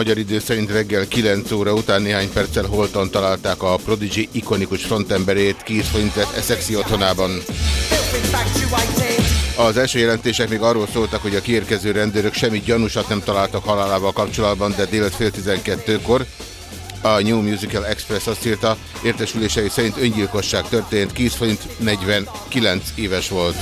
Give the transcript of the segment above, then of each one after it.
Magyar idő szerint reggel 9 óra után néhány perccel holtan találták a Prodigy ikonikus frontemberét Keith Flintet Essexi otthonában. Az első jelentések még arról szóltak, hogy a kiérkező rendőrök semmi gyanúsat nem találtak halálával kapcsolatban, de délet fél 12-kor a New Musical Express azt írta, értesülései szerint öngyilkosság történt, Keith Flint 49 éves volt.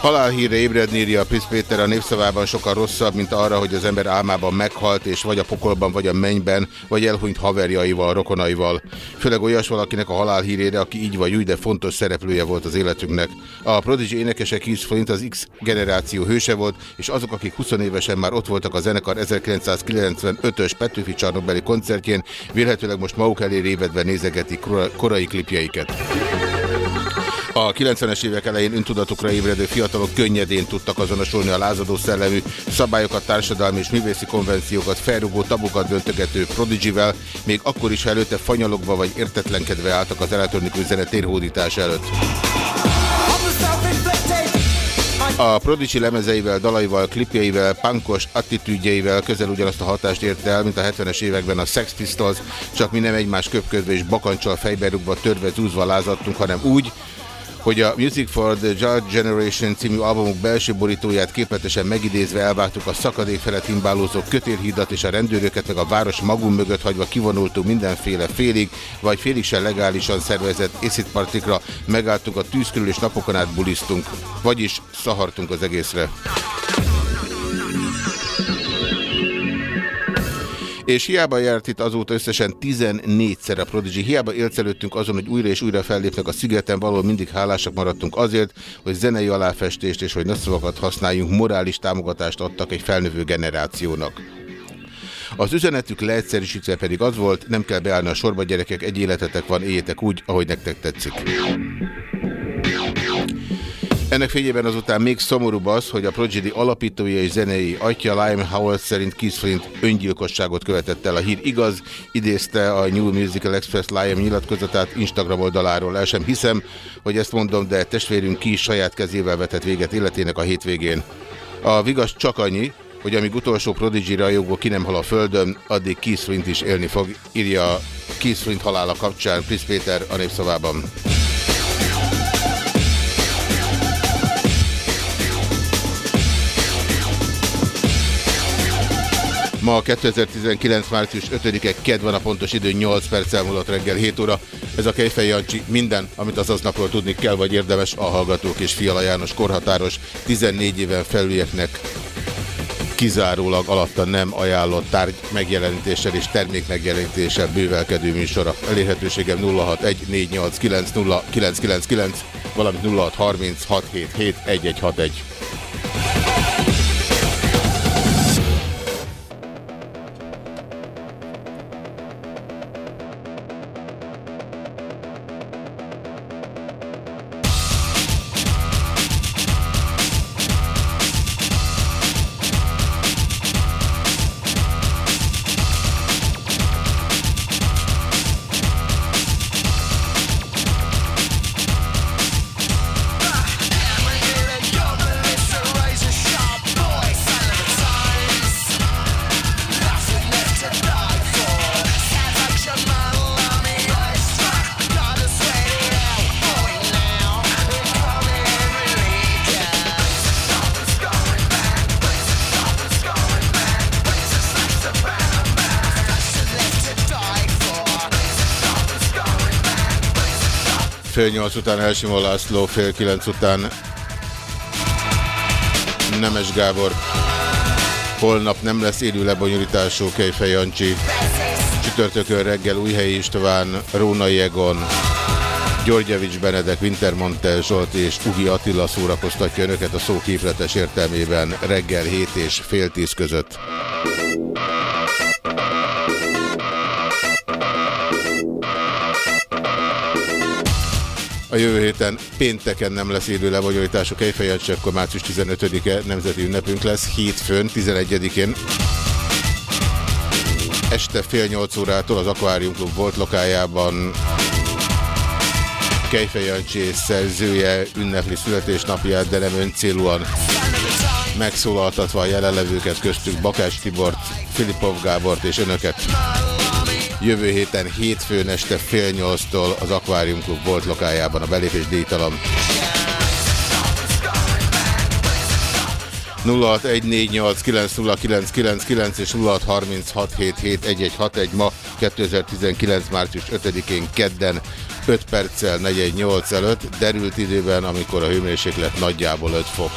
Halálhírre ébredni írja a Pisz Péter a népszavában sokkal rosszabb, mint arra, hogy az ember álmában meghalt, és vagy a pokolban, vagy a mennyben, vagy elhunyt haverjaival, rokonaival. Főleg olyas valakinek a halálhírére, aki így vagy úgy, de fontos szereplője volt az életünknek. A Prodigy énekese Keith Flint az X generáció hőse volt, és azok, akik 20 évesen már ott voltak a zenekar 1995-ös Petőfi csarnokbeli koncertjén, vélhetőleg most maguk elé révedve nézegetik kora- korai klipjeiket. A 90-es évek elején öntudatukra ébredő fiatalok könnyedén tudtak azonosulni a lázadó szellemű szabályokat, társadalmi és művészi konvenciókat, felrugó tabukat döntögető Prodigy-vel, még akkor is ha előtte fanyalogva vagy értetlenkedve álltak az elektronikus zene térhódítás előtt. A Prodigy lemezeivel, dalaival, klipjeivel, punkos attitűdjeivel közel ugyanazt a hatást érte el, mint a 70-es években a Sex Pistols, csak mi nem egymás köpködve és bakancsal fejbe rúgva, törve, zúzva lázadtunk, hanem úgy, hogy a Music for the Judge Generation című albumok belső borítóját képletesen megidézve elváltuk a szakadék felett himbálózó kötélhídat és a rendőröket meg a város magunk mögött hagyva kivonultunk mindenféle félig, vagy félig sem legálisan szervezett észítpartikra, megálltunk a tűz körül és napokon át bulisztunk, vagyis szahartunk az egészre. És hiába járt itt azóta összesen 14-szer a Prodigy, hiába élsz előttünk azon, hogy újra és újra fellépnek a szigeten, valahol mindig hálásak maradtunk azért, hogy zenei aláfestést és hogy nagy szavakat használjunk, morális támogatást adtak egy felnövő generációnak. Az üzenetük leegyszerűsítve pedig az volt, nem kell beállni a sorba, gyerekek, egy életetek van, éljétek úgy, ahogy nektek tetszik. Ennek fényében azután még szomorúbb az, hogy a Prodigy alapítója és zenei atya Lime Howell szerint Keith Flint öngyilkosságot követett el. A hír igaz, idézte a New Musical Express Lime nyilatkozatát Instagram oldaláról. El sem hiszem, hogy ezt mondom, de testvérünk ki saját kezével vetett véget életének a hétvégén. A vigas csak annyi, hogy amíg utolsó Prodigy rajongó ki nem hal a földön, addig Keith Flint is élni fog, írja Keith Flint halála kapcsán Prisz Péter a népszavában. Ma 2019. március 5-e kedv van a pontos idő, 8 perc elmúlott reggel 7 óra. Ez a Kejfej Jancsi minden, amit az aznapról tudni kell, vagy érdemes a Hallgatók és Fiala János korhatáros 14 éven felülieknek kizárólag alatta nem ajánlott tárgy megjelenítéssel és termék megjelenítéssel bővelkedő műsora. Elérhetőségem 0614890999 valamint 0636771161. Fél nyolc után Elsimó László, fél kilenc után Nemes Gábor. Holnap nem lesz élő lebonyolítású Kejfej Jancsi. Csütörtökön reggel Újhelyi István, Rónai Egon, Györgyevics Benedek, Wintermantel Zsolt és Ugi Attila szórakoztatja önöket a szó képletes értelmében reggel 7 és fél 10 között. A jövő héten pénteken nem lesz élő lebonyolítású Kejfejancsi, akkor március 15-e nemzeti ünnepünk lesz, hétfőn, 11-én. Este fél nyolc órától az Aquarium Club volt lokájában Kejfej Jancsi szerzője ünnepli születésnapját, de nem öncélúan megszólaltatva a jelenlevőket köztük Bakás Tibort, Filipov Gábort és önöket. Jövő héten hétfőn este fél nyolctól az Aquarium Club volt lokájában a belépés díjtalan. 0614890999 és 0636771161 ma 2019. március 5-én kedden 5 perccel 418 előtt derült időben, amikor a hőmérséklet nagyjából 5 fok.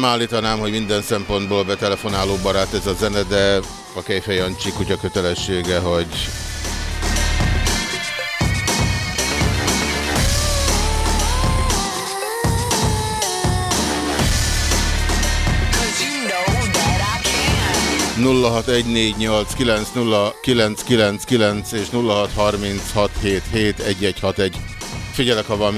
Nem állítanám, hogy minden szempontból betelefonáló barát ez a zene, de a Kejfej Jancsi kutya kötelessége, hogy. 0614890999 és 0636771161. Figyelek, ha van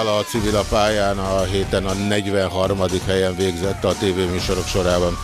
hála a civil a pályán a héten a 43. helyen végzett a tévéműsorok sorában.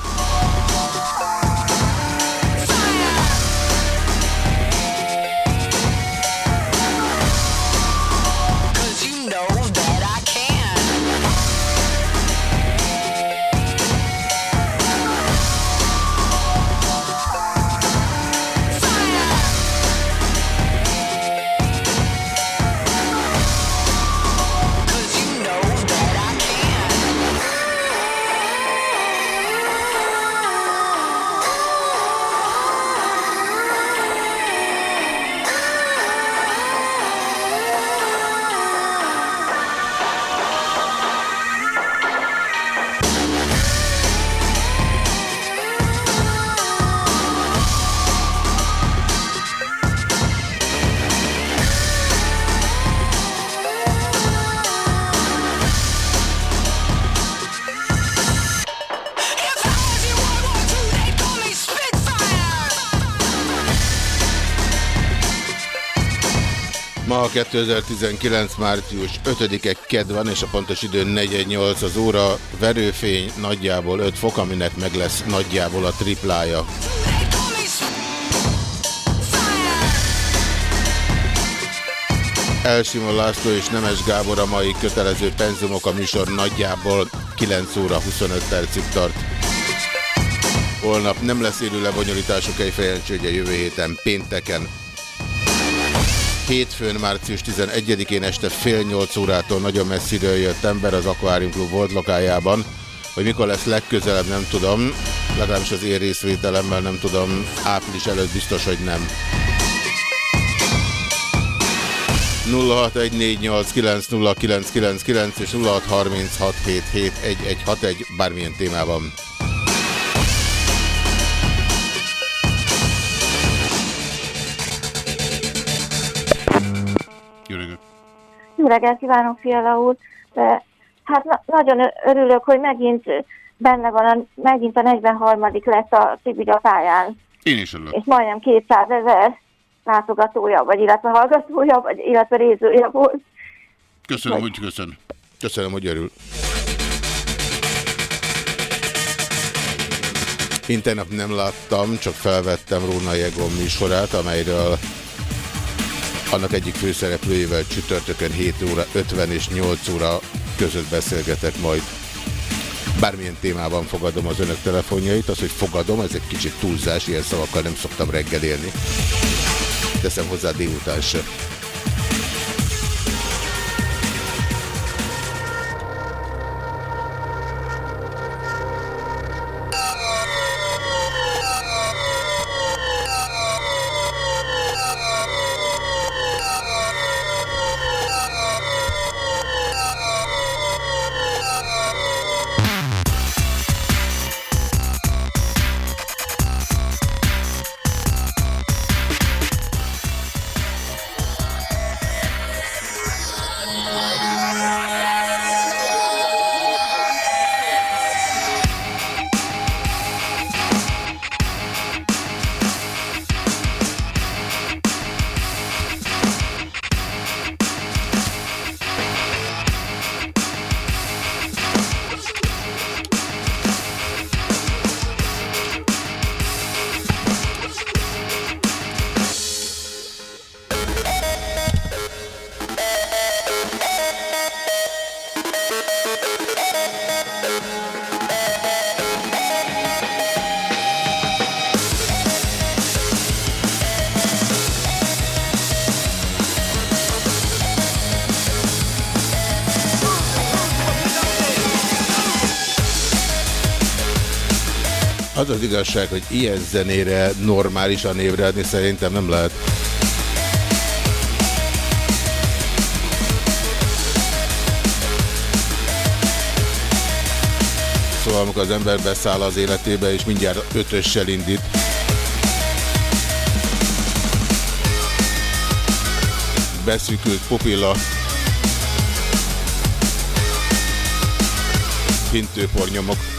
2019. március 5-e ked van, és a pontos idő 48 az óra. Verőfény nagyjából 5 fok, aminek meg lesz nagyjából a triplája. Elsimon László és Nemes Gábor a mai kötelező penzumok a műsor nagyjából 9 óra 25 percig tart. Holnap nem lesz élő lebonyolítású kejfejancsi, a jövő héten pénteken. Hétfőn, március 11-én este fél nyolc órától nagyon messziről jött ember az Aquarium Club volt lokájában. Hogy mikor lesz legközelebb, nem tudom. Legalábbis az én részvételemmel nem tudom. Április előtt biztos, hogy nem. 0614890999 és 0636771161 bármilyen témában. Jó reggelt! Jó reggelt kívánok, Fiala úr! De, hát na nagyon örülök, hogy megint benne van, a, megint a 43 lesz a Sibira pályán. Én is örülök. És majdnem 200 ezer látogatója, vagy illetve hallgatója, vagy illetve részője volt. Köszönöm, hogy köszön. Köszönöm, hogy örül. Én tegnap nem láttam, csak felvettem Róna Jegon műsorát, amelyről annak egyik főszereplőjével csütörtökön 7 óra 50 és 8 óra között beszélgetek majd. Bármilyen témában fogadom az önök telefonjait, az, hogy fogadom, ez egy kicsit túlzás, ilyen szavakkal nem szoktam reggel élni. Teszem hozzá délután sem. Igazság, hogy ilyen zenére normálisan ébredni szerintem nem lehet. Szóval amikor az ember beszáll az életébe, és mindjárt ötössel indít, beszűkült pupilla, hintőpornyomok.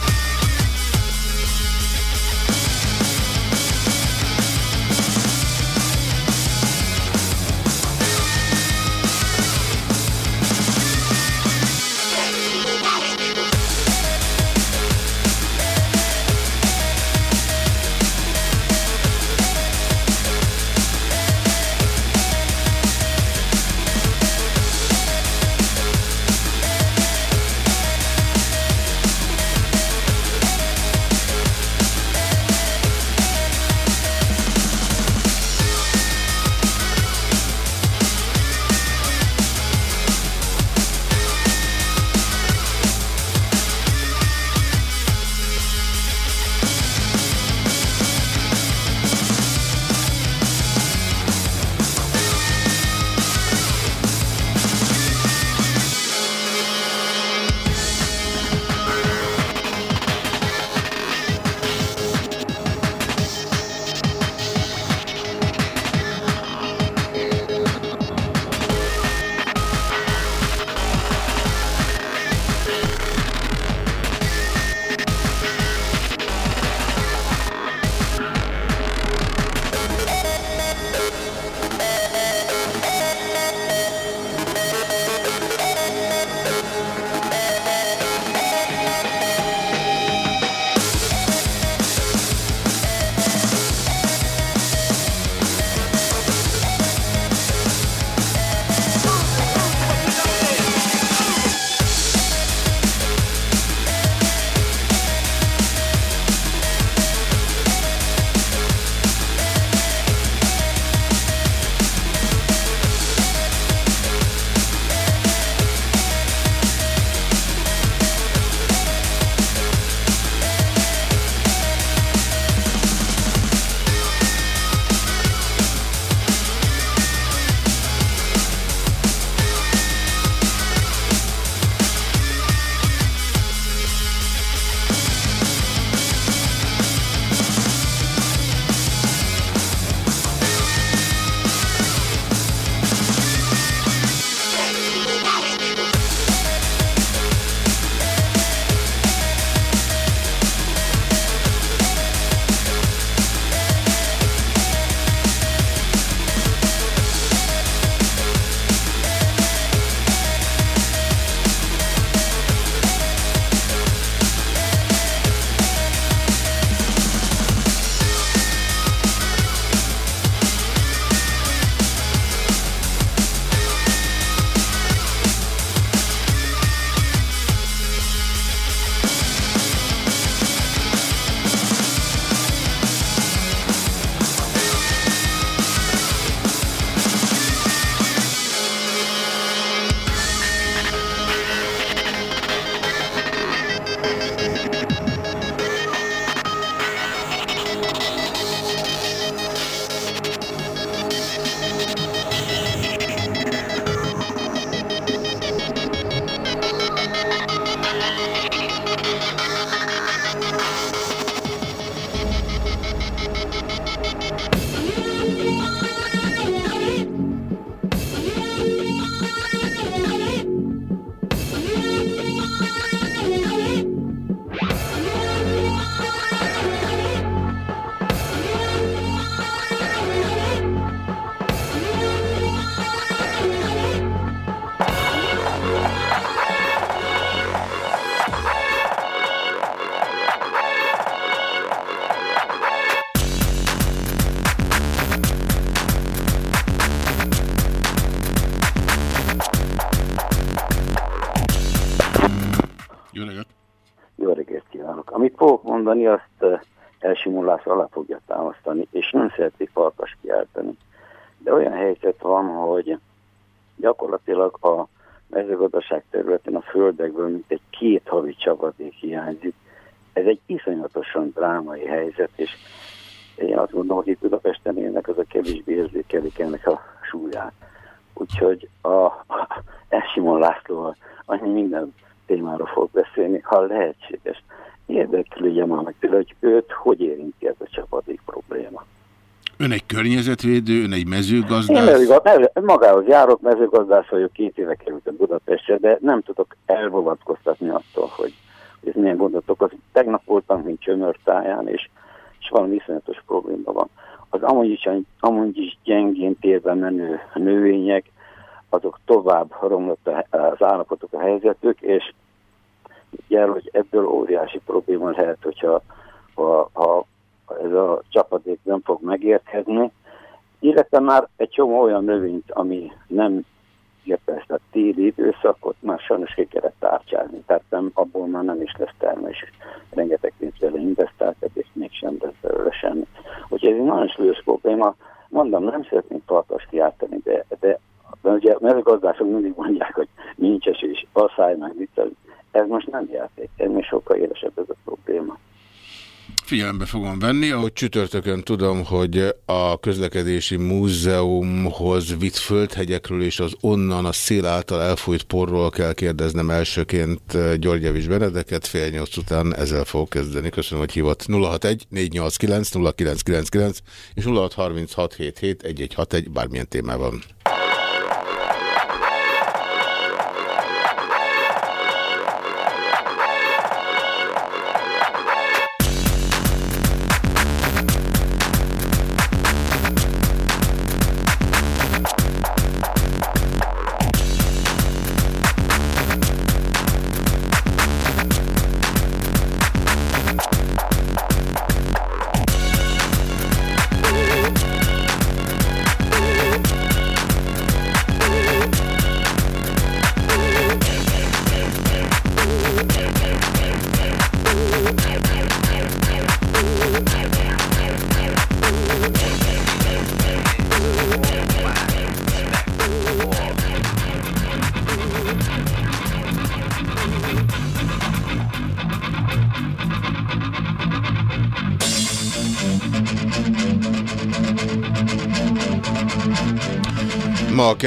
Mondani, azt eh, elsimulás alá fogja támasztani, és nem szeretik farkas kiáltani. De olyan helyzet van, hogy gyakorlatilag a mezőgazdaság területén a földekből mint egy két havi csapadék hiányzik. Ez egy iszonyatosan drámai helyzet, és én azt gondolom, hogy itt Budapesten élnek, az a kevésbé érzékelik ennek a súlyát. Úgyhogy a, a Elsimon Lászlóval annyi minden témára fog beszélni, ha lehetséges. Érdeklődje már meg tőle, hogy őt hogy érinti ez a csapadék probléma. Ön egy környezetvédő, ön egy Én mezőgazdász. mezőgaz, mező, magához járok, mezőgazdász vagyok, két éve kerültem Budapestre, de nem tudok elvonatkoztatni attól, hogy, hogy ez milyen gondot okoz. Tegnap voltam, mint csömörtáján, és, és valami iszonyatos probléma van. Az amúgy is, amúgy is gyengén térben menő növények, azok tovább romlott a- az állapotok, a helyzetük, és jel, hogy ebből óriási probléma lehet, hogyha ha, ha ez a csapadék nem fog megérkezni, illetve már egy csomó olyan növényt, ami nem érte ezt a téli időszakot, már sajnos ki kellett tárcsázni, tehát nem, abból már nem is lesz termés. Rengeteg pénzt vele investáltak, és mégsem lesz belőle semmi. Úgyhogy ez egy nagyon súlyos probléma. Mondom, nem szeretnénk tartast kiáltani, de, de, de ugye a mezőgazdászok mindig mondják, hogy nincs esés, asszály meg viccelünk. Ez most nem játék, ennél sokkal élesebb ez a. Figyelembe fogom venni, ahogy csütörtökön tudom, hogy a közlekedési múzeumhoz vitt földhegyekről és az onnan a szél által elfújt porról kell kérdeznem elsőként eh, György Javis Benedeket, fél nyolc után ezzel fogok kezdeni. Köszönöm, hogy hívott 061 489 0999 és 063677 1161 bármilyen témában.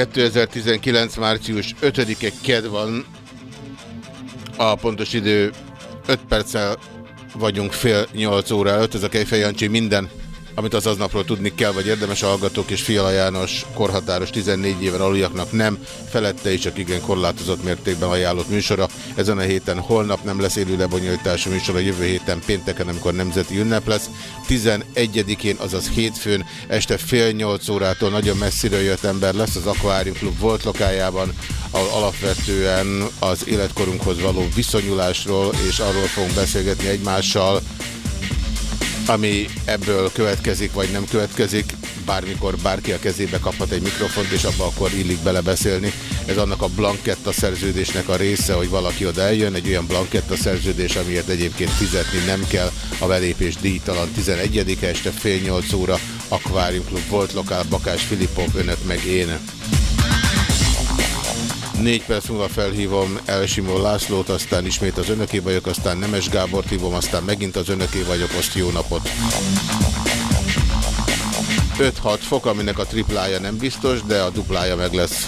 2019. március 5-e ked van, a pontos idő 5 perccel vagyunk fél 8 óra előtt, ez a Kejfej minden, amit az aznapról tudni kell, vagy érdemes a hallgatók és Fiala János korhatáros 14 éven aluljaknak nem, felette és csak igen korlátozott mértékben ajánlott műsora. Ezen a héten holnap nem lesz élő lebonyolítású műsor, a jövő héten pénteken, amikor nemzeti ünnep lesz. 11-én, azaz hétfőn, este fél 8 órától nagyon messziről jött ember lesz az Aquarium Club volt lokájában, ahol alapvetően az életkorunkhoz való viszonyulásról és arról fogunk beszélgetni egymással, ami ebből következik, vagy nem következik, bármikor bárki a kezébe kaphat egy mikrofont, és abba akkor illik belebeszélni. Ez annak a blanketta szerződésnek a része, hogy valaki oda eljön, egy olyan blanketta szerződés, amiért egyébként fizetni nem kell, a belépés díjtalan 11 -e este fél 8 óra, Aquarium Club volt lokál, Bakás Filipov, önök meg én. Négy perc múlva felhívom Elsimó Lászlót, aztán ismét az önöké vagyok, aztán Nemes Gábort hívom, aztán megint az önöké vagyok, azt jó napot. 5-6 fok, aminek a triplája nem biztos, de a duplája meg lesz.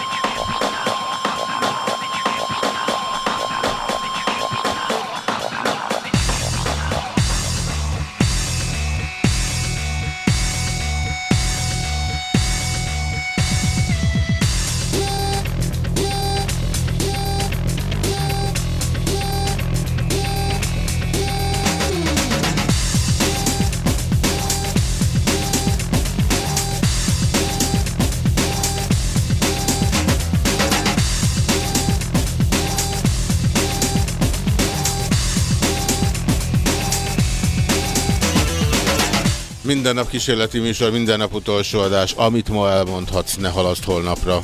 Minden nap kísérleti műsor, minden nap utolsó adás. Amit ma elmondhatsz, ne halaszt holnapra.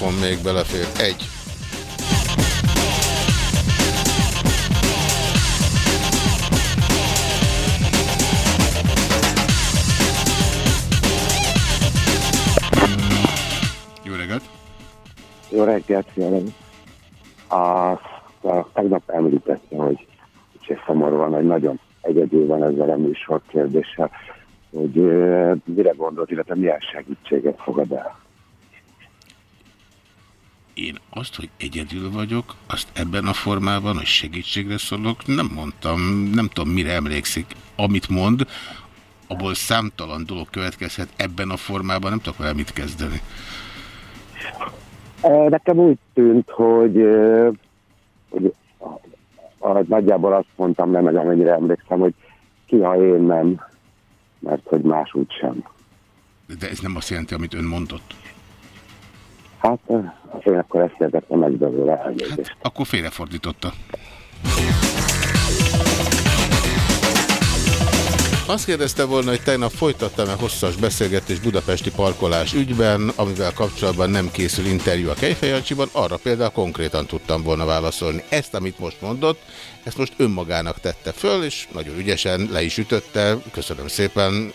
Telefon még belefér. Egy. Jó reggelt! Jó reggelt, figyelem. A, a, tegnap említettem, hogy kicsit szomorú van, hogy nagyon egyedül van ezzel a műsor kérdéssel, hogy ö, mire gondolt, illetve milyen segítséget fogad el. Én azt, hogy egyedül vagyok, azt ebben a formában, hogy segítségre szólok, nem mondtam, nem tudom, mire emlékszik. Amit mond, abból számtalan dolog következhet ebben a formában, nem tudok vele mit kezdeni. Nekem úgy tűnt, hogy, hogy a, nagyjából azt mondtam, nem amennyire emlékszem, hogy ki, ha én nem, mert hogy más úgy sem. De ez nem azt jelenti, amit ön mondott. Hát én akkor ezt értettem meg belőle elnézést. Hát, akkor félrefordította. Azt kérdezte volna, hogy tegnap folytattam-e hosszas beszélgetés budapesti parkolás ügyben, amivel kapcsolatban nem készül interjú a Kejfejancsiban, arra például konkrétan tudtam volna válaszolni. Ezt, amit most mondott, ezt most önmagának tette föl, és nagyon ügyesen le is ütötte. Köszönöm szépen.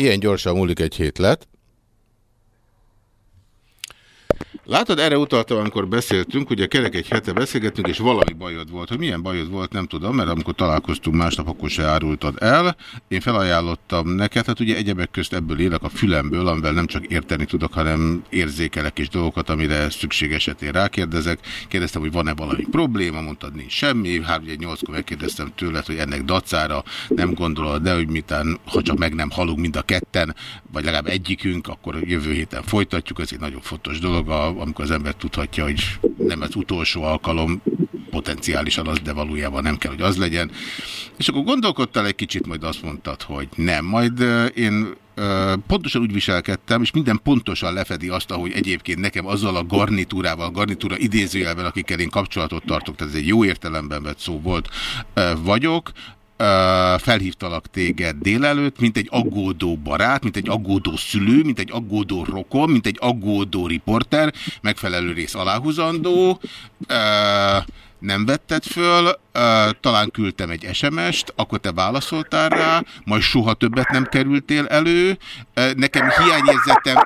Ilyen gyorsan múlik egy hét. Látod, erre utaltam, amikor beszéltünk, ugye kerek egy hete beszélgettünk, és valami bajod volt. Hogy milyen bajod volt, nem tudom, mert amikor találkoztunk másnap, akkor se árultad el. Én felajánlottam neked, hát ugye egyebek közt ebből élek a fülemből, amivel nem csak érteni tudok, hanem érzékelek is dolgokat, amire szükség esetén rákérdezek. Kérdeztem, hogy van-e valami probléma, mondtad, nincs semmi. Hát ugye nyolckor megkérdeztem tőled, hogy ennek dacára nem gondolod, de hogy mitán, ha csak meg nem halunk mind a ketten, vagy legalább egyikünk, akkor jövő héten folytatjuk. Ez egy nagyon fontos dolog, a- amikor az ember tudhatja, hogy nem az utolsó alkalom, potenciálisan az, de valójában nem kell, hogy az legyen. És akkor gondolkodtál egy kicsit, majd azt mondtad, hogy nem. Majd én pontosan úgy viselkedtem, és minden pontosan lefedi azt, ahogy egyébként nekem azzal a garnitúrával, garnitúra idézőjelben, akikkel én kapcsolatot tartok, tehát ez egy jó értelemben vett szó volt, vagyok, felhívtalak téged délelőtt, mint egy aggódó barát, mint egy aggódó szülő, mint egy aggódó rokon, mint egy aggódó riporter, megfelelő rész aláhúzandó, nem vetted föl, talán küldtem egy SMS-t, akkor te válaszoltál rá, majd soha többet nem kerültél elő. Nekem hiányérzetem,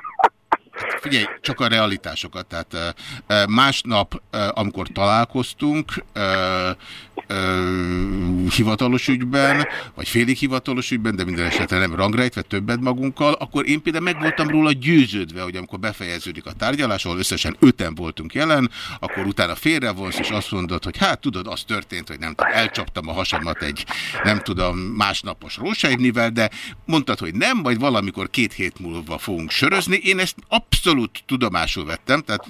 Figyelj, csak a realitásokat. Tehát másnap, amikor találkoztunk, hivatalos ügyben, vagy félig hivatalos ügyben, de minden esetre nem rangrejtve többet magunkkal, akkor én például meg voltam róla győződve, hogy amikor befejeződik a tárgyalás, ahol összesen öten voltunk jelen, akkor utána félrevonsz, és azt mondod, hogy hát tudod, az történt, hogy nem tudom, elcsaptam a hasamat egy, nem tudom, másnapos rósejnivel, de mondtad, hogy nem, majd valamikor két hét múlva fogunk sörözni. Én ezt abszolút tudomásul vettem, tehát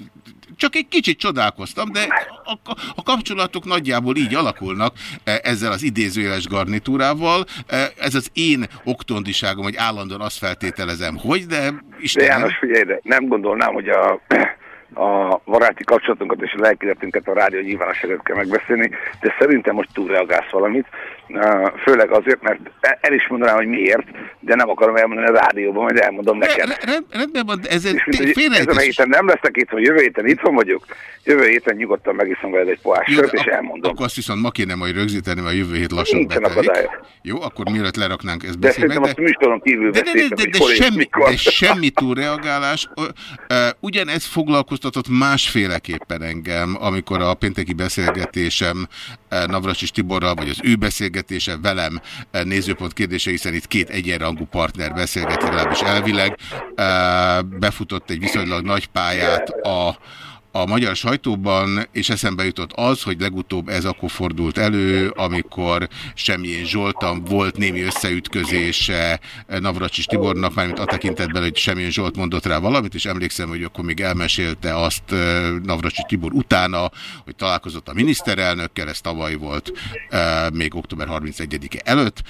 csak egy kicsit csodálkoztam, de a, a kapcsolatok nagyjából így alakulnak e, ezzel az idézőjeles garnitúrával. E, ez az én oktondiságom, hogy állandóan azt feltételezem, hogy, de Istenem... De János, figyelj, de nem gondolnám, hogy a a baráti kapcsolatunkat és a lelkiletünket a rádió nyilvánosságot kell megbeszélni, de szerintem most túlreagálsz valamit, főleg azért, mert el is mondanám, hogy miért, de nem akarom elmondani a rádióban, majd elmondom neked. Rendben van, ez egy Ezen a héten nem leszek itt, hogy jövő héten itthon vagyok, jövő héten nyugodtan megiszom veled egy pohás sört, és elmondom. Akkor azt viszont ma kéne majd rögzíteni, mert a jövő hét lassan betelik. Jó, akkor mielőtt leraknánk ezt beszélni. De szerintem azt műsoron kívül de, de, de, de, de, semmi, de semmi túlreagálás. Ugyanez foglalkoztatott másféleképpen engem, amikor a pénteki beszélgetésem Navracsis Tiborral, vagy az ő beszélgetése velem nézőpont kérdése, hiszen itt két egyenrangú partner beszélget, legalábbis elvileg. Befutott egy viszonylag nagy pályát a a magyar sajtóban, és eszembe jutott az, hogy legutóbb ez akkor fordult elő, amikor semmilyen Zsoltan volt némi összeütközése Navracsis Tibornak, mármint a tekintetben, hogy semmilyen Zsolt mondott rá valamit, és emlékszem, hogy akkor még elmesélte azt Navracsis Tibor utána, hogy találkozott a miniszterelnökkel, ez tavaly volt, még október 31-e előtt,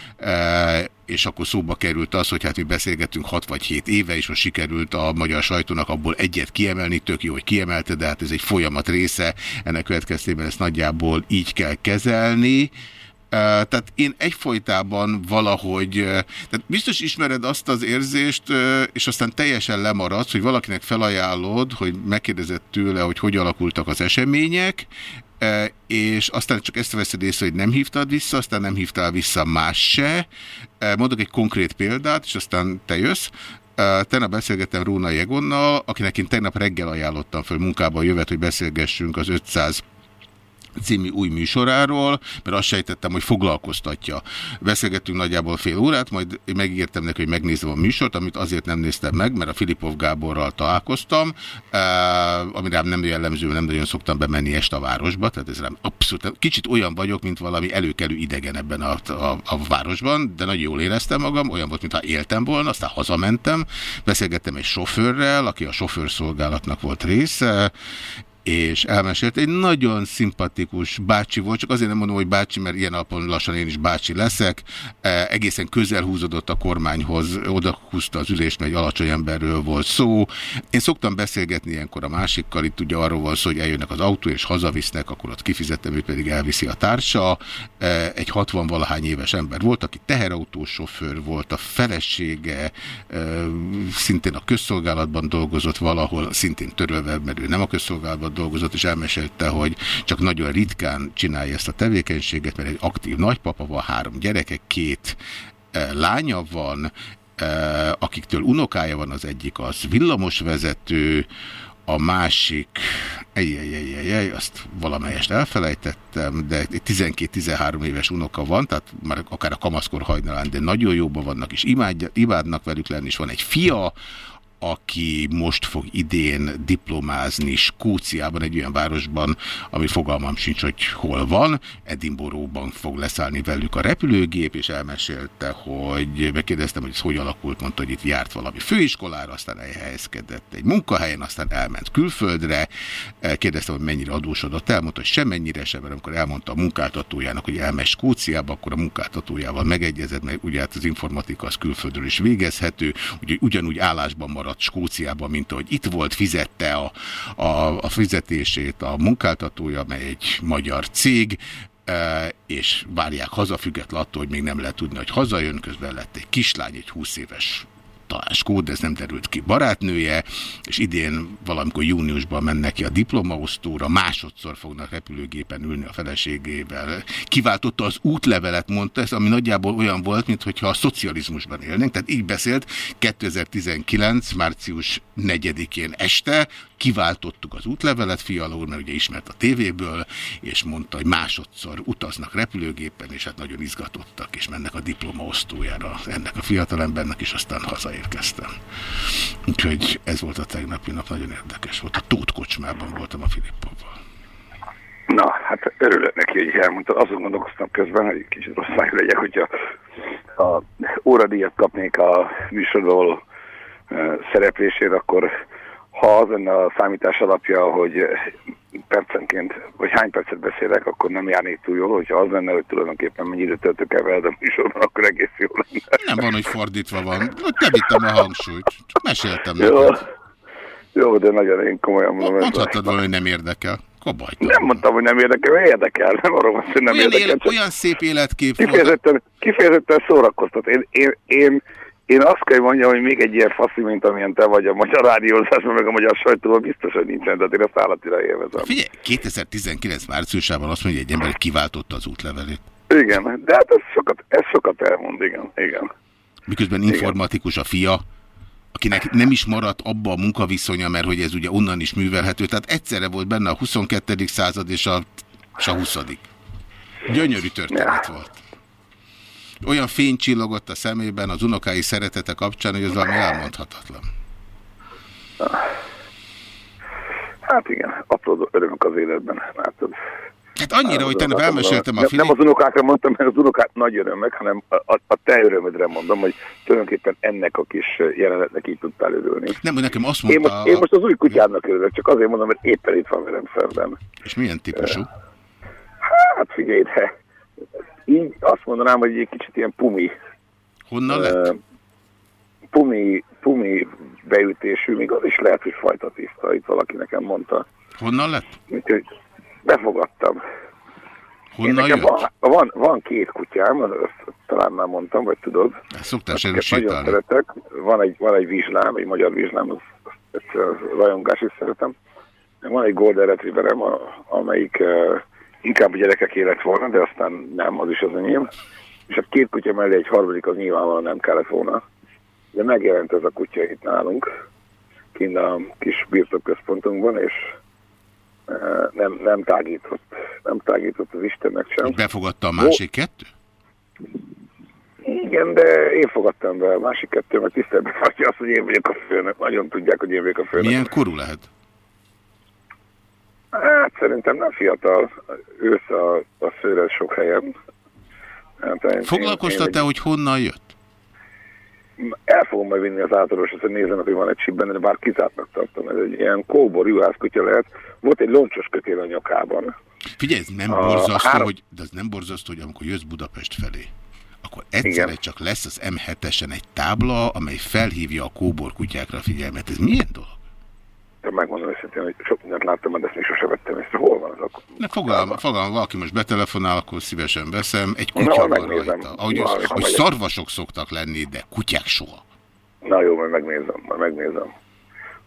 és akkor szóba került az, hogy hát mi beszélgettünk 6 vagy 7 éve, és most sikerült a magyar sajtónak abból egyet kiemelni, tök jó, hogy kiemelte, de hát ez egy folyamat része, ennek következtében ezt nagyjából így kell kezelni. Tehát én egyfolytában valahogy, tehát biztos ismered azt az érzést, és aztán teljesen lemaradsz, hogy valakinek felajánlod, hogy megkérdezett tőle, hogy hogy alakultak az események, és aztán csak ezt veszed észre, hogy nem hívtad vissza, aztán nem hívtál vissza más se. Mondok egy konkrét példát, és aztán te jössz. Tegnap beszélgettem Róna Jegonnal, akinek én tegnap reggel ajánlottam föl munkába a jövet, hogy beszélgessünk az 500 című új műsoráról, mert azt sejtettem, hogy foglalkoztatja. Beszélgettünk nagyjából fél órát, majd megígértem neki, hogy megnézem a műsort, amit azért nem néztem meg, mert a Filipov Gáborral találkoztam, eh, ami rám nem jellemző, nem nagyon szoktam bemenni este a városba, tehát ez rám abszolút, kicsit olyan vagyok, mint valami előkelő idegen ebben a, a, a városban, de nagyon jól éreztem magam, olyan volt, mintha éltem volna, aztán hazamentem, beszélgettem egy sofőrrel, aki a sofőrszolgálatnak volt része, és elmesélt. Egy nagyon szimpatikus bácsi volt, csak azért nem mondom, hogy bácsi, mert ilyen alapon lassan én is bácsi leszek. E, egészen közel húzódott a kormányhoz, oda húzta az ülést, mert egy alacsony emberről volt szó. Én szoktam beszélgetni ilyenkor a másikkal, itt ugye arról van szó, hogy eljönnek az autó és hazavisznek, akkor ott kifizettem, ő pedig elviszi a társa. E, egy 60-valahány éves ember volt, aki teherautós sofőr volt, a felesége e, szintén a közszolgálatban dolgozott valahol, szintén törölve, mert ő nem a közszolgálatban dolgozott, és elmesélte, hogy csak nagyon ritkán csinálja ezt a tevékenységet, mert egy aktív nagypapa van, három gyereke, két e, lánya van, e, akiktől unokája van, az egyik az villamosvezető, a másik, ejjjjjjjjjj, azt valamelyest elfelejtettem, de 12-13 éves unoka van, tehát már akár a kamaszkor de nagyon jóban vannak, és imádja, imádnak velük lenni, és van egy fia, aki most fog idén diplomázni Skóciában, egy olyan városban, ami fogalmam sincs, hogy hol van. Edinburghban fog leszállni velük a repülőgép, és elmesélte, hogy megkérdeztem, hogy ez hogy alakult, mondta, hogy itt járt valami főiskolára, aztán elhelyezkedett egy munkahelyen, aztán elment külföldre. Kérdeztem, hogy mennyire adósodott, elmondta, hogy semennyire sem, mert amikor elmondta a munkáltatójának, hogy elmegy Skóciába, akkor a munkáltatójával megegyezett, mert ugye hát az informatika az külföldről is végezhető, úgyhogy ugyanúgy állásban maradt maradt Skóciában, mint ahogy itt volt, fizette a, a, a fizetését a munkáltatója, mely egy magyar cég, e, és várják haza, független attól, hogy még nem lehet tudni, hogy hazajön, közben lett egy kislány, egy 20 éves talán Skód, ez nem derült ki, barátnője, és idén valamikor júniusban mennek ki a diplomaosztóra, másodszor fognak repülőgépen ülni a feleségével. Kiváltotta az útlevelet, mondta ez, ami nagyjából olyan volt, mintha a szocializmusban élnénk, tehát így beszélt 2019. március 4-én este, kiváltottuk az útlevelet, Fiala úr, mert ugye ismert a tévéből, és mondta, hogy másodszor utaznak repülőgépen, és hát nagyon izgatottak, és mennek a diplomaosztójára ennek a fiatalembernek, és aztán hazaérkeztem. Úgyhogy ez volt a tegnapi nap, nagyon érdekes volt. A Tóth kocsmában voltam a Filippovval. Na, hát örülök neki, hogy elmondta. Azon gondolkoztam közben, hogy kicsit rossz legyek, hogyha a óradíjat kapnék a uh, szereplésére, akkor ha az lenne a számítás alapja, hogy percenként, vagy hány percet beszélek, akkor nem járnék túl jól, hogyha az lenne, hogy tulajdonképpen mennyi időt töltök el veled a műsorban, akkor egész jó lenne. Nem van, hogy fordítva van. Nem vittem a hangsúlyt. Csak meséltem Jó, neked. jó, de nagyon én komolyan mondom. Mondhattad volna, hogy nem érdekel. Kabajt. Nem mondtam, hogy nem érdekel, érdekel, nem arról van, hogy nem Olyan, érdekel. él, olyan szép életkép. Kifejezetten, kifejezetten szórakoztat. Én, én, én, én azt kell hogy mondjam, hogy még egy ilyen faszi, mint amilyen te vagy a magyar rádiózásban, meg a magyar sajtóban biztos, hogy nincsen, tehát én ezt állatira élvezem. Figyelj, 2019 márciusában azt mondja egy ember, hogy kiváltotta az útlevelét. Igen, de hát ez sokat, ez sokat elmond, igen, igen. Miközben informatikus a fia, akinek nem is maradt abba a munkaviszonya, mert hogy ez ugye onnan is művelhető. Tehát egyszerre volt benne a 22. század és a, és a 20. Gyönyörű történet volt. Olyan fény csillogott a szemében az unokái szeretete kapcsán, hogy az valami elmondhatatlan. Hát igen, apró örömök az életben, látod. Hát annyira, hogy tegnap elmeséltem a nem, Filip... nem az unokákra mondtam, mert az unokák nagy örömek, hanem a, a, a te örömödre mondom, hogy tulajdonképpen ennek a kis jelenetnek így tudtál örülni. Nem, hogy nekem azt Én mondta... most, én most az új kutyámnak örülök, csak azért mondom, mert éppen itt van velem szemben. És milyen típusú? Hát figyelj, de így azt mondanám, hogy egy kicsit ilyen pumi. Honnan lett? Pumi, pumi beütésű, még az is lehet, hogy fajta tiszta, itt valaki nekem mondta. Honnan lett? Úgyhogy befogadtam. Én Honnan nekem jött? van, van, van két kutyám, azt talán már mondtam, vagy tudod. Szoktál Akiket nagyon szeretek. Van egy, van egy vizslám, egy magyar vizslám, az, az, az rajongás is szeretem. Van egy Golden Retrieverem, amelyik uh, inkább a gyerekek élet volna, de aztán nem, az is az enyém. És a két kutya mellé egy harmadik az nyilvánvalóan nem kellett volna. De megjelent ez a kutya itt nálunk, kint a kis birtokközpontunkban, és uh, nem, nem tágított, nem tágított az Istennek sem. Befogadta a másik kettő? Igen, de én fogadtam be a másik kettő, mert tiszteletben tartja azt, hogy én vagyok a főnök. Nagyon tudják, hogy én vagyok a főnök. Milyen korú lehet? Hát szerintem nem fiatal. Ősz a, a szőre sok helyen. Hát, Foglalkoztat-e, hogy honnan jött? El fogom majd vinni az átoroshoz, hogy nézzenek, hogy van egy chip benne, de bár kizártnak tartom. Ez egy ilyen kóbor juhászkutya lehet. Volt egy loncsos kötél a nyakában. Figyelj, ez nem A borzasztó, három- hogy, de ez nem borzasztó, hogy amikor jössz Budapest felé, akkor egyszerre Igen. csak lesz az M7-esen egy tábla, amely felhívja a kóbor kutyákra a figyelmet. Ez milyen dolog? De megmondom őszintén, hogy sok mindent láttam, de ezt még sose vettem észre. Hol van az akkor? Ne fogalma, fogalma, valaki most betelefonál, akkor szívesen veszem. Egy Na, kutya van megnézem. rajta. Ahogy, Na, az, hogy megyek. szarvasok szoktak lenni, de kutyák soha. Na jó, majd megnézem, majd megnézem,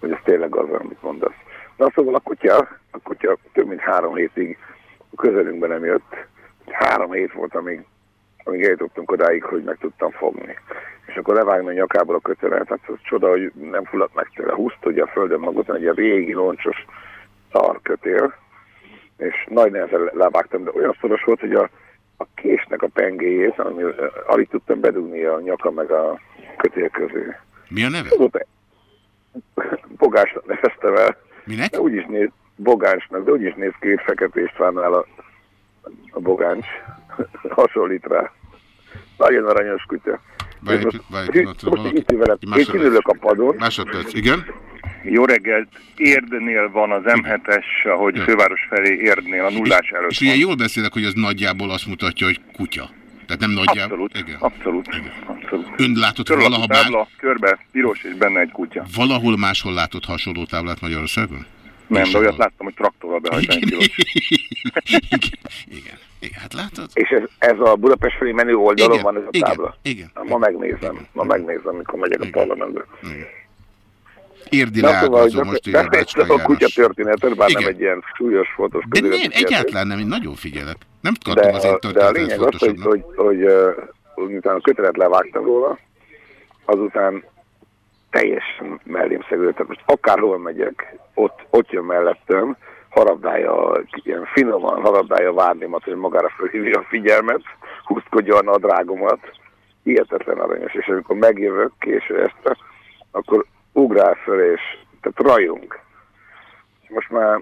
hogy ez tényleg az, amit mondasz. Na szóval a kutya, a kutya több mint három hétig a közelünkben nem jött. Három hét volt, amíg, amíg eljutottunk odáig, hogy meg tudtam fogni. És akkor levágni a nyakából a kötelet, hát az csoda, hogy nem fulladt meg tőle. Húzta ugye a földön magot, egy régi loncsos szarkötél, és nagy nehezen levágtam, de olyan szoros volt, hogy a, a késnek a pengéjét, ami alig tudtam bedugni a nyaka meg a kötél közé. Mi a neve? Azóta Bogásnak neveztem el. Minek? De úgy is néz, Bogánsnak, de úgy is néz ki, Fekete Istvánnál a, a Bogáncs. Hasonlít rá. Nagyon aranyos kutya. Várj, És most- várj, most pillanatra, most valaki- itt velem. Én kinülök a padon. Másodperc, igen? Jó reggelt, Érdnél van az M7-es, ahogy Ja. főváros felé Érdnél, a nullás előtt És ugye van. jól beszélek, hogy az nagyjából azt mutatja, hogy kutya. Tehát nem nagyjából. Abszolút, Igen. abszolút, abszolút. Ön látott Körülapú valaha tábla, körbe, piros és benne egy kutya. valahol máshol látott hasonló táblát Magyarországon? Nem, És de olyat láttam, hogy traktorral behajtani Igen, igen, igen, igen, hát látod? És ez, ez a Budapest felé menő oldalon Igen, van ez a igen, tábla? igen, Na, Ma megnézem, ma megnézem, mikor megyek a parlamentbe. Érdi Na, szóval, leágazó hogy most írja Bácska a kutya történetet, bár nem Igen. egy ilyen súlyos fotós De nem, egyáltalán nem, én nagyon figyelek. Nem tartom de, az én de a lényeg az, hogy, hogy, hogy, hogy miután a kötelet levágtam róla, azután teljesen mellém szegült. Tehát most akárhol megyek, ott, ott jön mellettem, harabdálja, ilyen finoman harabdálja a várnémat, hogy magára fölhívja a figyelmet, húzkodja a nadrágomat. Hihetetlen aranyos, és amikor megjövök késő este, akkor ugrál föl, és tehát rajunk. Most már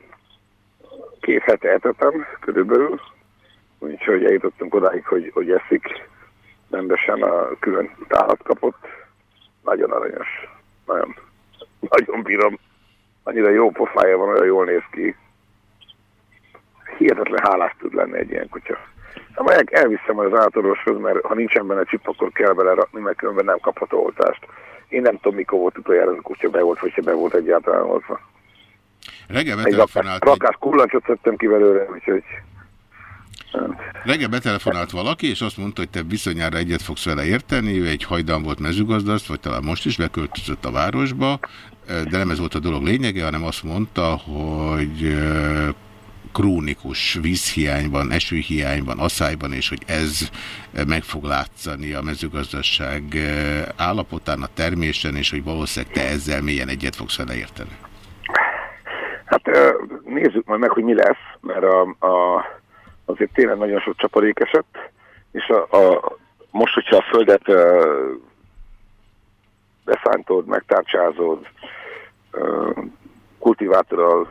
két hete etetem körülbelül, úgyhogy eljutottunk odáig, hogy, hogy eszik rendesen a külön tálat kapott. Nagyon aranyos. Nagyon, nagyon bírom. Annyira jó pofája van, olyan jól néz ki. Hihetetlen hálás tud lenni egy ilyen kutya. El, elviszem az átorvoshoz, mert ha nincsen benne csip, akkor kell bele rakni, mert különben nem kaphat oltást. Én nem tudom, mikor volt utoljára ez a kutya be volt, vagy se be volt egyáltalán oltva. Reggel betelefonált, rakás, rakás kullancsot szedtem ki belőle, úgyhogy reggel betelefonált valaki, és azt mondta, hogy te bizonyára egyet fogsz vele érteni, ő egy hajdan volt mezőgazdaszt, vagy talán most is beköltözött a városba, de nem ez volt a dolog lényege, hanem azt mondta, hogy ö, krónikus vízhiány van, esőhiány van, asszályban, és hogy ez meg fog látszani a mezőgazdaság állapotán, a termésen, és hogy valószínűleg te ezzel mélyen egyet fogsz vele érteni. Hát nézzük majd meg, hogy mi lesz, mert a, a, azért tényleg nagyon sok csapadék esett, és a, a, most, hogyha a földet ö, beszántod, megtárcsázod, ö, kultivátorral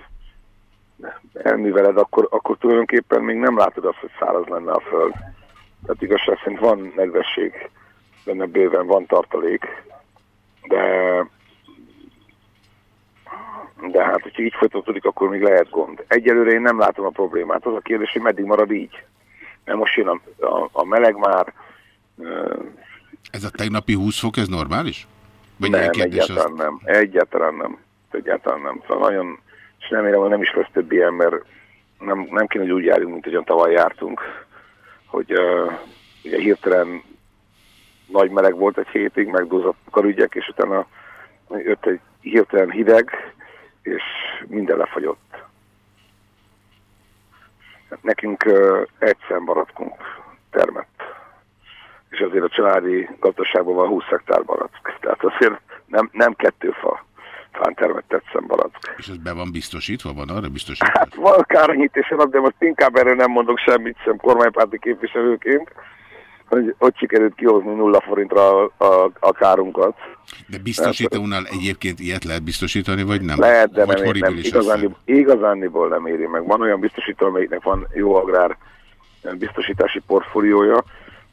elműveled, akkor, akkor tulajdonképpen még nem látod azt, hogy száraz lenne a föld. Tehát igazság szerint van nedvesség, benne bőven van tartalék, de de hát, hogyha így folytatódik, akkor még lehet gond. Egyelőre én nem látom a problémát. Az a kérdés, hogy meddig marad így. Mert most jön a, a, a meleg már. Ez a tegnapi 20 fok, ez normális? Vagy nem, kérdés az? egyáltalán nem. Egyáltalán nem. Egyáltalán nem. Szóval nagyon, és remélem, hogy nem is lesz több ilyen, mert nem, nem kéne, hogy úgy járjunk, mint ahogyan tavaly jártunk, hogy uh, ugye hirtelen nagy meleg volt egy hétig, megdúzottak a ügyek, és utána jött egy hirtelen hideg, és minden lefagyott. Hát Nekünk uh, egy szembarackunk termett, és azért a családi gazdaságban van 20 hektár barack. Tehát azért nem, nem kettő fa fán termett egy szembarack. És ez be van biztosítva? Van arra biztosítva? Hát van káranyítés alap, de most inkább erről nem mondok semmit sem kormánypárti képviselőként, hogy ott sikerült kihozni nulla forintra a, a, a kárunkat. De biztosítónál egyébként ilyet lehet biztosítani, vagy nem? Lehet, de vagy nem, nem aztán? igazándiból, igazándiból nem éri meg. Van olyan biztosító, amelyiknek van jó agrár biztosítási portfóliója,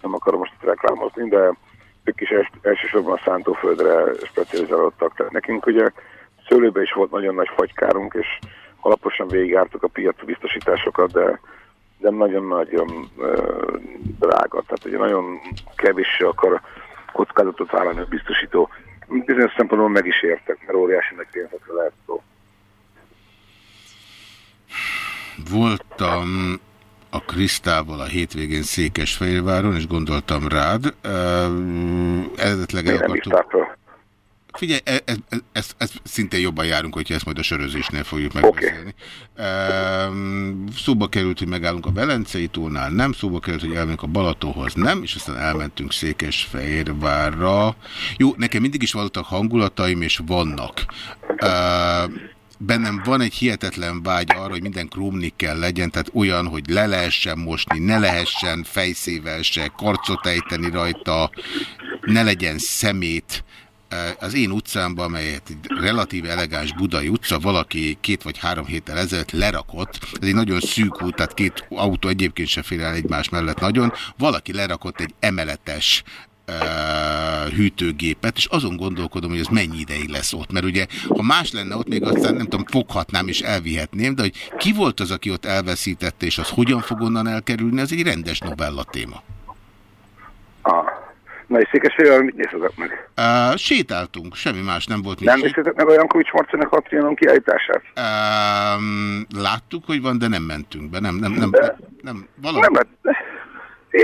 nem akarom most reklámozni, de ők is els, elsősorban a szántóföldre specializálódtak. Tehát nekünk ugye szőlőben is volt nagyon nagy fagykárunk, és alaposan végigjártuk a piaci biztosításokat, de de nagyon-nagyon drága. Tehát ugye nagyon kevéssé akar kockázatot vállalni a biztosító. Bizonyos szempontból meg is értek, mert óriási nagy pénzekre lehet szó. Voltam a Krisztával a hétvégén Székesfehérváron, és gondoltam rád. Eredetleg el akartuk... Figyelj, ez, ez, ez, ez szintén jobban járunk, hogyha ezt majd a sörözésnél fogjuk megbeszélni. Okay. Szóba került, hogy megállunk a Belencei tónál, nem. Szóba került, hogy elmegyünk a Balatóhoz, nem. És aztán elmentünk Székesfehérvárra. Jó, nekem mindig is voltak hangulataim, és vannak. Uh, bennem van egy hihetetlen vágy arra, hogy minden krómnikkel legyen, tehát olyan, hogy le lehessen mosni, ne lehessen fejszével se karcot ejteni rajta, ne legyen szemét. Az én utcámban, amelyet egy relatív elegáns budai utca, valaki két vagy három héttel ezelőtt lerakott, ez egy nagyon szűk út, tehát két autó egyébként se fér el egymás mellett nagyon, valaki lerakott egy emeletes hűtőgépet, és azon gondolkodom, hogy ez mennyi ideig lesz ott, mert ugye, ha más lenne ott, még aztán nem tudom, foghatnám és elvihetném, de hogy ki volt az, aki ott elveszítette, és az hogyan fog onnan elkerülni, az egy rendes novella téma. Na és Székesfehérváron mit néztetek meg? Uh, sétáltunk, semmi más nem volt. Nem mit néztetek meg a Jankovics Marcinak a Trianon kiállítását? Um, láttuk, hogy van, de nem mentünk be. Nem, nem, nem, nem, nem valami... Nem,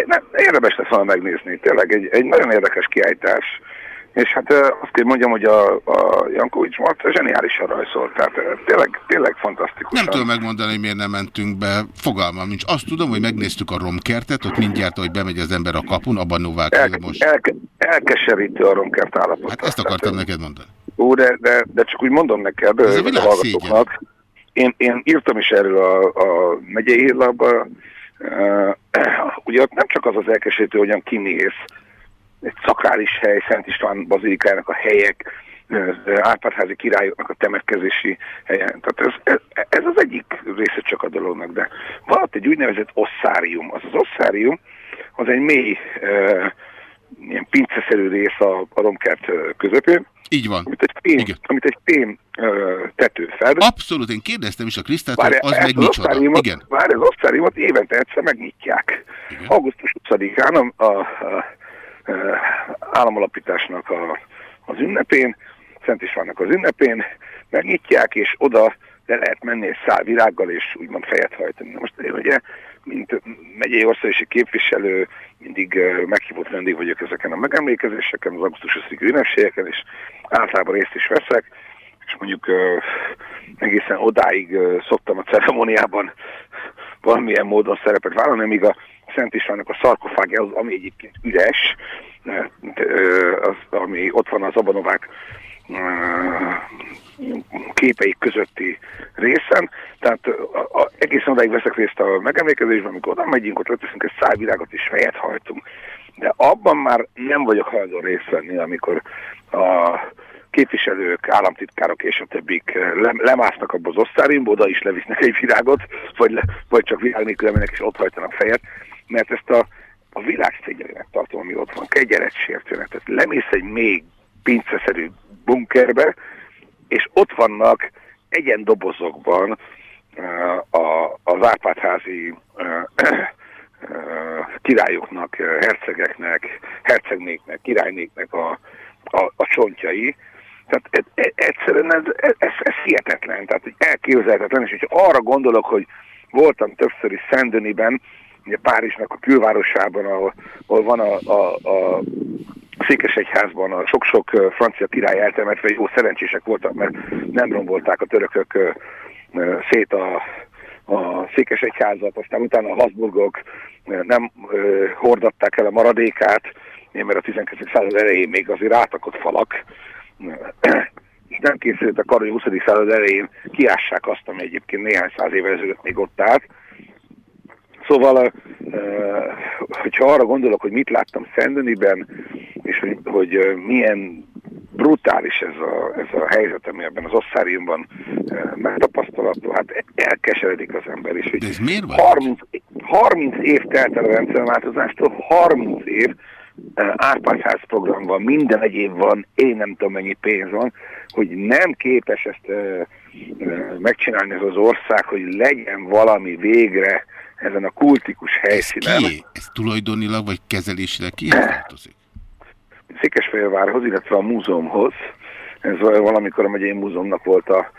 nem, érdemes lesz volna megnézni. Tényleg egy, egy nagyon érdekes kiállítás. És hát azt kell mondjam, hogy a, a Jankovics Marca zseniálisan rajzolt. Tehát tényleg, tényleg fantasztikus. Nem tudom megmondani, hogy miért nem mentünk be. Fogalmam nincs. Azt tudom, hogy megnéztük a romkertet, ott mindjárt, ahogy bemegy az ember a kapun, abban Novák El, Vilmos. elke, elkeserítő a romkert állapot. Hát ezt akartam neked mondani. Ó, de, de, de csak úgy mondom neked, Ez a hallgatóknak. Én, én írtam is erről a, a megyei hírlapba. Uh, ugye ott nem csak az az elkeserítő, hogyan kinéz egy szakrális hely, Szent István bazilikájának a helyek, Árpádházi királyoknak a temetkezési helyen. Tehát ez, ez, ez az egyik része csak a dolognak, de van ott egy úgynevezett osszárium. Az az osszárium, az egy mély, uh, ilyen pinceszerű rész a, a romkert ö, közepén, Így van. amit egy fém, amit egy fém ö, tető fed. Abszolút, én kérdeztem is a Krisztát, hogy az meg az micsoda. Igen. Várj, az osztályimot évente egyszer megnyitják. Augusztus 20-án a, a, a, a államalapításnak a, az ünnepén, Szent Istvánnak az ünnepén megnyitják, és oda le lehet menni egy szál virággal, és úgymond fejet hajtani. Most én ugye, mint megyei országosi képviselő, mindig meghívott vendég vagyok ezeken a megemlékezéseken, az augusztus 20 ünnepségeken, és általában részt is veszek, és mondjuk ö, egészen odáig ö, szoktam a ceremóniában valamilyen módon szerepet vállalni, amíg a Szent Istvánnak a szarkofágja, az, ami egyébként üres, az, ami ott van az Abanovák képeik közötti részen, tehát a, a, egészen odáig veszek részt a megemlékezésben, amikor oda megyünk, ott leteszünk egy szálvirágot és fejet hajtunk. De abban már nem vagyok hajlandó részt venni, amikor a képviselők, államtitkárok és a többik le, lemásznak abba az osztáriumba, oda is levisznek egy virágot, vagy, le, vagy csak virág nélkül és ott hajtanak fejet, mert ezt a, a világ szégyelének tartom, ami ott van, kegyelet sértőnek. Tehát lemész egy még pinceszerű bunkerbe, és ott vannak egyen dobozokban uh, a, az Árpádházi uh, uh, királyoknak, hercegeknek, hercegnéknek, királynéknek a, a, a csontjai. Tehát e, e, egyszerűen ez, ez, ez, hihetetlen, tehát elképzelhetetlen, és hogyha arra gondolok, hogy voltam többször is Szendöniben, ugye Párizsnak a külvárosában, ahol, ahol van a, a, a Székesegyházban a sok-sok francia király eltemetve, jó szerencsések voltak, mert nem rombolták a törökök szét a, a Székesegyházat, aztán utána a Habsburgok nem hordatták el a maradékát, mert a 19. század elején még azért álltak ott falak, és nem készültek arra, hogy a 20. század elején kiássák azt, ami egyébként néhány száz évvel ezelőtt még ott állt. Szóval, hogyha arra gondolok, hogy mit láttam Szendöniben, és hogy, hogy milyen brutális ez a, ez a helyzet, ami ebben az osszáriumban megtapasztalható, hát elkeseredik az ember is. Hogy De ez miért van? 30, 30 év telt el a rendszerváltozástól, 30 év Árpádház program van, minden egyéb van, én nem tudom mennyi pénz van, hogy nem képes ezt megcsinálni ez az ország, hogy legyen valami végre ezen a kultikus Ez helyszínen. kié? Ez tulajdonilag vagy kezelésileg kihez tartozik? Székesfehérvárhoz, illetve a múzeumhoz. Ez valamikor a megyei múzeumnak volt a,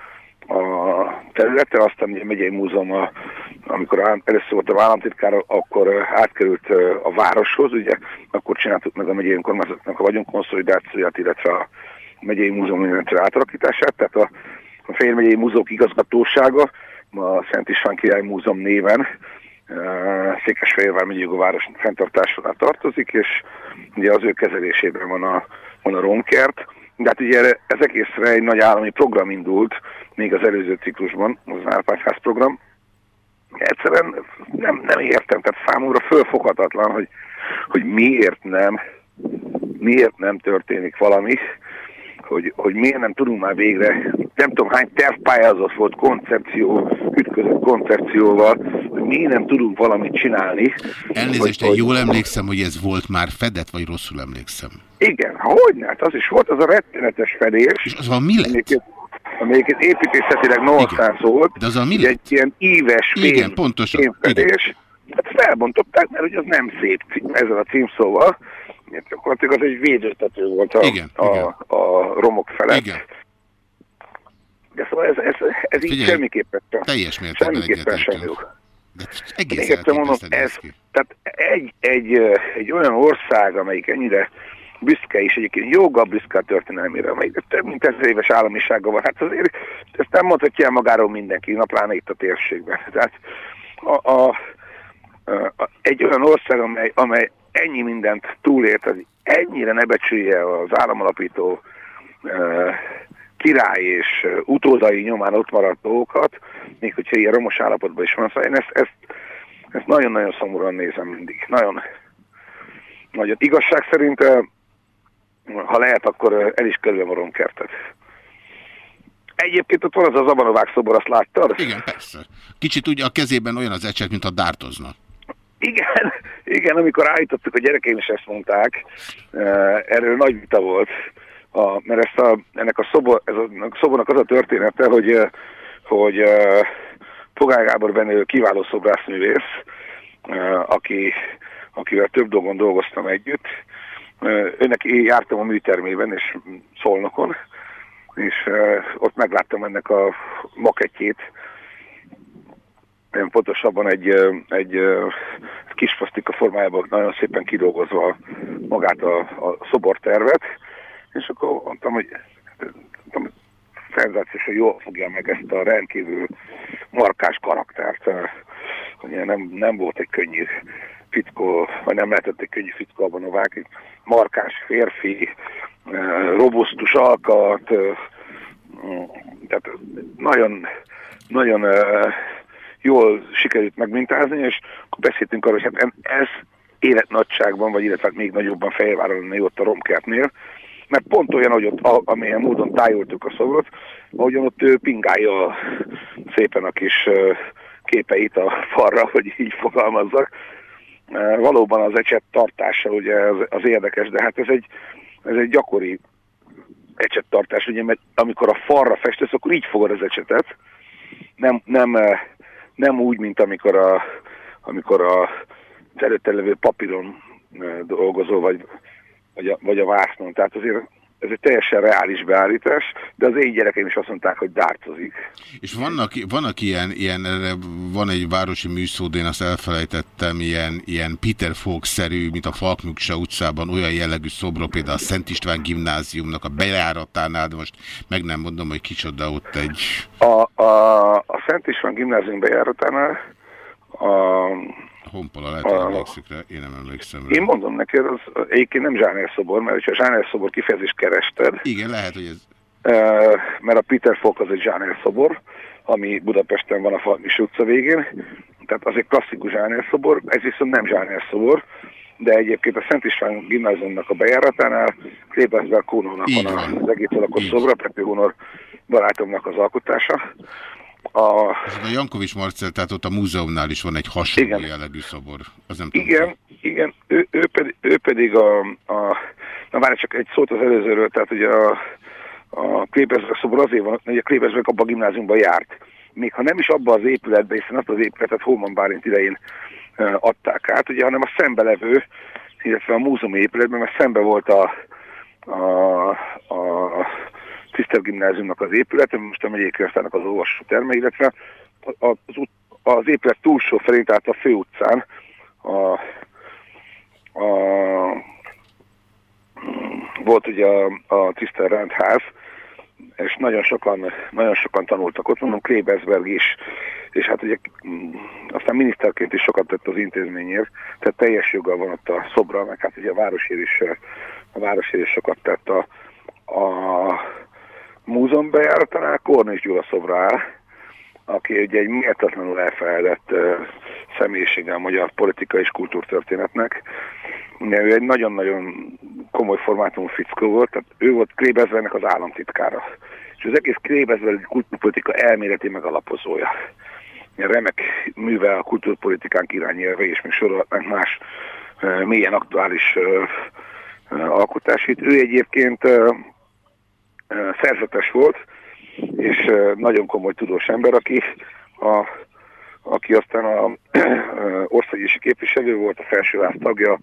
a területe, aztán a megyei múzeum, a, amikor először volt a államtitkár, akkor átkerült a városhoz, ugye akkor csináltuk meg a megyei önkormányzatnak a vagyonkonszolidációját, illetve a megyei múzeum illetve átalakítását, tehát a, a Fehér megyei múzeumok igazgatósága, a Szent István Király Múzeum néven Székesfehérvár megyei város fenntartásra alá tartozik, és ugye az ő kezelésében van a, van a romkert. De hát ugye ez egészre egy nagy állami program indult, még az előző ciklusban, az Árpádház program. Egyszerűen nem, nem értem, tehát számomra fölfoghatatlan, hogy, hogy miért nem, miért nem történik valami, hogy, hogy miért nem tudunk már végre, nem tudom hány tervpályázat volt koncepció, ütközött koncepcióval, hogy miért nem tudunk valamit csinálni. Elnézést, hogy, én jól emlékszem, hogy ez volt már fedett, vagy rosszul emlékszem. Igen, hogy hát az is volt, az a rettenetes fedés. És az van mi lett? Amelyiket, építészetileg nonsense volt. De az a mi lett? Egy ilyen íves fém, Igen, pontosan. fémfedés. Hát felbontották, mert ugye az nem szép cím, ezzel a címszóval, gyakorlatilag az egy védőtető volt a, Igen, a, igen. a romok felett. Igen. De szóval ez, ez, ez így Figyelj, semmiképpen sem. teljes mértékben Semmiképpen sem jó. Egész egyszer mondom, ez, tehát egy, egy, egy olyan ország, amelyik ennyire büszke és egyébként joggal büszke a történelmére, amelyik több mint ezer éves államisága van. Hát azért ezt nem mondhatja el magáról mindenki, na pláne itt a térségben. Tehát a, a, a, egy olyan ország, amely, amely ennyi mindent túlélt, az ennyire ne becsülje az államalapító király és utódai nyomán ott maradt dolgokat, még hogyha ilyen romos állapotban is van. Szóval én ezt, nagyon-nagyon szomorúan nézem mindig. Nagyon, nagyon. Igazság szerint, ha lehet, akkor el is körülvarom kertet. Egyébként ott van az a Zabanovák szobor, azt láttad? Igen, persze. Kicsit ugye a kezében olyan az ecset, mint a dártozna. Igen, igen, amikor állítottuk, a gyerekeim is ezt mondták, erről nagy vita volt, a, mert ezt a, ennek a, szobor, ez a, a szobornak az a története, hogy, hogy Pogály Gábor Benő kiváló szobrászművész, aki, akivel több dolgon dolgoztam együtt. Önnek jártam a műtermében és Szolnokon, és ott megláttam ennek a makettjét, pontosabban egy, egy kis plastika formájában nagyon szépen kidolgozva magát a, a szobortervet, és akkor mondtam, hogy mondtam, szenzációsan jól fogja meg ezt a rendkívül markás karaktert. Ugye nem, nem volt egy könnyű fickó, vagy nem lehetett egy könnyű fickó abban a vág, egy markás férfi, robusztus alkat, mm, tehát nagyon, nagyon jól sikerült megmintázni, és akkor beszéltünk arról, hogy hát ez életnagyságban, vagy illetve hát még nagyobban Fehérváron lenne jó ott a romkertnél, mert pont olyan, hogy ott, amilyen módon tájoltuk a szobrot, ahogyan ott ő pingálja szépen a kis képeit a falra, hogy így fogalmazzak. Valóban az ecset tartása ugye az, az érdekes, de hát ez egy, ez egy gyakori ecsettartás, ugye, mert amikor a falra festesz, akkor így fogod az ecsetet, nem, nem, nem úgy, mint amikor a, amikor a, az előtte levő papíron eh, dolgozol, vagy, vagy, a, vagy a vásznon. Tehát azért ez egy teljesen reális beállítás, de az én gyerekeim is azt mondták, hogy dártozik. És vannak, vannak ilyen, ilyen, van egy városi műszód, én azt elfelejtettem, ilyen, ilyen Peter Falk-szerű, mint a Falkmükse utcában, olyan jellegű szobrok, például a Szent István gimnáziumnak a bejáratánál, de most meg nem mondom, hogy kicsoda ott egy... A, a, a Szent István gimnázium bejáratánál a, Honpola lehet, hogy emlékszik rá, én nem emlékszem rá. én mondom neki, az egyébként nem zsánerszobor, mert ha zsánerszobor kifejezést kerested, Igen, lehet, hogy ez... Uh, mert a Peter Falk az egy zsánerszobor, ami Budapesten van a Falmis utca végén, tehát az egy klasszikus zsánerszobor, ez viszont nem zsánerszobor, de egyébként a Szent István gimnáziumnak a bejáratánál Klébezber Kónónak Így van az egész alakos szobra, Pepe Hunor barátomnak az alkotása. A, a Jankovics Marcel, tehát ott a múzeumnál is van egy hasonló Igen. jellegű szobor. Az nem tudom. igen, igen, ő, ő, pedig, ő pedig a, a na várj csak egy szót az előzőről, tehát ugye a, a Klébezberg szobor azért van, hogy a Klébezberg abban a gimnáziumban járt. Még ha nem is abban az épületben, hiszen azt az épületet Holman Bálint idején adták át, ugye, hanem a szembelevő, illetve a múzeumi épületben, mert szembe volt a, a, a Tisztelt Gimnáziumnak az épülete, most a megyei könyvtárnak az olvasó terme, illetve az, ut- az épület túlsó felén, tehát a főutcán a, a, volt ugye a, a Tisztelt Rendház, és nagyon sokan, nagyon sokan tanultak ott, mondom Klebesberg is, és hát ugye mm, aztán miniszterként is sokat tett az intézményért, tehát teljes joggal van ott a szobra, meg hát ugye a városért is, a városért is sokat tett a, a múzeum bejáratánál Kornis Gyula szobra áll, aki ugye egy méltatlanul elfeledett személyisége a magyar politika és kultúrtörténetnek. Ugye ő egy nagyon-nagyon komoly formátumú fickó volt, tehát ő volt Klébezvernek az államtitkára. És az egész Klébezver egy kultúrpolitika elméleti megalapozója. Remek műve a kultúrpolitikánk irányelve, és még sorolhatnánk más mélyen aktuális alkotásit. Ő egyébként szerzetes volt, és nagyon komoly tudós ember, aki, a, aki aztán a országgyűlési képviselő volt, a felsőház tagja,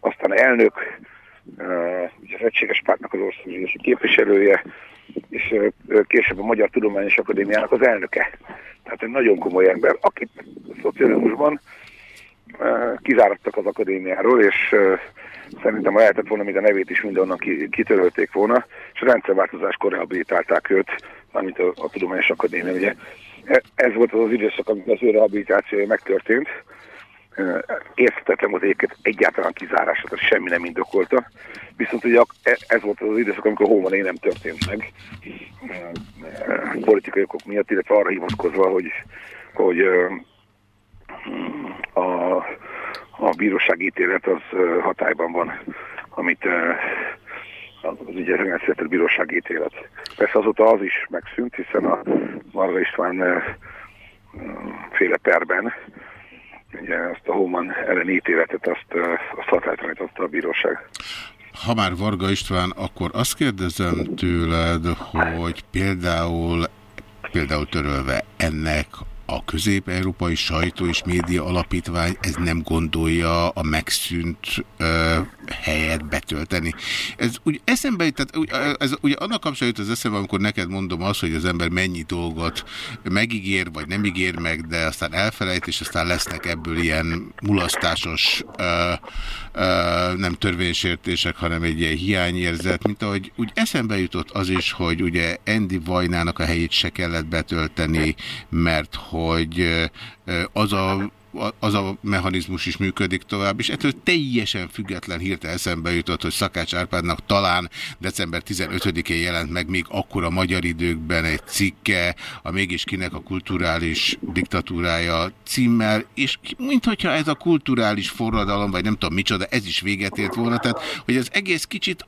aztán elnök, ugye az Egységes Pártnak az országgyűlési képviselője, és később a Magyar Tudományos Akadémiának az elnöke. Tehát egy nagyon komoly ember, akit a szocializmusban kizárattak az akadémiáról, és szerintem lehetett volna, még a nevét is mindenonnan kitörölték volna, és a rendszerváltozáskor rehabilitálták őt, mármint a, a Tudományos Akadémia. Ugye e, ez volt az az időszak, amikor az ő rehabilitációja megtörtént. Érthetetlen volt egyébként egyáltalán kizárásra, tehát semmi nem indokolta. Viszont ugye e, ez volt az, az időszak, amikor Hómané nem történt meg politikai okok miatt, illetve arra hivatkozva, hogy, hogy a, a bírósági ítélet az hatályban van, amit az ugye megszületett bírósági ítélet. Persze azóta az is megszűnt, hiszen a Varga István féle perben ugye azt a Hóman ellen ítéletet azt, azt hatálytalanította a bíróság. Ha már Varga István, akkor azt kérdezem tőled, hogy például, például törölve ennek a közép-európai sajtó és média alapítvány ez nem gondolja a megszűnt ö, helyet betölteni. Ez úgy eszembe tehát ez ugye annak jut az eszembe, amikor neked mondom azt, hogy az ember mennyi dolgot megígér, vagy nem ígér meg, de aztán elfelejt, és aztán lesznek ebből ilyen mulasztásos ö, ö, nem törvénysértések, hanem egy ilyen hiányérzet, mint ahogy úgy eszembe jutott az is, hogy ugye Andy Vajnának a helyét se kellett betölteni, mert hogy az a az a mechanizmus is működik tovább, és ettől teljesen független hírte eszembe jutott, hogy Szakács Árpádnak talán december 15-én jelent meg még akkor a magyar időkben egy cikke, a mégis kinek a kulturális diktatúrája címmel, és minthogyha ez a kulturális forradalom, vagy nem tudom micsoda, ez is véget ért volna, tehát hogy az egész kicsit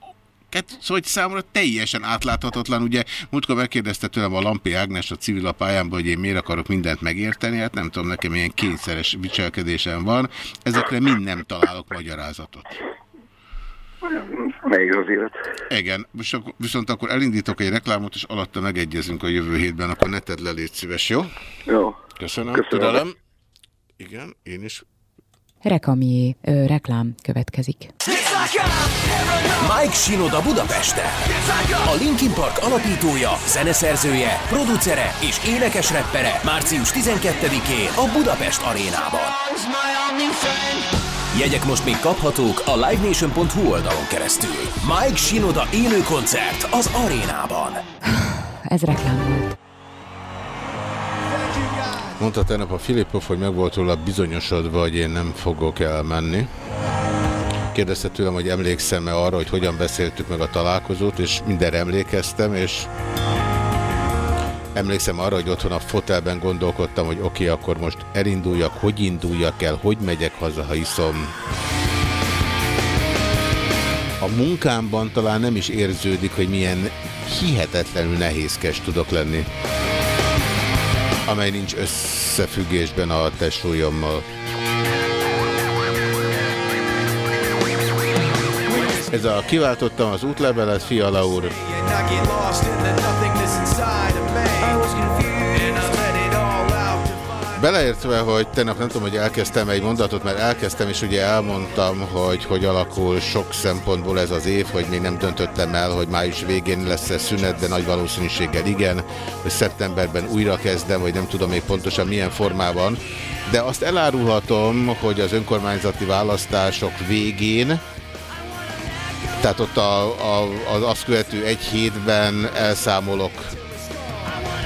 Szóval, hogy számomra teljesen átláthatatlan. Ugye múltkor megkérdezte tőlem a Lampi Ágnes a civil pályámban, hogy én miért akarok mindent megérteni. Hát nem tudom, nekem ilyen kényszeres viselkedésem van. Ezekre mind nem találok magyarázatot. Még az élet. Igen, viszont akkor elindítok egy reklámot, és alatta megegyezünk a jövő hétben, akkor ne tedd le, légy szíves, jó? Jó. Köszönöm. Köszönöm. Türelem. Igen, én is Rekamié ö, reklám következik. Mike Shinoda Budapeste. A Linkin Park alapítója, zeneszerzője, producere és énekes reppere március 12-én a Budapest arénában. Jegyek most még kaphatók a livenation.hu oldalon keresztül. Mike Shinoda élő koncert az arénában. Ez reklám volt. Mondta tegnap a Filippov, hogy meg volt róla bizonyosodva, hogy én nem fogok elmenni. Kérdezte tőlem, hogy emlékszem-e arra, hogy hogyan beszéltük meg a találkozót, és mindenre emlékeztem, és emlékszem arra, hogy otthon a fotelben gondolkodtam, hogy oké, okay, akkor most elinduljak, hogy induljak el, hogy megyek haza, ha iszom. A munkámban talán nem is érződik, hogy milyen hihetetlenül nehézkes tudok lenni amely nincs összefüggésben a testsúlyommal. Ez a kiváltottam az útlevelet, Fiala úr. Beleértve, hogy tegnap nem tudom, hogy elkezdtem egy mondatot, mert elkezdtem, és ugye elmondtam, hogy hogy alakul sok szempontból ez az év, hogy még nem döntöttem el, hogy május végén lesz-e szünet, de nagy valószínűséggel igen, hogy szeptemberben újra kezdem, hogy nem tudom még pontosan milyen formában. De azt elárulhatom, hogy az önkormányzati választások végén, tehát ott a, a, az azt követő egy hétben elszámolok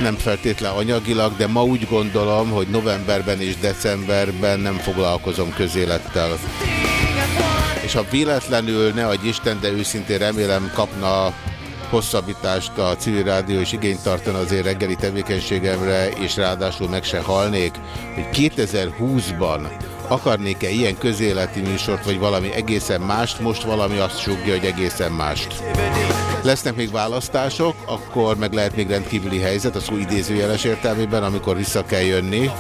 nem feltétlen anyagilag, de ma úgy gondolom, hogy novemberben és decemberben nem foglalkozom közélettel. És ha véletlenül, ne adj Isten, de őszintén remélem kapna hosszabbítást a civil rádió és igényt tartana az én reggeli tevékenységemre, és ráadásul meg se halnék, hogy 2020-ban akarnék-e ilyen közéleti műsort, vagy valami egészen mást, most valami azt súgja, hogy egészen mást. Lesznek még választások, akkor meg lehet még rendkívüli helyzet, a szó idézőjeles értelmében, amikor vissza kell jönni.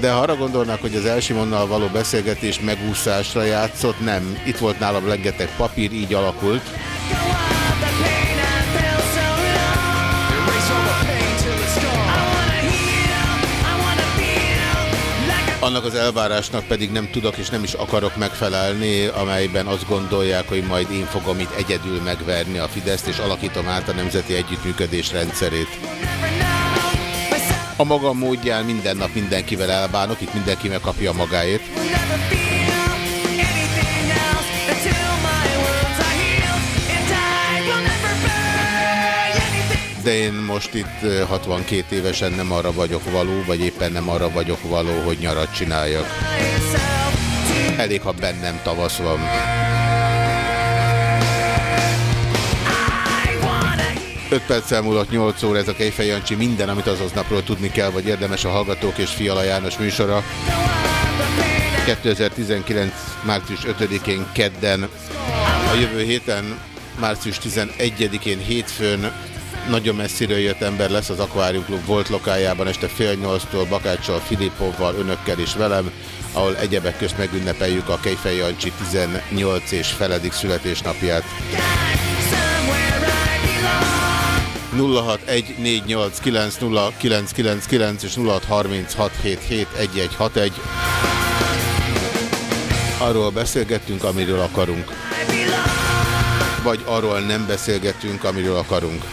De ha arra gondolnak, hogy az Elsimonnal való beszélgetés megúszásra játszott, nem. Itt volt nálam rengeteg papír, így alakult. Annak az elvárásnak pedig nem tudok és nem is akarok megfelelni, amelyben azt gondolják, hogy majd én fogom itt egyedül megverni a Fideszt, és alakítom át a nemzeti együttműködés rendszerét. A maga módján minden nap mindenkivel elbánok, itt mindenki megkapja magáét. De én most itt 62 évesen nem arra vagyok való, vagy éppen nem arra vagyok való, hogy nyarat csináljak. Elég, ha bennem tavasz van. 5 perccel múlott 8 óra ez a Kejfej. Minden, amit azaz napról tudni kell, vagy érdemes a Hallgatók és Fiala János műsora. 2019. március 5-én kedden, a jövő héten március 11-én hétfőn nagyon messziről jött ember lesz az Aquarium Club volt lokájában este fél nyolctól Bakáccsal, Filipovval, önökkel és velem, ahol egyebek közt megünnepeljük a Kejfej Jancsi 18 és feledik születésnapját. 0614890999 és 0636771161. Arról beszélgettünk, amiről akarunk. Vagy arról nem beszélgetünk, amiről akarunk.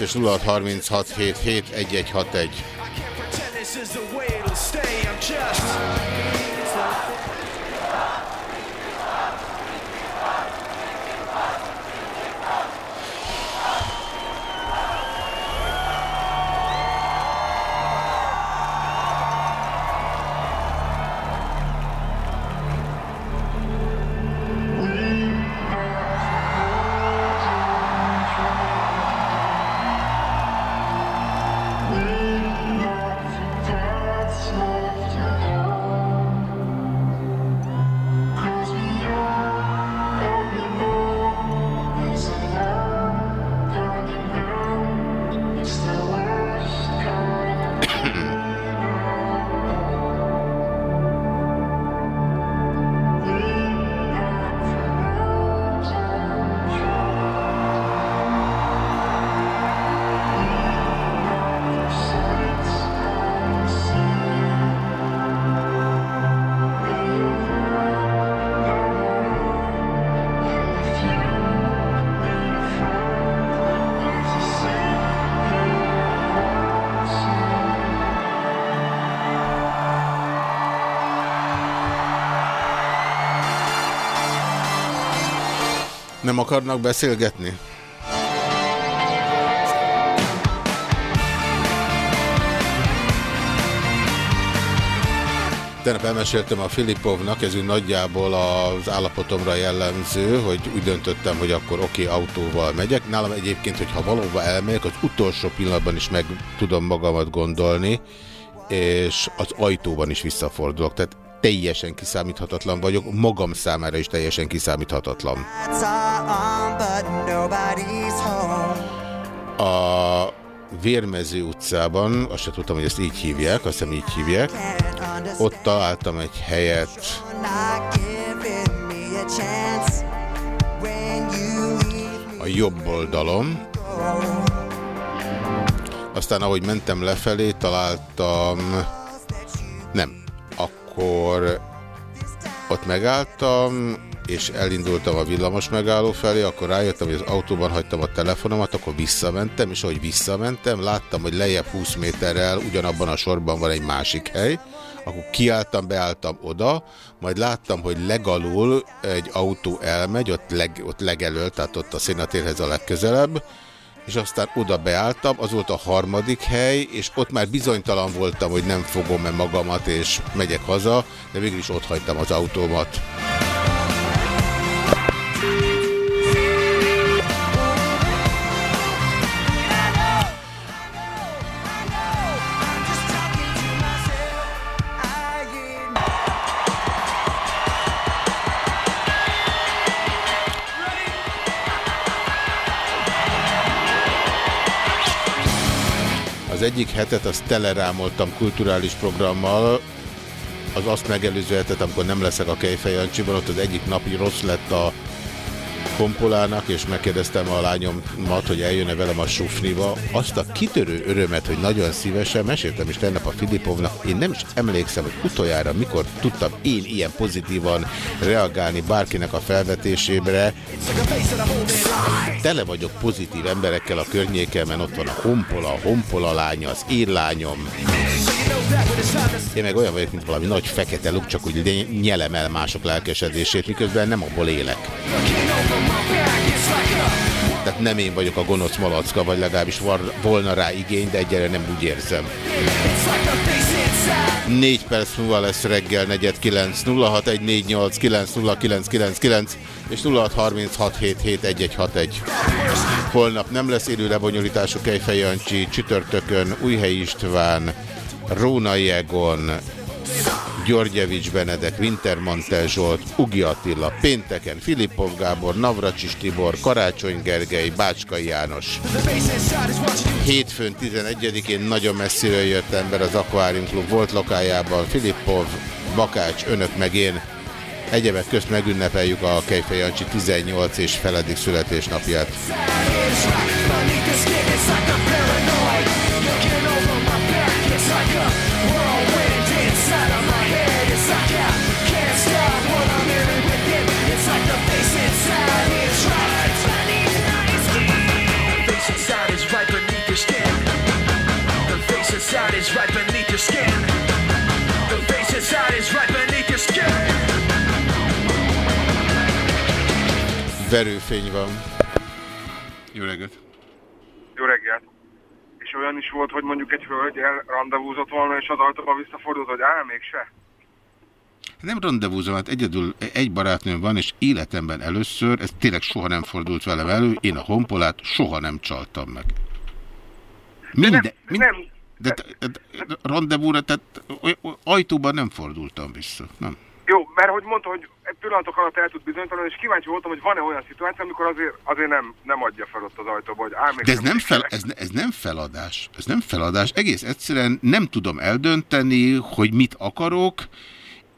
És 0636771161. Nem akarnak beszélgetni? Tegnap elmeséltem a Filipovnak, ez úgy nagyjából az állapotomra jellemző, hogy úgy döntöttem, hogy akkor oké, okay, autóval megyek. Nálam egyébként, hogyha valóban elmegyek, az utolsó pillanatban is meg tudom magamat gondolni, és az ajtóban is visszafordulok. Tehát teljesen kiszámíthatatlan vagyok, magam számára is teljesen kiszámíthatatlan. A Vérmező utcában, azt sem tudtam, hogy ezt így hívják, azt hiszem így hívják, ott találtam egy helyet, a jobb oldalon. Aztán ahogy mentem lefelé, találtam, nem, akkor ott megálltam, és elindultam a villamos megálló felé, akkor rájöttem, hogy az autóban hagytam a telefonomat, akkor visszamentem, és ahogy visszamentem, láttam, hogy lejjebb 20 méterrel ugyanabban a sorban van egy másik hely, akkor kiálltam, beálltam oda, majd láttam, hogy legalul egy autó elmegy, ott, leg, ott legelől, tehát ott a szénatérhez a legközelebb, és aztán oda beálltam, az volt a harmadik hely, és ott már bizonytalan voltam, hogy nem fogom-e magamat, és megyek haza, de végül is ott hagytam az autómat. Egyik hetet azt telerámoltam kulturális programmal, az azt megelőző hetet, amikor nem leszek a Kejfej Jancsiban, ott az egyik nap rossz lett a kompolának, és megkérdeztem a lányomat, hogy eljön-e velem a sufniba. Azt a kitörő örömet, hogy nagyon szívesen, meséltem is tegnap a Filipovnak, én nem is emlékszem, hogy utoljára mikor tudtam én ilyen pozitívan reagálni bárkinek a felvetésére. Tele vagyok pozitív emberekkel a környékemen, ott van a Honpola, a Honpola lánya, az én lányom. Én meg olyan vagyok, mint valami nagy fekete luk, csak úgy nyelem el mások lelkesedését, miközben nem abból élek. Tehát nem én vagyok a gonosz malacka, vagy legalábbis var, volna rá igény, de egyre nem úgy érzem. 4 perc múlva lesz reggel 49 0614890999 és 0636771161. Holnap nem lesz élő lebonyolítású Kejfej Jancsi, csütörtökön Újhely István, Rónai Egon, Györgyevics Benedek, Wintermantel Zsolt, Ugi Attila, pénteken Filippov Gábor, Navracsis Tibor, Karácsony Gergely, Bácskai János. Hétfőn 11-én nagyon messziről jött ember az Aquarium Club volt lokájában, Filippov, Bakács, önök meg én. Egyebek közt megünnepeljük a Kejfej Jancsi 18 és feledik születésnapját. Verőfény van. Jó reggelt! Jó reggelt! És olyan is volt, hogy mondjuk egy hölgy elrandevúzott volna, és az ajtóba visszafordult, hogy áll, mégse? Nem rendezvúzom, hát egyedül egy barátnőm van, és életemben először, ez tényleg soha nem fordult velem elő, én a honpolát soha nem csaltam meg. Minden, nem, mind, nem, de rendezvúra, tehát ajtóban nem fordultam vissza, nem. Jó, mert hogy mondta, hogy egy pillanatok alatt el tud bizonytalanul, és kíváncsi voltam, hogy van-e olyan szituáció, amikor azért, azért nem, nem adja fel ott az ajtóba, hogy ám De ez nem, fel, ez, ez nem feladás, ez nem feladás, egész egyszerűen nem tudom eldönteni, hogy mit akarok,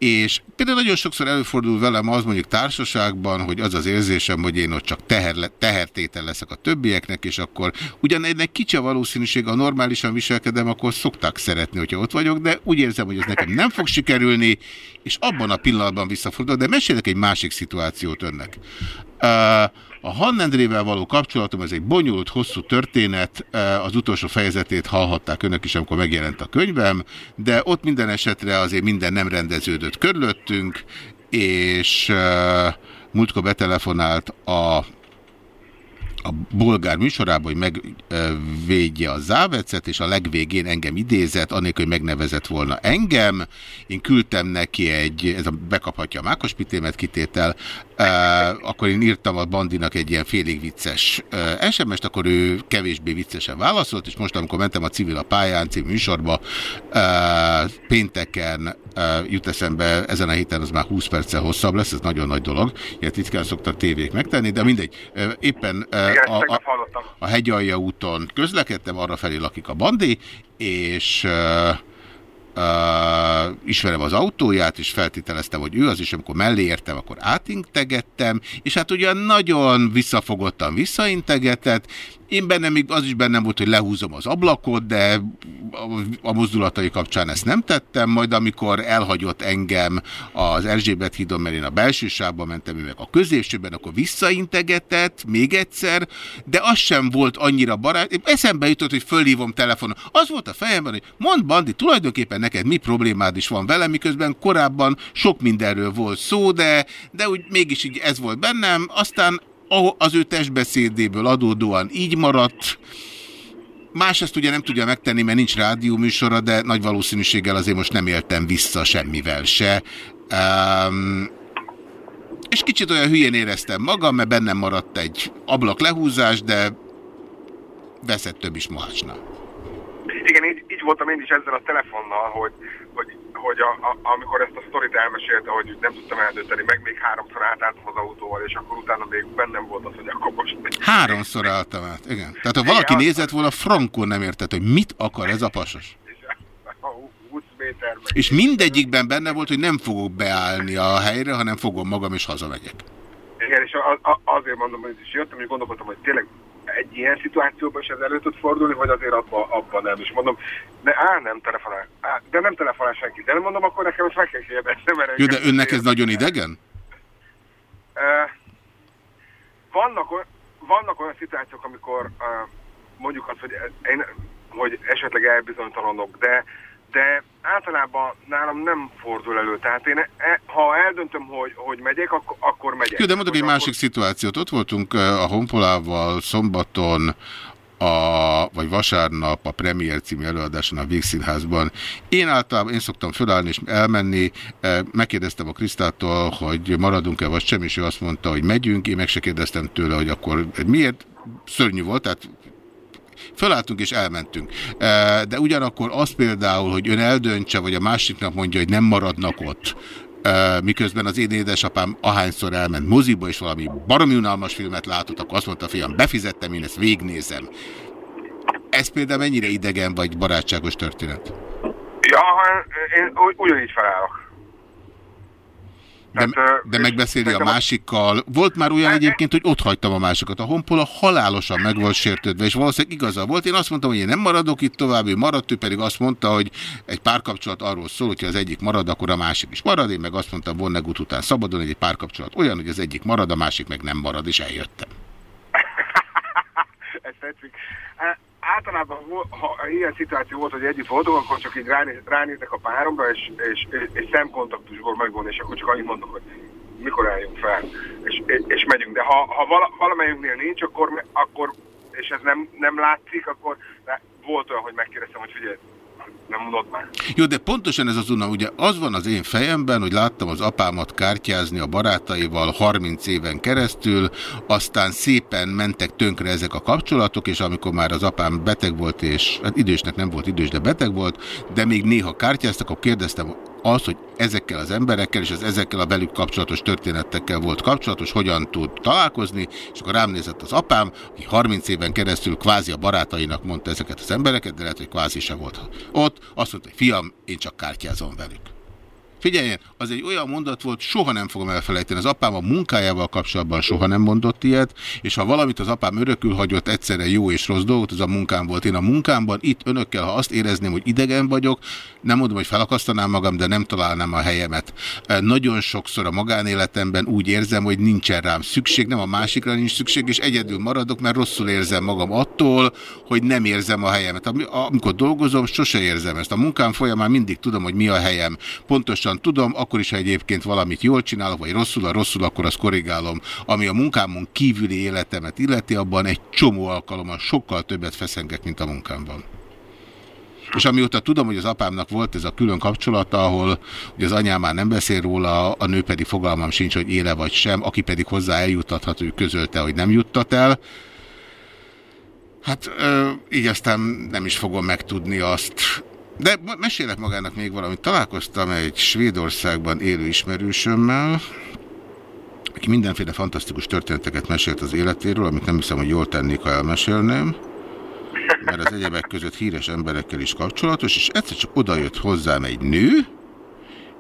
és például nagyon sokszor előfordul velem az mondjuk társaságban, hogy az az érzésem, hogy én ott csak teher, tehertétel leszek a többieknek, és akkor ugyan ennek kicsi a valószínűség, a normálisan viselkedem, akkor szokták szeretni, hogyha ott vagyok, de úgy érzem, hogy ez nekem nem fog sikerülni, és abban a pillanatban visszafordul. De mesélek egy másik szituációt önnek. Uh, a Hannendrével való kapcsolatom, ez egy bonyolult, hosszú történet, az utolsó fejezetét hallhatták önök is, amikor megjelent a könyvem, de ott minden esetre azért minden nem rendeződött körülöttünk, és múltkor betelefonált a a bolgár műsorában, hogy megvédje a závecet, és a legvégén engem idézett, anélkül, hogy megnevezett volna engem. Én küldtem neki egy, ez a bekaphatja a mákospitémet kitétel, akkor én írtam a Bandinak egy ilyen félig vicces SMS-t, akkor ő kevésbé viccesen válaszolt, és most, amikor mentem a Civil a pályán című műsorba, pénteken jut eszembe, ezen a héten az már 20 perccel hosszabb lesz, ez nagyon nagy dolog, ilyet ritkán szoktak tévék megtenni, de mindegy, éppen a, a, a hegyalja úton közlekedtem, arra felé lakik a Bandi, és uh, ismerem az autóját, és feltételeztem, hogy ő az, és amikor mellé értem, akkor átintegettem, és hát ugyan nagyon visszafogottan visszaintegetett, én bennem még az is bennem volt, hogy lehúzom az ablakot, de a mozdulatai kapcsán ezt nem tettem, majd amikor elhagyott engem az Erzsébet hídon, mert én a belső sávban mentem, ő meg a középsőben, akkor visszaintegetett még egyszer, de az sem volt annyira barát. Eszembe jutott, hogy fölhívom telefonon. Az volt a fejemben, hogy mond Bandi, tulajdonképpen neked mi problémád is van velem, miközben korábban sok mindenről volt szó, de, de úgy mégis így ez volt bennem, aztán az ő testbeszédéből adódóan így maradt. Más ezt ugye nem tudja megtenni, mert nincs rádióműsora, de nagy valószínűséggel azért most nem éltem vissza semmivel se. Um, és kicsit olyan hülyén éreztem magam, mert bennem maradt egy ablak lehúzás, de veszett több is mohácsna. Igen, így, így voltam én is ezzel a telefonnal, hogy, hogy hogy a, a, amikor ezt a sztorit elmesélte, hogy nem tudtam eldönteni, meg még háromszor átálltam az autóval, és akkor utána még bennem volt az, hogy akkor most... Háromszor álltam át, igen. Tehát ha valaki Igen, nézett volna, frankon nem értett, hogy mit akar ez a pasas. A 20 méter meg. És mindegyikben benne volt, hogy nem fogok beállni a helyre, hanem fogom magam és hazamegyek. Igen, és a, a, azért mondom, hogy is jöttem, és gondolkodtam, hogy tényleg egy ilyen szituációban is ez elő tud fordulni, vagy azért abban abba nem. És mondom, de á, nem telefonál, á, de nem telefonál senki. De nem mondom, akkor nekem ezt meg kell kérdezni, mert Jó, de önnek ez nagyon idegen? Ö, vannak, vannak olyan szituációk, amikor ö, mondjuk azt, hogy, én, hogy esetleg elbizonytalanok, de, de általában nálam nem fordul elő. Tehát én, e, ha eldöntöm, hogy, hogy megyek, akkor, akkor megyek. Jó, de mondok egy Hogy másik szituációt. Ott voltunk a Honpolával szombaton, a, vagy vasárnap a Premier című előadáson a Végszínházban. Én általában, én szoktam fölállni és elmenni, megkérdeztem a Krisztától, hogy maradunk-e vagy sem, és ő azt mondta, hogy megyünk, én meg se kérdeztem tőle, hogy akkor miért szörnyű volt, tehát Fölálltunk és elmentünk. De ugyanakkor az például, hogy ön eldöntse, vagy a másiknak mondja, hogy nem maradnak ott, miközben az én édesapám ahányszor elment moziba, és valami baromi unalmas filmet látott, akkor azt mondta, fiam, befizettem, én ezt végnézem. Ez például mennyire idegen vagy barátságos történet? Ja, ha én ugy- ugyanígy felállok. De, de megbeszéli a másikkal. Volt már olyan egyébként, hogy ott hagytam a másikat. A honpola halálosan meg volt sértődve, és valószínűleg igaza volt. Én azt mondtam, hogy én nem maradok itt tovább, ő maradt, ő pedig azt mondta, hogy egy párkapcsolat arról szól, hogyha az egyik marad, akkor a másik is marad. Én meg azt mondtam Vonnegut után szabadon, hogy egy párkapcsolat olyan, hogy az egyik marad, a másik meg nem marad, és eljöttem. Ez tetszik. Általában, ha ilyen szituáció volt, hogy együtt voltunk, akkor csak így ránéz, ránézek a páromra, és, és, és, szemkontaktusból megvan, és akkor csak annyit mondok, hogy mikor álljunk fel, és, és, megyünk. De ha, ha vala, valamelyiknél nincs, akkor, akkor és ez nem, nem látszik, akkor volt olyan, hogy megkérdeztem, hogy figyelj, nem mondod már. Jó, de pontosan ez az unalom. Ugye az van az én fejemben, hogy láttam az apámat kártyázni a barátaival 30 éven keresztül, aztán szépen mentek tönkre ezek a kapcsolatok, és amikor már az apám beteg volt, és hát idősnek nem volt idős, de beteg volt, de még néha kártyáztak, akkor kérdeztem azt, hogy ezekkel az emberekkel és az ezekkel a velük kapcsolatos történetekkel volt kapcsolatos, hogyan tud találkozni, és akkor rám nézett az apám, aki 30 éven keresztül kvázi a barátainak mondta ezeket az embereket, de lehet, hogy kvázi se volt ott. Azt mondta, hogy fiam, én csak kártyázom velük. Figyeljen, az egy olyan mondat volt, soha nem fogom elfelejteni. Az apám a munkájával kapcsolatban soha nem mondott ilyet, és ha valamit az apám örökül hagyott egyszerre jó és rossz dolgot, az a munkám volt. Én a munkámban itt önökkel, ha azt érezném, hogy idegen vagyok, nem mondom, hogy felakasztanám magam, de nem találnám a helyemet. E, Nagyon sokszor a magánéletemben úgy érzem, hogy nincsen rám szükség, nem a másikra nincs szükség, és egyedül maradok, mert rosszul érzem magam attól, hogy nem érzem a helyemet. Ami- Amikor dolgozom, sose érzem ezt. A munkám folyamán mindig tudom, hogy mi a helyem. Pontosan tudom, akkor is, ha egyébként valamit jól csinálok, vagy rosszul, ha rosszul, akkor azt korrigálom. Ami a munkámon kívüli életemet illeti, abban egy csomó alkalommal sokkal többet feszengek, mint a munkámban. És amióta tudom, hogy az apámnak volt ez a külön kapcsolata, ahol ugye az anyám már nem beszél róla, a nő pedig fogalmam sincs, hogy éle vagy sem, aki pedig hozzá eljutathat, ő közölte, hogy nem juttat el. Hát ö, így aztán nem is fogom megtudni azt. De mesélek magának még valamit. Találkoztam egy Svédországban élő ismerősömmel, aki mindenféle fantasztikus történeteket mesélt az életéről, amit nem hiszem, hogy jól tennék, ha elmesélném mert az egyebek között híres emberekkel is kapcsolatos, és egyszer csak odajött hozzám egy nő,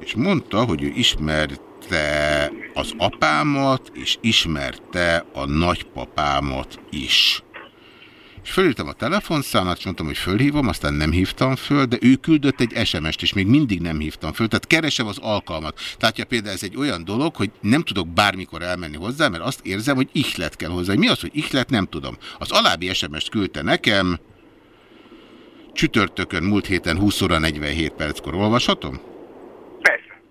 és mondta, hogy ő ismerte az apámat, és ismerte a nagypapámat is. És fölírtam a telefonszámát, és mondtam, hogy fölhívom, aztán nem hívtam föl, de ő küldött egy SMS-t, és még mindig nem hívtam föl. Tehát keresem az alkalmat. Tehát ja, például ez egy olyan dolog, hogy nem tudok bármikor elmenni hozzá, mert azt érzem, hogy ihlet kell hozzá. Mi az, hogy ihlet, nem tudom. Az alábbi SMS-t küldte nekem, csütörtökön múlt héten 20 óra 47 perckor. Olvashatom?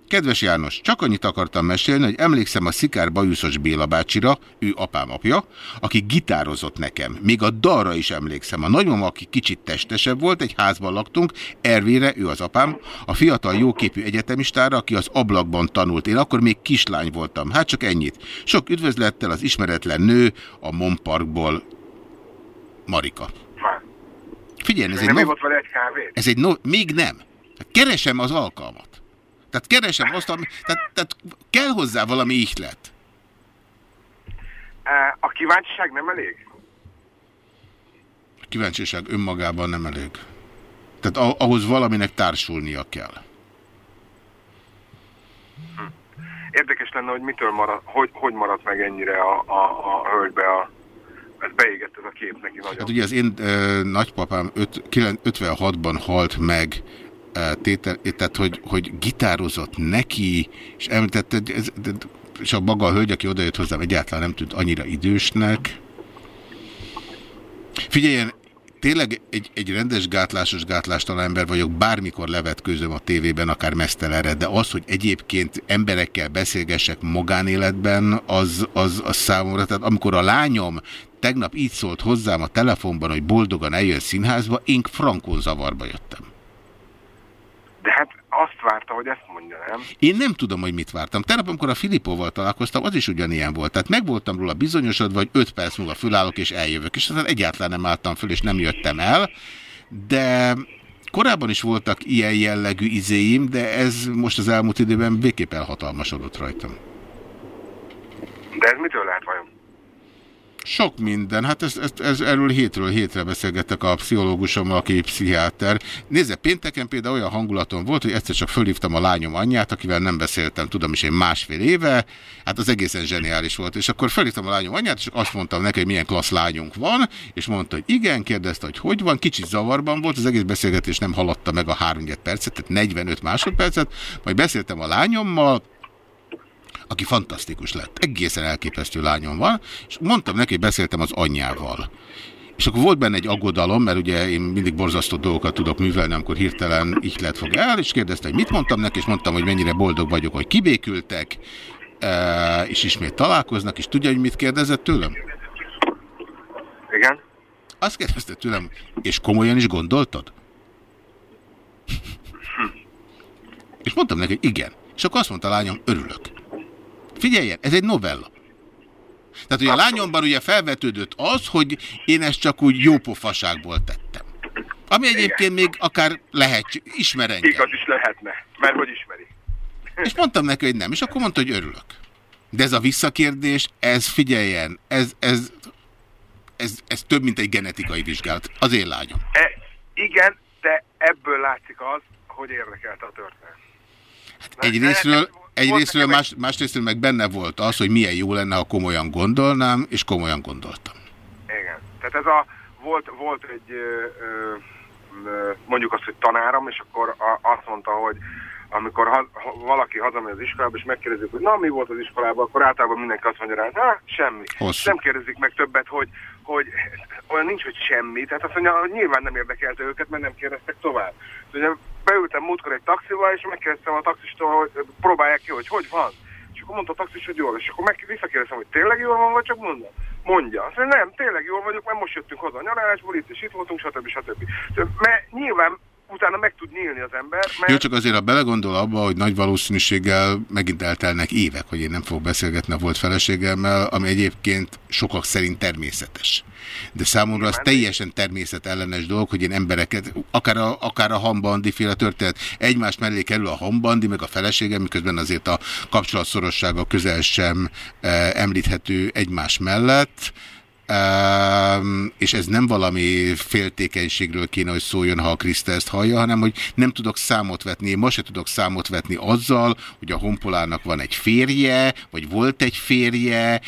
Kedves János, csak annyit akartam mesélni, hogy emlékszem a Szikár Bajuszos Béla bácsira, ő apám apja, aki gitározott nekem. Még a dalra is emlékszem. A nagymama, aki kicsit testesebb volt, egy házban laktunk, Ervére, ő az apám, a fiatal jóképű egyetemistára, aki az ablakban tanult. Én akkor még kislány voltam. Hát csak ennyit. Sok üdvözlettel az ismeretlen nő a Monparkból, Marika. Figyelj, ez egy, nov- ez egy no- még nem. Keresem az alkalmat. Tehát keresem azt, ami, tehát, tehát kell hozzá valami ihlet. A kíváncsiság nem elég? A kíváncsiság önmagában nem elég. Tehát ahhoz valaminek társulnia kell. Érdekes lenne, hogy mitől marad, hogy, hogy maradt meg ennyire a, a, a hölgybe a... Ez beégett ez a kép neki nagyon. Hát ugye az én ö, nagypapám öt- kilen- 56-ban halt meg, tétel, tehát hogy, hogy gitározott neki, és említette, ez, és a maga a hölgy, aki odajött hozzám, egyáltalán nem tűnt annyira idősnek. Figyeljen, tényleg egy, egy rendes gátlásos gátlástalan ember vagyok, bármikor levetkőzöm a tévében, akár mesztelenre, de az, hogy egyébként emberekkel beszélgessek magánéletben, az, az, az számomra, tehát amikor a lányom tegnap így szólt hozzám a telefonban, hogy boldogan eljön színházba, én frankon zavarba jöttem. De hát azt várta, hogy ezt mondja, nem? Én nem tudom, hogy mit vártam. Tegnap, amikor a Filipóval találkoztam, az is ugyanilyen volt. Tehát meg voltam róla bizonyosodva, hogy 5 perc múlva fölállok és eljövök. És aztán egyáltalán nem álltam föl, és nem jöttem el. De korábban is voltak ilyen jellegű izéim, de ez most az elmúlt időben végképp elhatalmasodott rajtam. De ez mitől lehet vajon? Sok minden. Hát ez, ez, ez, erről hétről hétre beszélgettek a pszichológusommal, aki pszichiáter. Nézze, pénteken például olyan hangulatom volt, hogy egyszer csak fölhívtam a lányom anyját, akivel nem beszéltem, tudom is én másfél éve. Hát az egészen zseniális volt. És akkor fölhívtam a lányom anyját, és azt mondtam neki, hogy milyen klassz lányunk van, és mondta, hogy igen, kérdezte, hogy hogy van, kicsit zavarban volt, az egész beszélgetés nem haladta meg a 3 percet, tehát 45 másodpercet, majd beszéltem a lányommal, aki fantasztikus lett. Egészen elképesztő lányom van, és mondtam neki, hogy beszéltem az anyjával. És akkor volt benne egy aggodalom, mert ugye én mindig borzasztó dolgokat tudok művelni, amikor hirtelen ihlet fog el, és kérdezte, hogy mit mondtam neki, és mondtam, hogy mennyire boldog vagyok, hogy kibékültek, e, és ismét találkoznak, és tudja, hogy mit kérdezett tőlem? Igen? Azt kérdezte tőlem, és komolyan is gondoltad? És mondtam neki, hogy igen. És akkor azt mondta a lányom, örülök. Figyeljen, ez egy novella. Tehát ugye a lányomban ugye felvetődött az, hogy én ezt csak úgy jópofaságból tettem. Ami egyébként még akár lehet, ismer engem. Igaz is lehetne, mert hogy ismeri. És mondtam neki, hogy nem, és akkor mondta, hogy örülök. De ez a visszakérdés, ez figyeljen, ez, ez, ez, ez több, mint egy genetikai vizsgálat. Az én lányom. E, igen, de ebből látszik az, hogy érdekelte a történet. Egyrésztről, egyrésztről más, másrésztről meg benne volt az, hogy milyen jó lenne, ha komolyan gondolnám, és komolyan gondoltam. Igen. Tehát ez a, volt, volt egy, ö, ö, ö, mondjuk azt, hogy tanárom, és akkor a, azt mondta, hogy amikor ha, ha, valaki hazamegy az iskolába, és megkérdezik, hogy na, mi volt az iskolában, akkor általában mindenki azt mondja rá, hát semmi. Hosszú. Nem kérdezik meg többet, hogy, hogy olyan nincs, hogy semmi. Tehát azt mondja, hogy nyilván nem érdekelte őket, mert nem kérdeztek tovább. Ugye beültem múltkor egy taxival, és megkérdeztem a taxistól, hogy próbálják ki, hogy hogy van. És akkor mondta a taxis, hogy jól, és akkor meg visszakérdeztem, hogy tényleg jól van, vagy csak mondom. Mondja. Azt mondja, nem, tényleg jól vagyok, mert most jöttünk haza a nyaralásból, itt és itt voltunk, stb. stb. Mert nyilván utána meg tud nyílni az ember, mert Jó, csak azért, ha belegondol abba, hogy nagy valószínűséggel megint eltelnek évek, hogy én nem fogok beszélgetni a volt feleségemmel, ami egyébként sokak szerint természetes. De számomra az teljesen természetellenes dolog, hogy én embereket, akár a, akár a hambandi féle történet, egymás mellé kerül a hambandi, meg a feleségem, miközben azért a kapcsolatszorossága közel sem e, említhető egymás mellett. És ez nem valami féltékenységről kéne, hogy szóljon, ha a Kriszta ezt hallja, hanem hogy nem tudok számot vetni. Én most se tudok számot vetni azzal, hogy a honpolának van egy férje, vagy volt egy férje,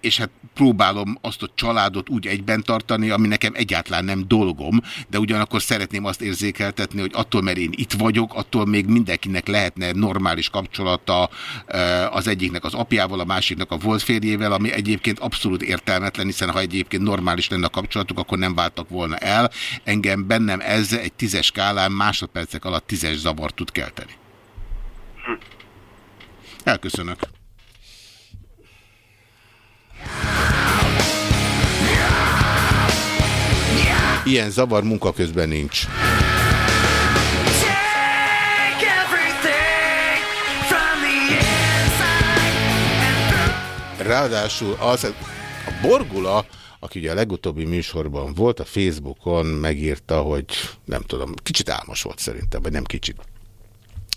és hát próbálom azt a családot úgy egyben tartani, ami nekem egyáltalán nem dolgom, de ugyanakkor szeretném azt érzékeltetni, hogy attól, mert én itt vagyok, attól még mindenkinek lehetne normális kapcsolata eh, az egyiknek az apjával, a másiknak a volt férjével, ami egyébként abszolút értelmetlen, hiszen ha egyébként normális lenne a kapcsolatuk, akkor nem váltak volna el. Engem bennem ez egy tízes skálán másodpercek alatt tízes zavart tud kelteni. Elköszönök. Ilyen zavar munka közben nincs. Ráadásul az, a Borgula, aki ugye a legutóbbi műsorban volt, a Facebookon megírta, hogy nem tudom, kicsit álmos volt szerintem, vagy nem kicsit.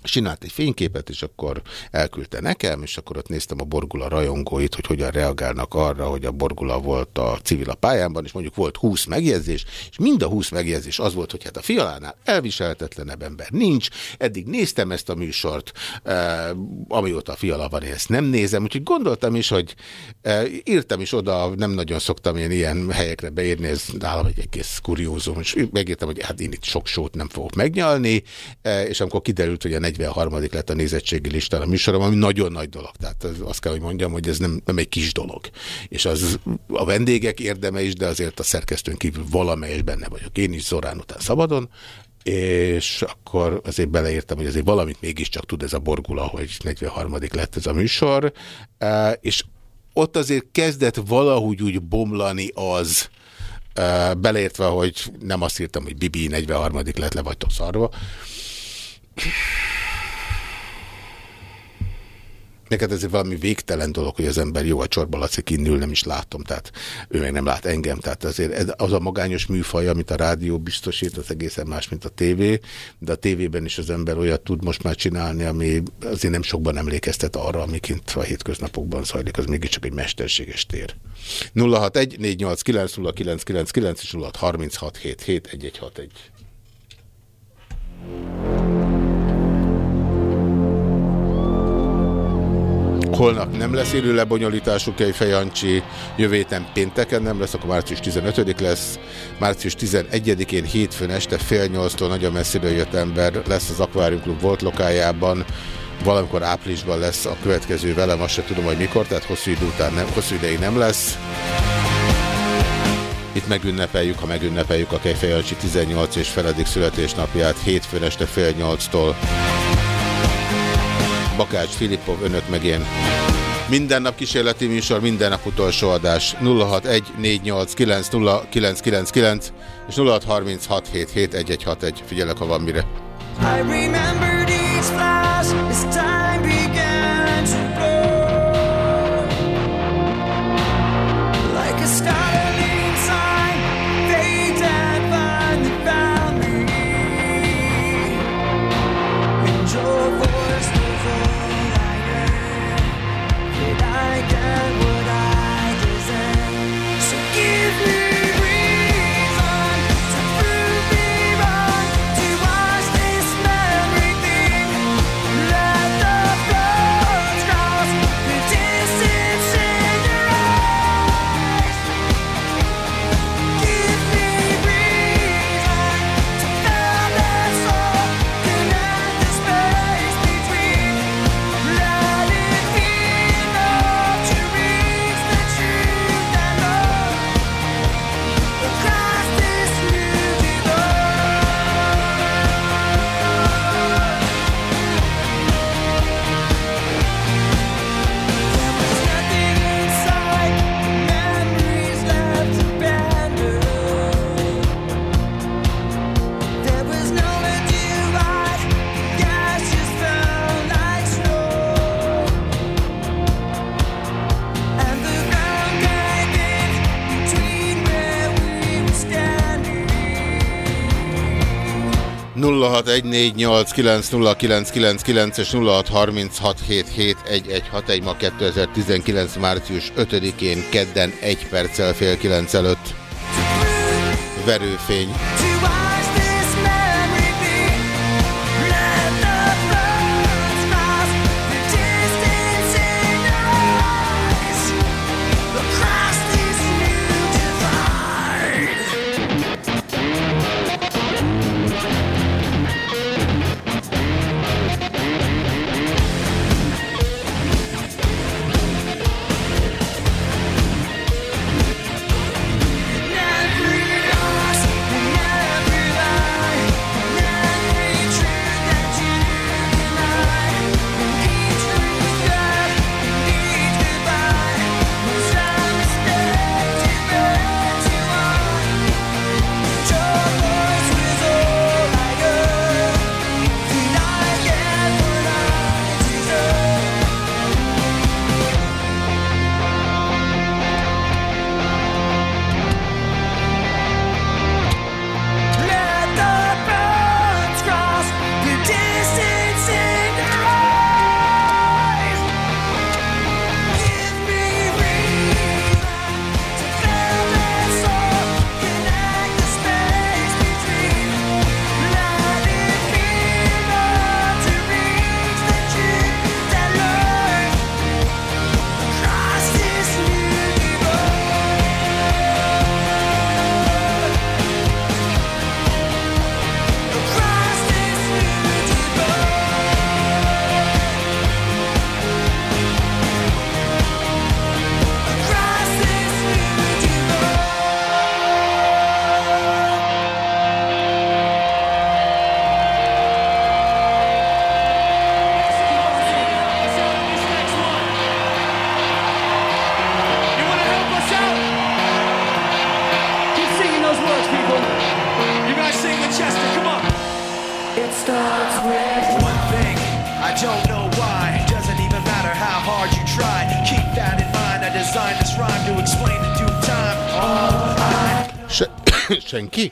Csinált egy fényképet, és akkor elküldte nekem, és akkor ott néztem a Borgula rajongóit, hogy hogyan reagálnak arra, hogy a Borgula volt a civil a pályámban, és mondjuk volt 20 megjegyzés, és mind a 20 megjegyzés az volt, hogy hát a fialánál elviselhetetlenebb ember nincs. Eddig néztem ezt a műsort, eh, amióta a fiala van, én ezt nem nézem, úgyhogy gondoltam is, hogy eh, írtam is oda, nem nagyon szoktam én ilyen helyekre beírni, ez nálam egy egész kuriózum, és megírtam, hogy hát én itt sok sót nem fogok megnyalni, eh, és amikor kiderült, hogy a 43. lett a nézettségi listán a műsorom, ami nagyon nagy dolog. Tehát az, azt kell, hogy mondjam, hogy ez nem, nem egy kis dolog. És az a vendégek érdeme is, de azért a szerkesztőn kívül valamelyes benne vagyok. Én is Zorán után szabadon, és akkor azért beleírtam, hogy azért valamit mégiscsak tud ez a borgula, hogy 43. lett ez a műsor, és ott azért kezdett valahogy úgy bomlani az, beleértve, hogy nem azt írtam, hogy Bibi 43. lett le vagytok szarva, Neked ez valami végtelen dolog, hogy az ember jó a csorba Laci kinnül, nem is látom, tehát ő meg nem lát engem, tehát azért az a magányos műfaj, amit a rádió biztosít, az egészen más, mint a tévé, de a tévében is az ember olyat tud most már csinálni, ami azért nem sokban emlékeztet arra, ami kint a hétköznapokban zajlik, az mégiscsak egy mesterséges tér. 061 489 0999 és 0636 Holnap nem lesz élő lebonyolítású Kejfej Jancsi, jövő héten pénteken nem lesz, akkor március 15 lesz. Március 11-én hétfőn este fél nyolctól nagyon messziről jött ember lesz az Aquarium Club volt lokájában. Valamikor áprilisban lesz a következő velem, azt se tudom, hogy mikor, tehát hosszú idő után nem, hosszú ideig nem lesz. Itt megünnepeljük, ha megünnepeljük a Kejfej Jancsi 18 és feledik születésnapját hétfőn este fél nyolctól. Bakács Filippov, önök meg én. Minden nap kísérleti műsor, minden nap utolsó adás. 0614890999 és 0636771161. Figyelek, ha van mire. I remembered each flash 0614890999 és 0636771161 ma 2019. március 5-én kedden 1 perccel fél 9 előtt. Verőfény. Senki?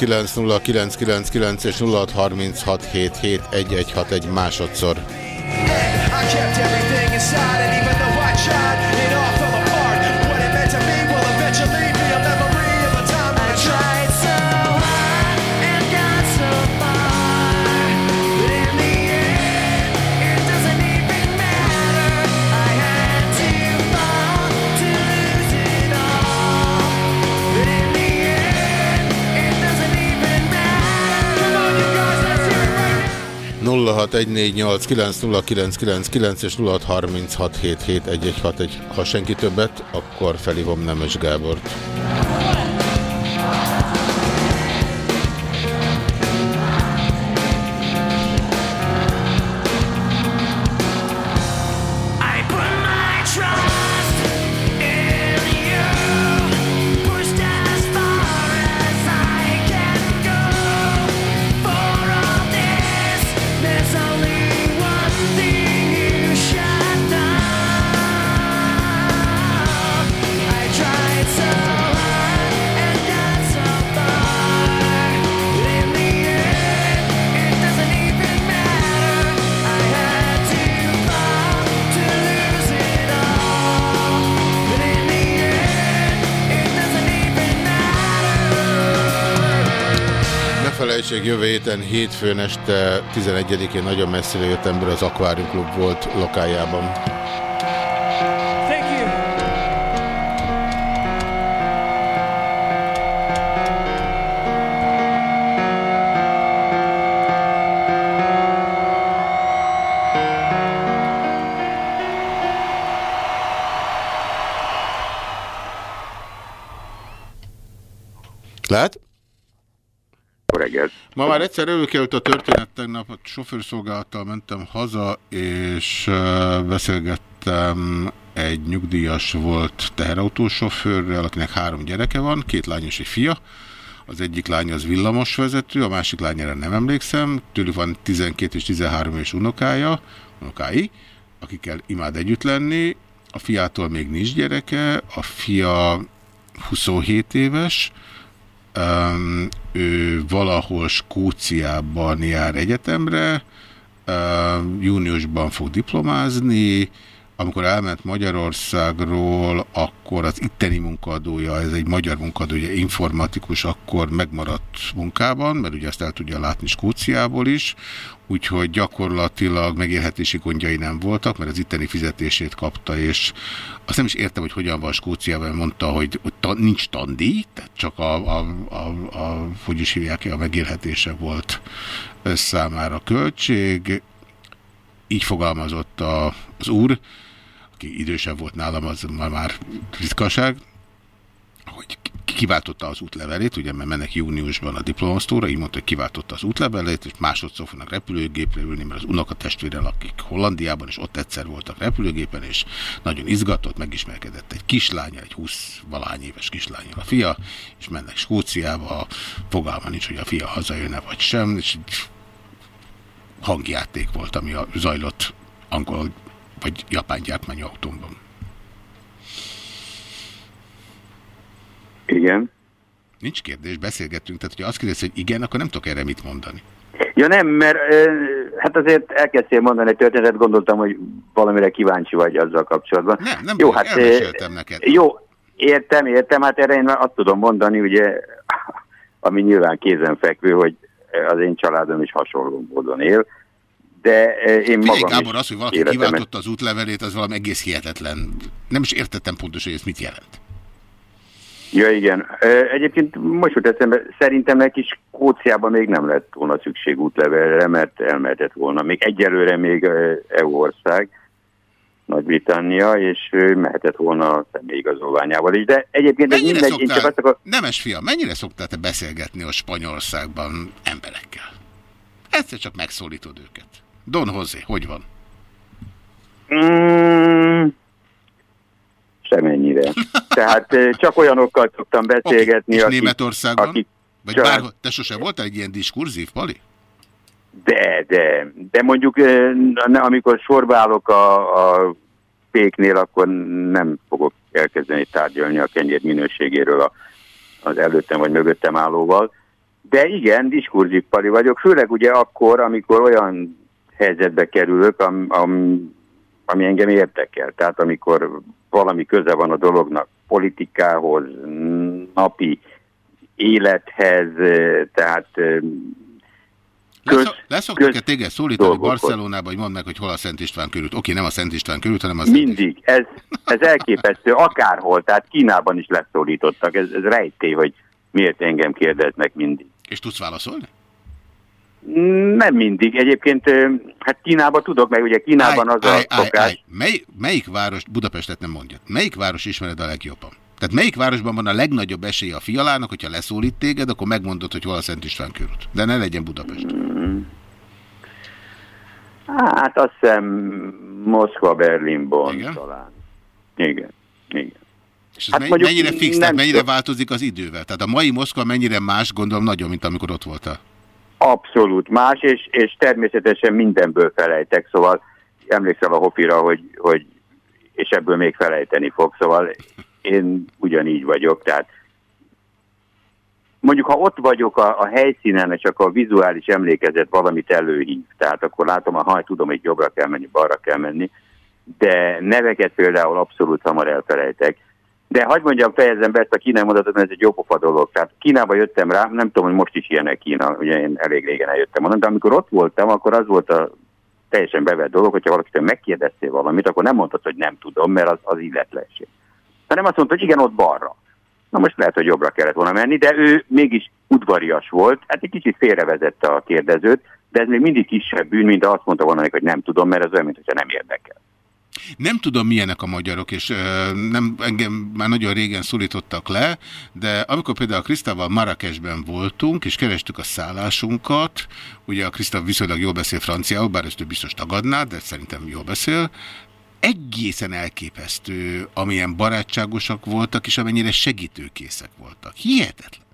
0614890999 és 0636771161 másodszor. I kept everything inside, 0614890999 és 0636771161. Ha senki többet, akkor felhívom Nemes Gábort. Hétfőn este 11-én nagyon messzire jött ember az Aquarium Club volt lokájában. Ma már egyszer előkerült a történet, tegnap a sofőrszolgálattal mentem haza, és beszélgettem egy nyugdíjas volt teherautósofőrrel, akinek három gyereke van, két lány és egy fia. Az egyik lány az villamos vezető, a másik lányára nem emlékszem, tőlük van 12 és 13 és unokája, unokái, akikkel imád együtt lenni. A fiától még nincs gyereke, a fia 27 éves, Um, ő valahol Skóciában jár egyetemre, um, júniusban fog diplomázni, amikor elment Magyarországról, akkor az itteni munkadója, ez egy magyar munkadója, informatikus, akkor megmaradt munkában, mert ugye ezt el tudja látni Skóciából is, úgyhogy gyakorlatilag megélhetési gondjai nem voltak, mert az itteni fizetését kapta, és azt nem is értem, hogy hogyan van Skóciában, mondta, hogy ta, nincs tandíj, tehát csak a, a, a, a hogy is hívják, a megélhetése volt számára költség. Így fogalmazott a, az úr, aki idősebb volt nálam, az már, ritkaság, hogy kiváltotta az útlevelét, ugye mert mennek júniusban a diplomasztóra, így mondta, hogy kiváltotta az útlevelét, és másodszor fognak repülőgépre ülni, mert az unokatestvérrel, akik Hollandiában, és ott egyszer voltak repülőgépen, és nagyon izgatott, megismerkedett egy kislány, egy 20 valány éves kislányal a fia, és mennek Skóciába, fogalma nincs, hogy a fia hazajönne vagy sem, és hangjáték volt, ami a zajlott angol vagy japán gyártmányú autómban. Igen. Nincs kérdés, beszélgettünk, tehát hogyha azt kérdez, hogy igen, akkor nem tudok erre mit mondani. Ja nem, mert Hát azért elkezdtél mondani egy történetet, gondoltam, hogy valamire kíváncsi vagy azzal kapcsolatban. Nem, nem jó, hát, elmeséltem neked. Jó, értem, értem, hát erre én azt tudom mondani, ugye, ami nyilván kézenfekvő, hogy az én családom is hasonló módon él, de eh, én Figyelj, magam Gábor, is az, hogy valaki életemet- kiváltotta az útlevelét, az valami egész hihetetlen. Nem is értettem pontosan, hogy ez mit jelent. Ja, igen. Egyébként most jut eszembe, szerintem neki Skóciában még nem lett volna szükség útlevelre, mert elmehetett volna. Még egyelőre még EU ország, Nagy-Britannia, és mehetett volna a személyigazolványával is. De egyébként Mennyire mindegy, én csak szoktál, azt akar... nemes fiam, mennyire szoktál te beszélgetni a Spanyolországban emberekkel? Egyszer csak megszólítod őket. Don José, hogy van? Mm, semennyire. Tehát ö, csak olyanokkal szoktam beszélgetni, És akik, Németországban? akik Vagy csak- bárhol, te sose voltál egy ilyen diskurzív, Pali? De, de, de mondjuk eh, amikor sorba állok a, a péknél, akkor nem fogok elkezdeni tárgyalni a kenyér minőségéről a, az előttem vagy mögöttem állóval. De igen, diskurzív pali vagyok, főleg ugye akkor, amikor olyan helyzetbe kerülök, am, am, ami engem érdekel. Tehát amikor valami köze van a dolognak politikához, napi élethez, eh, tehát eh, köz, Leszoktak-e téged szólítani dolgokhoz. Barcelonába, hogy mondd meg, hogy hol a Szent István körült? Oké, nem a Szent István körült, hanem az... Mindig. Ez, ez elképesztő. Akárhol. Tehát Kínában is leszólítottak. Ez, ez rejtély, hogy miért engem kérdeznek mindig. És tudsz válaszolni? Nem mindig. Egyébként, hát Kínában tudok, meg ugye Kínában az a Állj, állj, szokás. állj. Mely, melyik város, Budapestet nem mondja, melyik város ismered a legjobban? Tehát melyik városban van a legnagyobb esélye a fialának, hogyha leszólít téged, akkor megmondod, hogy hol a Szent István körült. De ne legyen Budapest. Hát azt hiszem Moszkva, Berlin, Bonn Igen? talán. Igen. Igen. És ez Hát mennyire fix, tehát mennyire változik az idővel? Tehát a mai Moszkva mennyire más, gondolom nagyon, mint amikor ott voltál. Abszolút más, és, és természetesen mindenből felejtek, szóval emlékszel a Hofira, hogy, hogy és ebből még felejteni fog, szóval én ugyanígy vagyok, tehát mondjuk ha ott vagyok a, a helyszínen, és akkor a vizuális emlékezet valamit előhív, tehát akkor látom, ha tudom, hogy jobbra kell menni, balra kell menni, de neveket például abszolút hamar elfelejtek. De hagyd mondjam, fejezem be ezt a kínai mondatot, mert ez egy jópofa dolog. Tehát Kínába jöttem rá, nem tudom, hogy most is ilyenek Kína, ugye én elég régen eljöttem onnan, de amikor ott voltam, akkor az volt a teljesen bevett dolog, hogyha valakitől megkérdeztél valamit, akkor nem mondtad, hogy nem tudom, mert az, az illetlenség. Hanem azt mondta, hogy igen, ott balra. Na most lehet, hogy jobbra kellett volna menni, de ő mégis udvarias volt, hát egy kicsit félrevezette a kérdezőt, de ez még mindig kisebb bűn, mint azt mondta volna, hogy nem tudom, mert ez olyan, mintha nem érdekel. Nem tudom, milyenek a magyarok, és ö, nem, engem már nagyon régen szólítottak le, de amikor például a Krisztával Marrakesben voltunk, és kerestük a szállásunkat, ugye a Kriszta viszonylag jól beszél franciául, bár ezt ő biztos tagadná, de szerintem jól beszél, egészen elképesztő, amilyen barátságosak voltak, és amennyire segítőkészek voltak. Hihetetlen.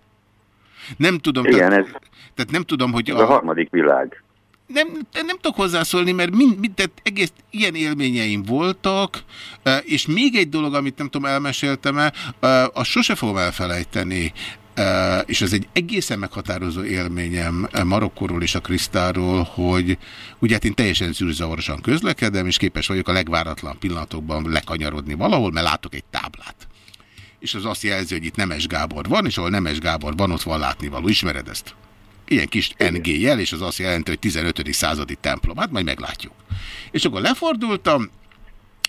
Nem tudom, Igen, tehát, ez, tehát nem tudom, hogy ez a harmadik világ. Nem, nem tudok hozzászólni, mert mind, mind, egész ilyen élményeim voltak, eh, és még egy dolog, amit nem tudom, elmeséltem-e, eh, azt sose fogom elfelejteni, eh, és ez egy egészen meghatározó élményem Marokkóról és a Krisztáról, hogy ugye hát én teljesen zűrzavarosan közlekedem, és képes vagyok a legváratlan pillanatokban lekanyarodni valahol, mert látok egy táblát. És az azt jelzi, hogy itt Nemes Gábor van, és ahol Nemes Gábor van, ott van látnivaló. Ismered ezt? Ilyen kis NG jel, és az azt jelenti, hogy 15. századi templom. Hát majd meglátjuk. És akkor lefordultam,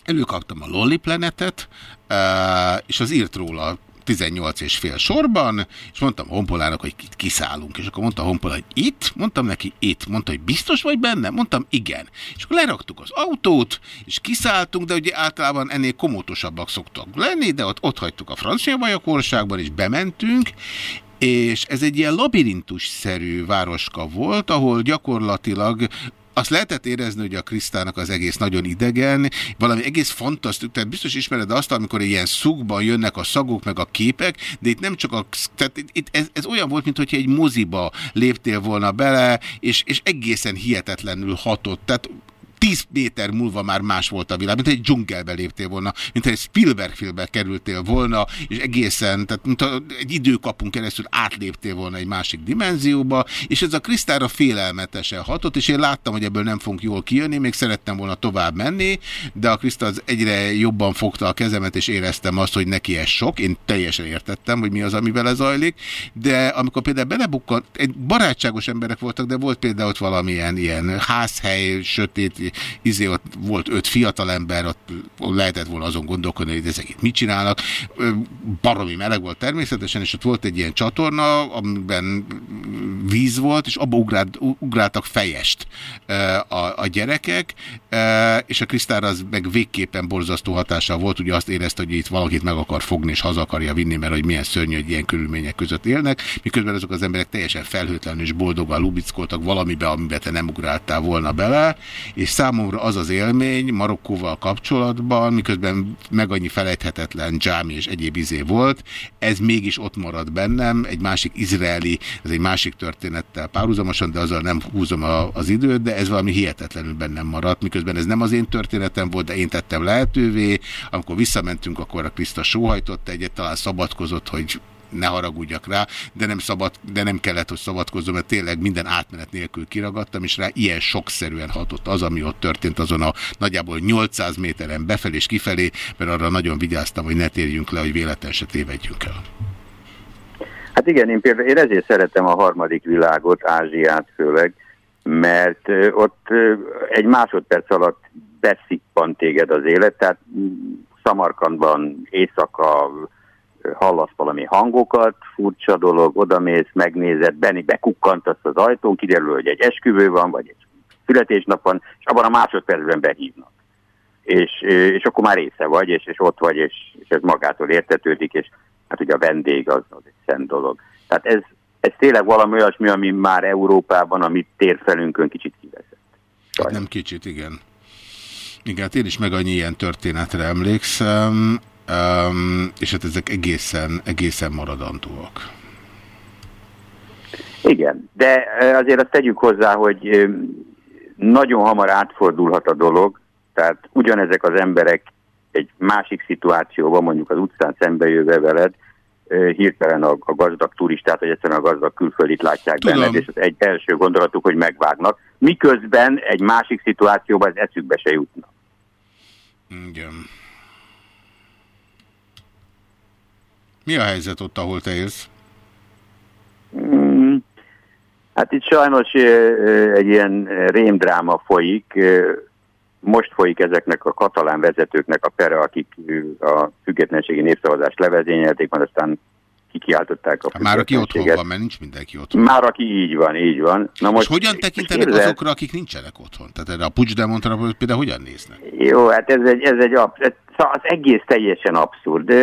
előkaptam a Lolly Planetet, eh, és az írt róla 18 és fél sorban, és mondtam Honpolának, hogy itt kiszállunk. És akkor mondta Honpola, hogy itt? Mondtam neki, itt. Mondta, hogy biztos vagy benne? Mondtam, igen. És akkor leraktuk az autót, és kiszálltunk, de ugye általában ennél komótosabbak szoktak lenni, de ott, ott hagytuk a francia országban, és bementünk, és ez egy ilyen labirintus-szerű városka volt, ahol gyakorlatilag azt lehetett érezni, hogy a Krisztának az egész nagyon idegen, valami egész fantasztikus, tehát biztos ismered azt, amikor ilyen szugban jönnek a szagok meg a képek, de itt nem csak a, tehát itt ez, ez olyan volt, mintha egy moziba léptél volna bele, és, és egészen hihetetlenül hatott, tehát tíz méter múlva már más volt a világ, mint egy dzsungelbe léptél volna, mint egy Spielberg filmbe kerültél volna, és egészen, tehát mint a, egy időkapunk keresztül átléptél volna egy másik dimenzióba, és ez a Krisztára félelmetesen hatott, és én láttam, hogy ebből nem fogunk jól kijönni, még szerettem volna tovább menni, de a Kriszta az egyre jobban fogta a kezemet, és éreztem azt, hogy neki ez sok, én teljesen értettem, hogy mi az, ami vele zajlik, de amikor például belebukkant, egy barátságos emberek voltak, de volt például ott valamilyen ilyen házhely, sötét, izé, ott volt öt fiatalember, ott lehetett volna azon gondolkodni, hogy ezek itt mit csinálnak. Baromi meleg volt természetesen, és ott volt egy ilyen csatorna, amiben víz volt, és abba ugrált, ugráltak fejest a, a gyerekek, és a Krisztára az meg végképpen borzasztó hatással volt, ugye azt érezte, hogy itt valakit meg akar fogni, és haza akarja vinni, mert hogy milyen szörnyű, hogy ilyen körülmények között élnek, miközben azok az emberek teljesen felhőtlenül és boldogan lubickoltak valamibe, amiben te nem ugráltál volna bele, és számomra az az élmény Marokkóval kapcsolatban, miközben meg annyi felejthetetlen dzsámi és egyéb izé volt, ez mégis ott marad bennem, egy másik izraeli, ez egy másik történettel párhuzamosan, de azzal nem húzom a, az időt, de ez valami hihetetlenül bennem maradt, miközben ez nem az én történetem volt, de én tettem lehetővé. Amikor visszamentünk, akkor a Kriszta sóhajtott egyet, talán szabadkozott, hogy ne haragudjak rá, de nem, szabad, de nem kellett, hogy szabadkozzon, mert tényleg minden átmenet nélkül kiragadtam, és rá ilyen sokszerűen hatott az, ami ott történt azon a nagyjából 800 méteren befelé és kifelé, mert arra nagyon vigyáztam, hogy ne térjünk le, hogy véletlen se tévedjünk el. Hát igen, én például én ezért szeretem a harmadik világot, Ázsiát főleg, mert ott egy másodperc alatt beszippan téged az élet, tehát mm, Szamarkandban éjszaka hallasz valami hangokat, furcsa dolog, odamész, megnézed, benni bekukkantasz az ajtón, kiderül, hogy egy esküvő van, vagy egy születésnap van, és abban a másodpercben behívnak. És, és akkor már része vagy, és, és ott vagy, és, és ez magától értetődik, és hát ugye a vendég az, az egy szent dolog. Tehát ez, ez tényleg valami olyasmi, ami már Európában, amit térfelünkön kicsit kiveszett. Hát nem kicsit, igen. Igen, hát én is meg annyi ilyen történetre emlékszem, um, és hát ezek egészen, egészen maradandóak. Igen, de azért azt tegyük hozzá, hogy nagyon hamar átfordulhat a dolog, tehát ugyanezek az emberek egy másik szituációban, mondjuk az utcán szembejöve veled, eh, hirtelen a, a gazdag turistát, vagy egyszerűen a gazdag külföldit látják Tudom. benned, és az egy első gondolatuk, hogy megvágnak, miközben egy másik szituációban ez eszükbe se jutna. Igen. Mi a helyzet ott, ahol te élsz? Mm, Hát itt sajnos egy ilyen rémdráma folyik. Most folyik ezeknek a katalán vezetőknek a pere, akik a függetlenségi népszavazást levezényelték, majd aztán kikiáltották a már aki otthon van, mert nincs mindenki otthon. Már aki így van, így van. Na Most hogyan tekintenek képzeld- azokra, akik nincsenek otthon? Tehát erre a Pucsdemontra például hogyan néznek? Jó, hát ez egy, ez egy absz- ez, szóval az egész teljesen abszurd.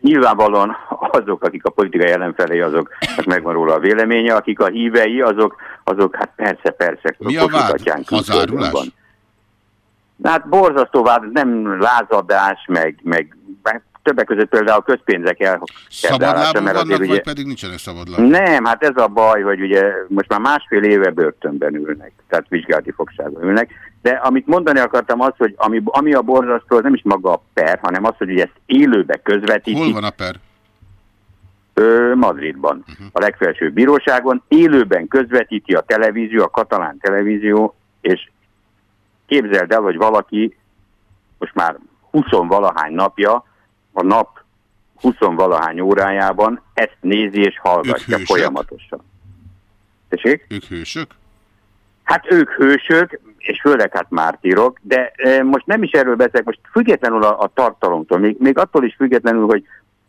Nyilvánvalóan azok, akik a politikai ellenfelei, azok hát megvan róla a véleménye, akik a hívei, azok, azok hát persze, persze. Mi a vád? Hazárulás? Hát borzasztó vád, nem lázadás, meg, meg, meg többek között például közpénzek elkerdálása, Szabadlábon vannak, azért vagy ugye... pedig nincsenek szabadlábon? Nem, hát ez a baj, hogy ugye most már másfél éve börtönben ülnek, tehát vizsgálati fogságban ülnek, de amit mondani akartam az, hogy ami, ami a borzasztó, az nem is maga a per, hanem az, hogy ezt élőbe közvetítik. Hol van a per? Ö, Madridban, uh-huh. a legfelsőbb bíróságon, élőben közvetíti a televízió, a katalán televízió, és képzeld el, hogy valaki most már 20-valahány napja, a nap 20-valahány órájában ezt nézi és hallgatja hősök? folyamatosan. Tessék? Ők hősök? Hát ők hősök, és főleg hát mártírok, de e, most nem is erről beszélek, most függetlenül a, a tartalomtól, még, még attól is függetlenül, hogy,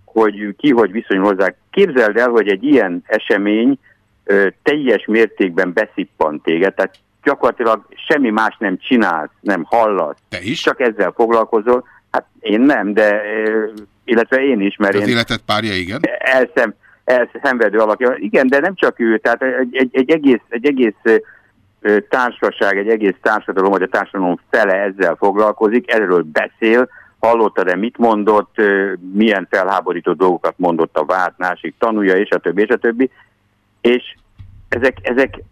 hogy ki hogy viszonyul hozzá. Képzeld el, hogy egy ilyen esemény ö, teljes mértékben beszippant téged, tehát gyakorlatilag semmi más nem csinálsz, nem hallasz. Te is? Csak ezzel foglalkozol. Hát én nem, de ö, illetve én is, mert Az én életed párja, igen? elszem, elszenvedő alakja. Igen, de nem csak ő, tehát egy, egy, egy egész, egy egész társaság, egy egész társadalom, vagy a társadalom fele ezzel foglalkozik, erről beszél, hallottad-e, mit mondott, milyen felháborító dolgokat mondott a várt másik tanúja, és a többi, és a többi. És ezek, ezek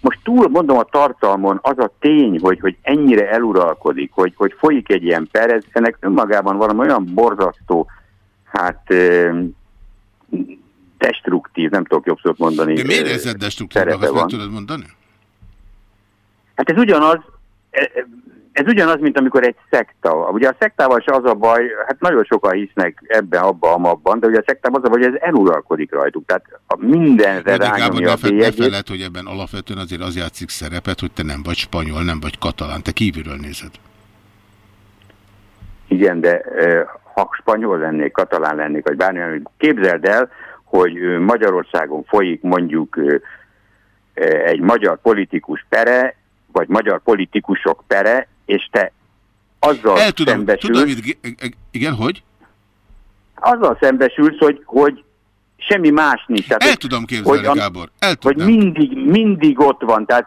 most túl mondom a tartalmon, az a tény, hogy, hogy ennyire eluralkodik, hogy, hogy folyik egy ilyen per, ez, ennek önmagában valami olyan borzasztó, hát destruktív, nem tudok jobb szót mondani. De miért érzed destruktívnak, azt meg tudod mondani? Hát ez ugyanaz, e- ez ugyanaz, mint amikor egy szekta. Ugye a szektával se az a baj, hát nagyon sokan hisznek ebben, abban, amabban, de ugye a szektában az a baj, hogy ez eluralkodik rajtuk. Tehát a mindenre rányomja a fe, ne bélyegét. feled, hogy ebben alapvetően azért az játszik szerepet, hogy te nem vagy spanyol, nem vagy katalán, te kívülről nézed. Igen, de eh, ha spanyol lennék, katalán lennék, vagy bármilyen, képzeld el, hogy Magyarországon folyik mondjuk egy magyar politikus pere, vagy magyar politikusok pere, és te azzal El tudom, szembesülsz, tudom, mit, igen, hogy? azzal szembesülsz, hogy, hogy semmi más nincs. Tehát, El tudom képzelni, hogy Gábor. El hogy mindig, mindig ott van. Tehát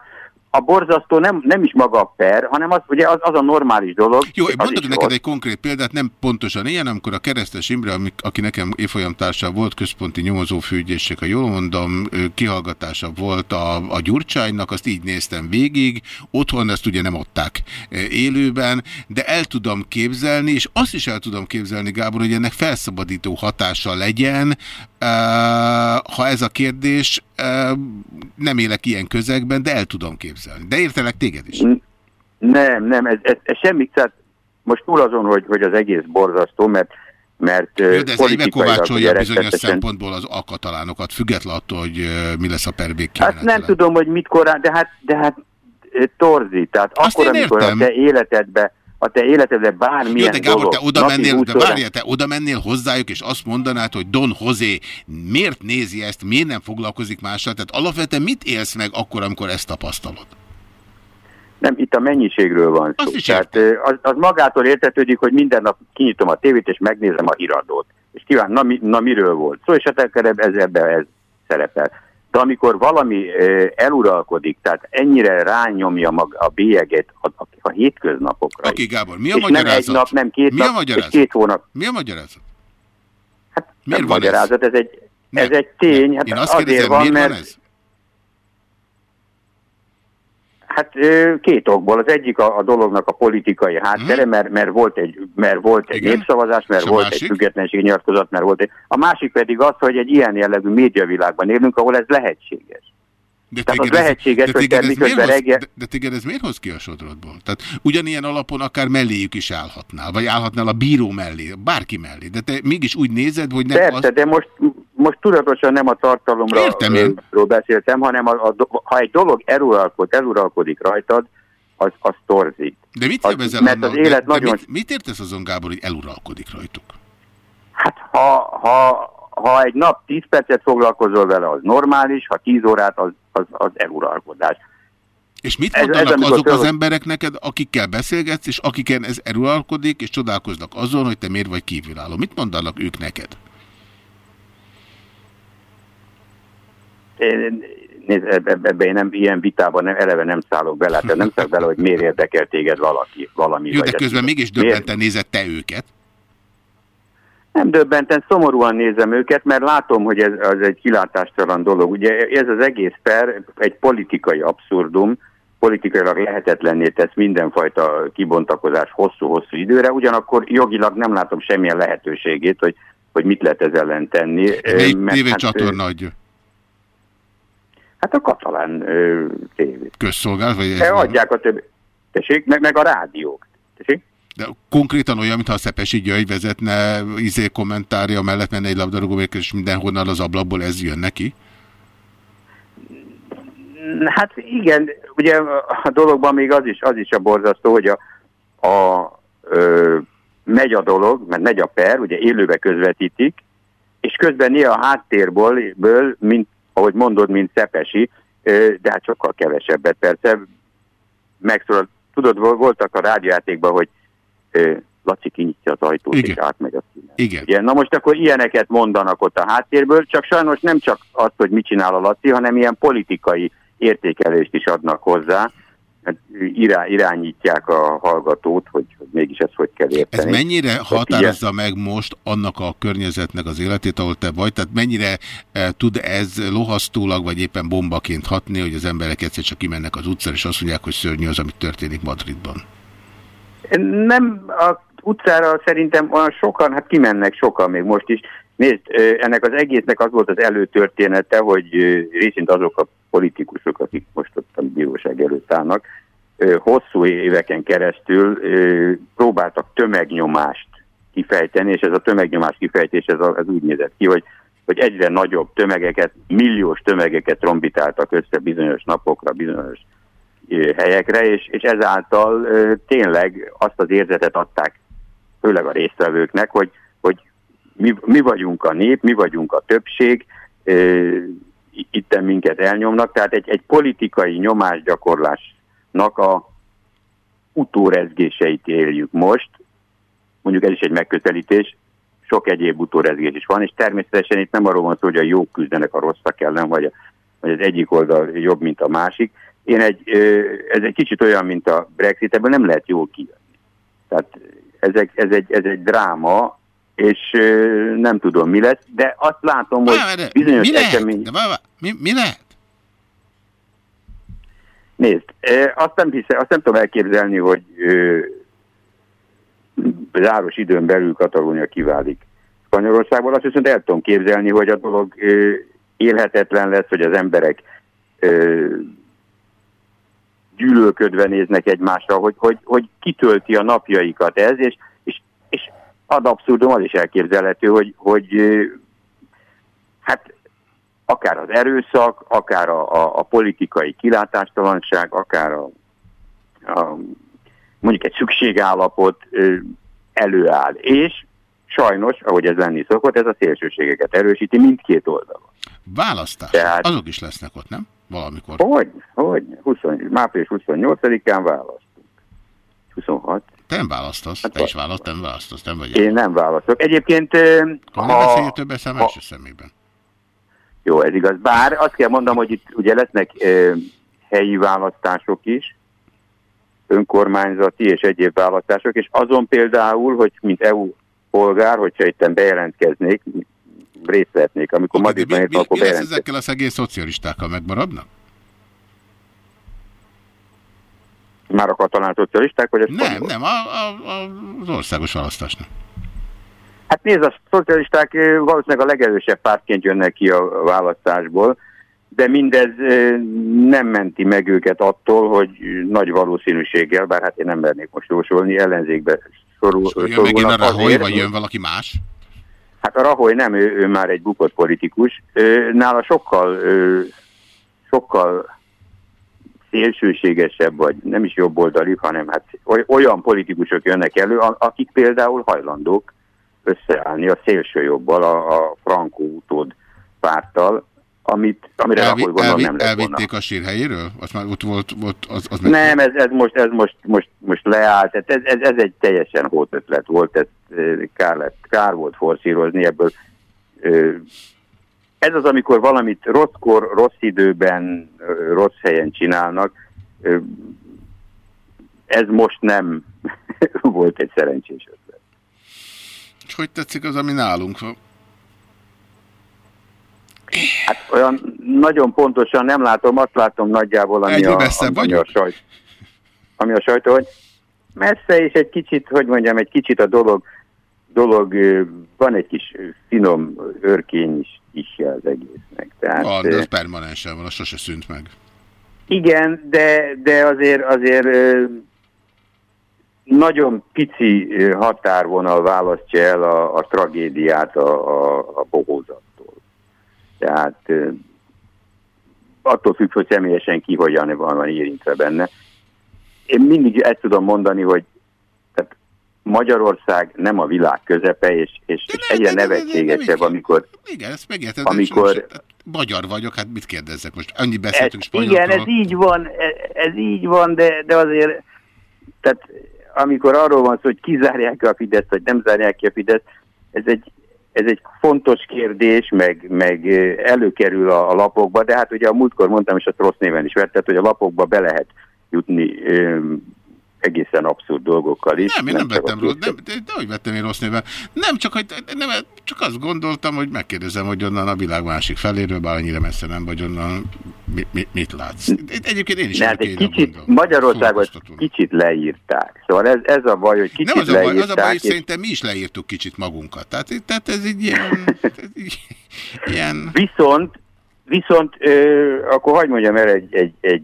a borzasztó nem, nem is maga a per, hanem az, ugye az, az a normális dolog. Jó, én mondok neked ott. egy konkrét példát, nem pontosan ilyen, amikor a Keresztes Imre, aki nekem évfolyamtársa volt, központi nyomozófőügyészség, ha jól mondom, kihallgatása volt a, a Gyurcsánynak, azt így néztem végig, otthon ezt ugye nem adták élőben, de el tudom képzelni, és azt is el tudom képzelni, Gábor, hogy ennek felszabadító hatása legyen, ha ez a kérdés, nem élek ilyen közegben, de el tudom képzelni. De értelek téged is. Nem, nem, ez, ez, ez semmi, tehát most túl azon, hogy, hogy az egész borzasztó, mert mert Jó, de ez egybe kovácsolja bizonyos szempontból az alkatalánokat, független attól, hogy mi lesz a perbék Hát nem tudom, hogy mit korán, de hát, de hát torzi. Tehát Azt akkor, amikor a értem. te életedbe, a te életedbe Jó, bármilyen de Gábor, dolog, te oda mennél, 20 de várjál, te oda mennél hozzájuk, és azt mondanád, hogy Don José miért nézi ezt, miért nem foglalkozik mással, tehát alapvetően mit élsz meg akkor, amikor ezt tapasztalod? Nem, itt a mennyiségről van szó. Tehát az, az magától értetődik, hogy minden nap kinyitom a tévét, és megnézem a híradót. És kíván, na, mi, na miről volt szó, és hát ez ebbe ez szerepel. De amikor valami eluralkodik, tehát ennyire rányomja mag, a bélyeget a, a, a hétköznapokra. Oké, Gábor, mi a és nem magyarázat? egy nap, nem két Mi a nap, magyarázat? és két hónap. Mi a magyarázat? Miért van ez? magyarázat, ez? egy, ez egy tény. Hát Én azt azért kérdezem, van, miért mert van ez? Hát két okból. Az egyik a, a dolognak a politikai háttere, mert, mert volt egy, mert volt egy népszavazás, mert. És volt másik? egy függetlenségi nyilatkozat, mert volt egy... A másik pedig az, hogy egy ilyen jellegű médiavilágban élünk, ahol ez lehetséges. De Tehát az lehetséges, de hogy téged te ez miért miközben hoz- reggel... De, de téged ez miért hoz ki a sodrodból? Tehát ugyanilyen alapon akár melléjük is állhatnál, vagy állhatnál a bíró mellé, bárki mellé, de te mégis úgy nézed, hogy nem Persze, de most, most tudatosan nem a tartalomra Értem én. beszéltem, hanem a, a, ha egy dolog eluralkod, eluralkodik rajtad, az, az torzít. De mit az, élvezel Mert annak? az élet de, de nagyon... mit, mit értesz azon, Gábor, hogy eluralkodik rajtuk? ha, ha, ha egy nap 10 percet foglalkozol vele, az normális, ha 10 órát, az, az, az eluralkodás. És mit Ez- ez mondanak amikor azok az emberek neked, akikkel beszélgetsz, és akiken ez eluralkodik, és csodálkoznak azon, hogy te miért vagy kívülálló? Mit mondanak ők neked? Én, nézd, ebbe, én nem, ilyen vitában nem, eleve nem szállok bele, tehát nem szállok bele, hogy miért érdekel téged valaki, valami. Jó, de közben mégis döbbenten nézed te őket. Nem döbbenten, szomorúan nézem őket, mert látom, hogy ez az egy kilátástalan dolog. Ugye ez az egész per egy politikai abszurdum, politikailag lehetetlenné tesz mindenfajta kibontakozás hosszú-hosszú időre, ugyanakkor jogilag nem látom semmilyen lehetőségét, hogy, hogy mit lehet ez ellen tenni. Melyik tévécsatorna hát, adja? Hát a katalán ö, tévé. Közszolgálat? Vagy ez adják a többi. Tessék, meg, meg a rádiók. Tessék? De konkrétan olyan, mintha a Szepesi György vezetne izé kommentárja mellett menne egy labdarúgó és mindenhonnan az ablakból ez jön neki? Hát igen, ugye a dologban még az is, az is a borzasztó, hogy a, a ö, megy a dolog, mert megy a per, ugye élőbe közvetítik, és közben néha a háttérből, ből, mint, ahogy mondod, mint Szepesi, de hát sokkal kevesebbet persze. Megszólal, tudod, vol- voltak a rádiójátékban, hogy Laci kinyitja az ajtót, Igen. és átmegy a színen. Igen. Ugye, na most akkor ilyeneket mondanak ott a háttérből, csak sajnos nem csak azt, hogy mit csinál a Laci, hanem ilyen politikai értékelést is adnak hozzá. Hát irá, irányítják a hallgatót, hogy, hogy mégis ezt hogy kell Ez érteni. mennyire Tehát határozza meg most annak a környezetnek az életét, ahol te vagy? Tehát mennyire e, tud ez lohasztólag, vagy éppen bombaként hatni, hogy az emberek egyszer csak kimennek az utcára, és azt mondják, hogy szörnyű az, ami történik Madridban? Nem, a utcára szerintem olyan sokan, hát kimennek sokan még most is. Nézd, ennek az egésznek az volt az előtörténete, hogy részint azok a politikusok, akik most ott a bíróság előtt állnak, hosszú éveken keresztül próbáltak tömegnyomást kifejteni, és ez a tömegnyomás kifejtés ez, a, ez úgy nézett ki, hogy, hogy egyre nagyobb tömegeket, milliós tömegeket trombitáltak össze bizonyos napokra, bizonyos helyekre, és, és ezáltal tényleg azt az érzetet adták főleg a résztvevőknek, hogy, hogy mi, mi vagyunk a nép, mi vagyunk a többség, itten minket elnyomnak, tehát egy, egy politikai nyomásgyakorlásnak a utórezgéseit éljük most, mondjuk ez is egy megközelítés, sok egyéb utórezgés is van, és természetesen itt nem arról van szó, hogy a jók küzdenek a rosszak ellen, vagy, a, vagy az egyik oldal jobb, mint a másik. Én egy, ez egy kicsit olyan, mint a Brexit, ebből nem lehet jól kijönni. Tehát ez egy, ez egy, ez egy dráma, és nem tudom mi lesz, de azt látom, hogy de bizonyos mi lehet? esemény... Várj, mi, mi lehet? Nézd, azt nem, hiszem, azt nem tudom elképzelni, hogy záros időn belül Katalónia kiválik Spanyolországból. Azt viszont el tudom képzelni, hogy a dolog élhetetlen lesz, hogy az emberek gyűlölködve néznek egymásra, hogy, hogy, hogy kitölti a napjaikat ez, és, és, és ad abszurdum az is elképzelhető, hogy, hogy hát akár az erőszak, akár a, a, a politikai kilátástalanság, akár a, a mondjuk egy szükségállapot előáll. És sajnos, ahogy ez lenni szokott, ez a szélsőségeket erősíti mindkét oldalon. Választás. Tehát- Azok is lesznek ott, nem? Valamikor. Hogy? Hogy? 20, március 28-án választunk. 26. Te nem választasz, te is választ, nem választasz, nem vagy. Hát Én nem választok. Egyébként, Ha nem beszélj többet szem első szemében. Jó, ez igaz. Bár azt kell mondanom, hogy itt ugye lesznek ö, helyi választások is, önkormányzati és egyéb választások, és azon például, hogy mint EU polgár, hogyha itt bejelentkeznék, részt vehetnék, amikor Mi, Madridban mi, értem, mi akkor lesz ezekkel a szegény szocialistákkal? Megmaradnak? Már a katalán szocialisták, vagy a Nem, spanyolok? nem, a, a, a, az országos választásnak. Hát nézd, a szocialisták valószínűleg a legerősebb pártként jönnek ki a választásból, de mindez nem menti meg őket attól, hogy nagy valószínűséggel, bár hát én nem mernék most jósolni, ellenzékbe szorul, Jön megint a Rahoy, azért. vagy jön valaki más? Hát a Rahoy nem, ő, ő már egy bukott politikus. Nála sokkal, sokkal szélsőségesebb, vagy nem is jobboldali, hanem hát oly- olyan politikusok jönnek elő, akik például hajlandók összeállni a szélső jobbal, a, a Franco utód párttal, amit, amire Elvi, Rahoy gondolom elvi, nem lett volna. elvitték a sírhelyéről? Az már ott volt, volt az, az. Nem, ez, ez, most, ez most, most, most leállt. Ez, ez, ez egy teljesen hót ötlet volt, ez ö, kár, lett, kár volt forszírozni ebből. Ö, Ez az, amikor valamit rosszkor, rossz időben, rossz helyen csinálnak. Ez most nem volt egy szerencsés ötlet. És hogy tetszik az, ami nálunk van? Hát olyan nagyon pontosan nem látom, azt látom nagyjából, ami Egyre a, ami a sajt. Ami a sajtó, hogy messze és egy kicsit, hogy mondjam, egy kicsit a dolog, dolog van egy kis finom örkény is, is az egésznek. Tehát, Van, de az permanensen van, az sose szűnt meg. igen, de, de azért, azért nagyon pici határvonal választja el a, a tragédiát a, a, a bohózattól. Tehát attól függ, hogy személyesen ki hogyan van, van érintve benne. Én mindig ezt tudom mondani, hogy Magyarország nem a világ közepe, és, és, és egyre nevetségesebb, amikor Igen, ezt megérted. Amikor-. Magyar vagyok, hát mit kérdezzek most? Annyi beszéltünk spanyolokról. igen, ez így van, ez, ez így van, de, de azért, tehát amikor arról van szó, hogy kizárják a Fideszt, vagy nem zárják ki a Fideszt, ez egy, ez egy fontos kérdés, meg, meg előkerül a, a lapokba, de hát ugye a múltkor mondtam, és azt rossz néven is vett, tehát, hogy a lapokba be lehet jutni egészen abszurd dolgokkal is. Nem, én nem vettem rossz, nem, de, de hogy vettem én rossz néven? Nem, csak, hogy, nem, csak azt gondoltam, hogy megkérdezem, hogy onnan a világ másik feléről, bár annyira messze nem vagy onnan, mi, mi, mit látsz? Egyébként én is hát egy kicsit, Magyarországot kicsit leírták. Szóval ez, ez a baj, hogy kicsit Nem az a baj, az a baj, hogy és- szerintem mi is leírtuk kicsit magunkat. Tehát, tehát ez egy ilyen... ilyen... Viszont, viszont ö, akkor hagyd mondjam el egy, egy, egy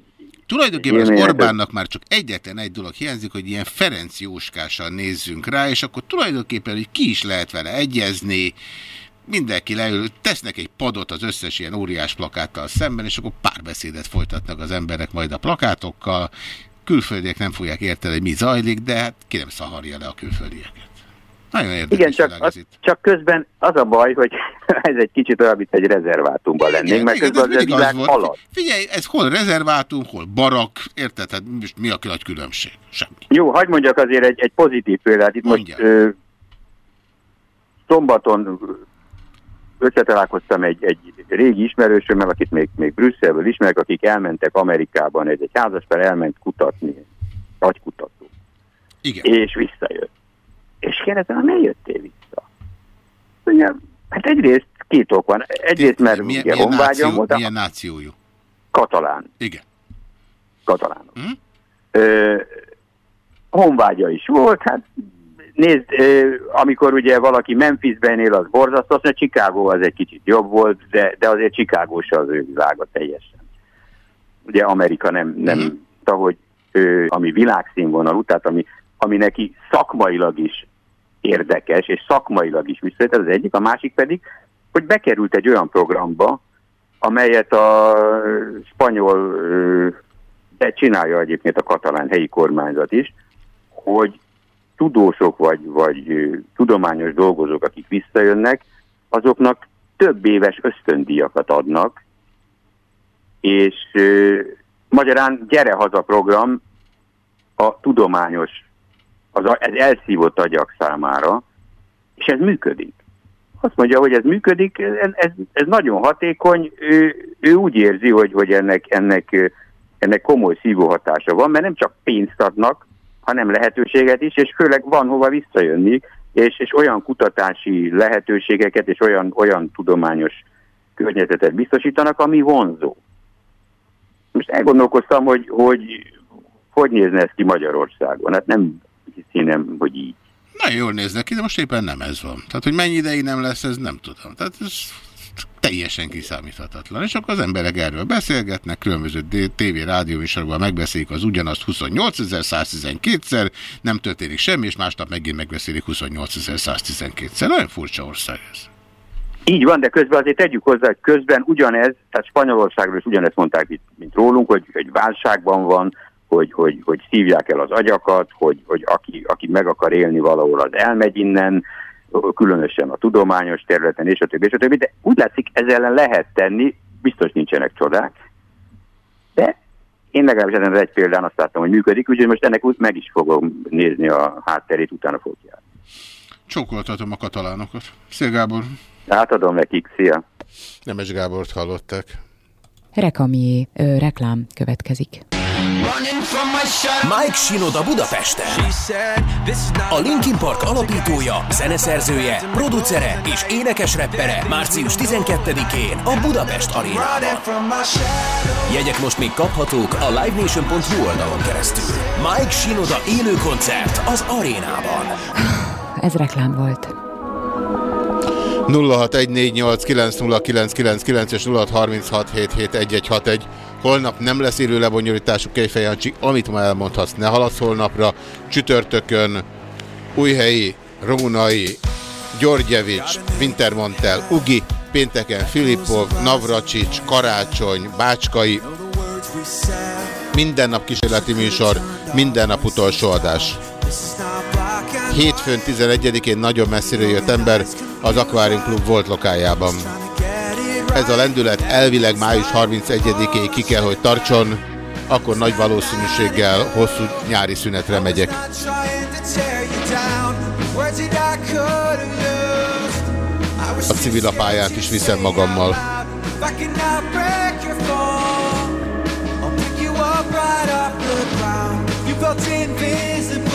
Tulajdonképpen az. Orbánnak már csak egyetlen egy dolog hiányzik, hogy ilyen Ferenc Jóskással nézzünk rá, és akkor tulajdonképpen, hogy ki is lehet vele egyezni, mindenki leül, tesznek egy padot az összes ilyen óriás plakáttal szemben, és akkor párbeszédet folytatnak az emberek majd a plakátokkal. Külföldiek nem fogják érteni, hogy mi zajlik, de hát ki nem szaharja le a külföldieket. Nagyon érdekes. Igen, csak, ez az, csak közben az a baj, hogy ez egy kicsit olyan, mint egy rezervátumban lennénk, mert igen, közben ez az a mindig világ az volt. halad. Figyelj, ez hol rezervátum, hol barak, érted? Hát most mi a nagy különbség? Semmi. Jó, hagyd mondjak azért egy, egy pozitív példát. Itt most ö, szombaton összetalálkoztam egy, egy régi ismerősömmel, akit még, még Brüsszelből ismerek, akik elmentek Amerikában, egy, egy házaspár elment kutatni, nagy kutató. Igen. És visszajött. És kérdezem, "Hát miért jöttél vissza? Ugye, hát egyrészt két ok van. Egyrészt, mert Milyen, ugye milyen, honvágyam volt, milyen nációjú? katalán. Igen. Katalán. Hm? Ö, honvágya is volt, hát nézd, ö, amikor ugye valaki Memphisben él, az borzasztó, azt mondja, Chicago az egy kicsit jobb volt, de, de azért Chicago se az ő világa teljesen. Ugye Amerika nem, nem Mhm. ahogy ö, ami világszínvonalú, tehát ami, ami neki szakmailag is érdekes, és szakmailag is viszont, ez az egyik, a másik pedig, hogy bekerült egy olyan programba, amelyet a spanyol, de csinálja egyébként a katalán helyi kormányzat is, hogy tudósok vagy, vagy tudományos dolgozók, akik visszajönnek, azoknak több éves ösztöndíjakat adnak, és ö, magyarán gyere haza program a tudományos, az ez elszívott agyak számára, és ez működik. Azt mondja, hogy ez működik, ez, ez, ez nagyon hatékony, ő, ő úgy érzi, hogy, hogy ennek, ennek, ennek komoly szívóhatása van, mert nem csak pénzt adnak, hanem lehetőséget is, és főleg van hova visszajönni, és, és olyan kutatási lehetőségeket és olyan, olyan tudományos környezetet biztosítanak, ami vonzó. Most elgondolkoztam, hogy hogy, hogy nézne ez ki Magyarországon. Hát nem hiszem, hogy így. Nagyon jól néznek ki, de most éppen nem ez van. Tehát, hogy mennyi ideig nem lesz, ez nem tudom. Tehát ez teljesen kiszámíthatatlan. És akkor az emberek erről beszélgetnek, különböző D- TV, rádióműsorokban megbeszélik az ugyanazt 28.112-szer, nem történik semmi, és másnap megint megbeszélik 28.112-szer. Nagyon furcsa ország ez. Így van, de közben azért tegyük hozzá, hogy közben ugyanez, tehát Spanyolországról is ugyanezt mondták, mint, mint rólunk, hogy, hogy válságban van, hogy, hogy, hogy szívják el az agyakat, hogy, hogy aki, aki meg akar élni valahol, az elmegy innen, különösen a tudományos területen, és a többi, és a többi, de úgy látszik, ez ellen lehet tenni, biztos nincsenek csodák, de én legalábbis ezen az egy példán azt láttam, hogy működik, úgyhogy most ennek úgy meg is fogom nézni a hátterét, utána fogok járni. Csókoltatom a katalánokat. Szia Gábor. Átadom nekik, szia! Nemes Gábort hallották. Rekamié, ö, reklám következik. Mike Shinoda Budapesten. A Linkin Park alapítója, zeneszerzője, producere és énekes reppere március 12-én a Budapest Arénában. Jegyek most még kaphatók a livenation.hu oldalon keresztül. Mike Shinoda élő koncert az arénában. Ez reklám volt. 0614890999 és 0636771161. Holnap nem lesz élő lebonyolítású Kejfejancsi, amit ma elmondhatsz, ne haladsz holnapra. Csütörtökön Újhelyi, Rónai, Györgyevics, Wintermantel, Ugi, pénteken Filippov, Navracsics, Karácsony, Bácskai, minden nap kísérleti műsor, minden nap utolsó adás. Hétfőn 11-én nagyon messziről jött ember az Aquarium Club volt lokájában. Ez a lendület elvileg május 31-ig ki kell, hogy tartson, akkor nagy valószínűséggel hosszú nyári szünetre megyek. A civilapályát is viszem magammal. If I cannot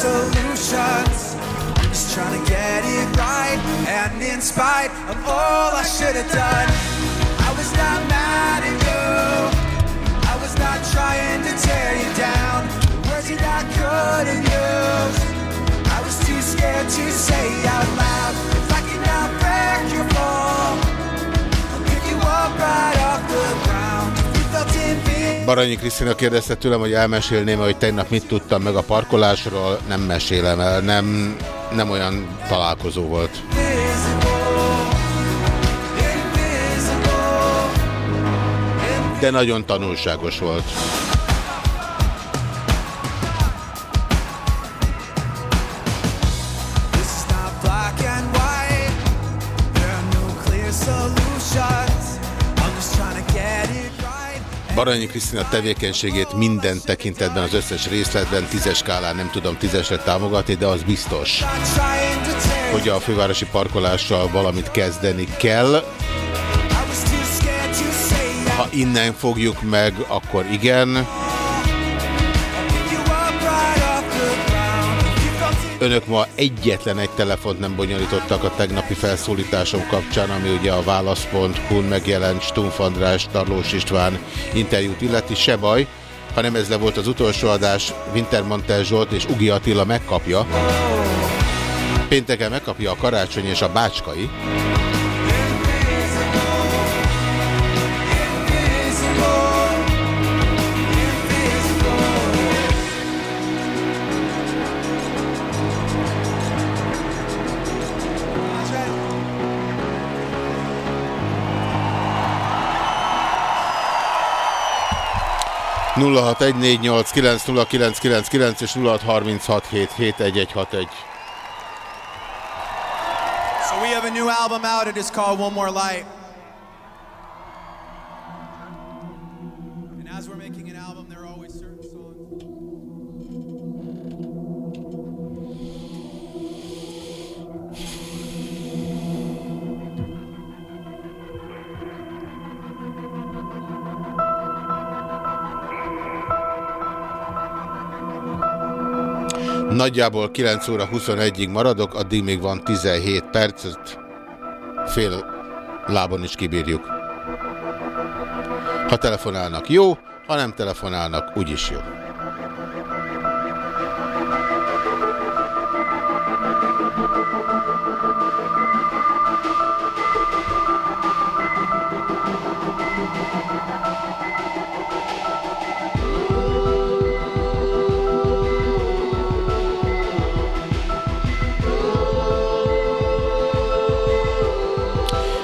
no clear solutions. I'm just trying to get it right. And in spite of all I should have done, I was not mad at you. I was not trying to tear you down. The words that I could have used. I was too scared to say out loud. If I could not break your fall, I'll pick you up right off the ground. Baranyi Krisztina kérdezte tőlem, hogy elmesélném, hogy tegnap mit tudtam meg a parkolásról. Nem mesélem el, nem, nem olyan találkozó volt. De nagyon tanulságos volt. Baranyi Krisztina tevékenységét minden tekintetben, az összes részletben tízes skálán nem tudom tízesre támogatni, de az biztos, hogy a fővárosi parkolással valamit kezdeni kell. Ha innen fogjuk meg, akkor igen. Önök ma egyetlen egy telefont nem bonyolítottak a tegnapi felszólításom kapcsán, ami ugye a válasz.hu-n megjelent Stumpf András, Tarlós István interjút illeti, se baj, hanem ez le volt az utolsó adás, Wintermantel Zsolt és Ugi Attila megkapja. Pénteken megkapja a karácsony és a bácskai. 0614890999 és 0636771161. So we have a new album out, it is called One More Light. Nagyjából 9 óra 21-ig maradok, addig még van 17 perc, ezt fél lábon is kibírjuk. Ha telefonálnak, jó, ha nem telefonálnak, úgyis jó.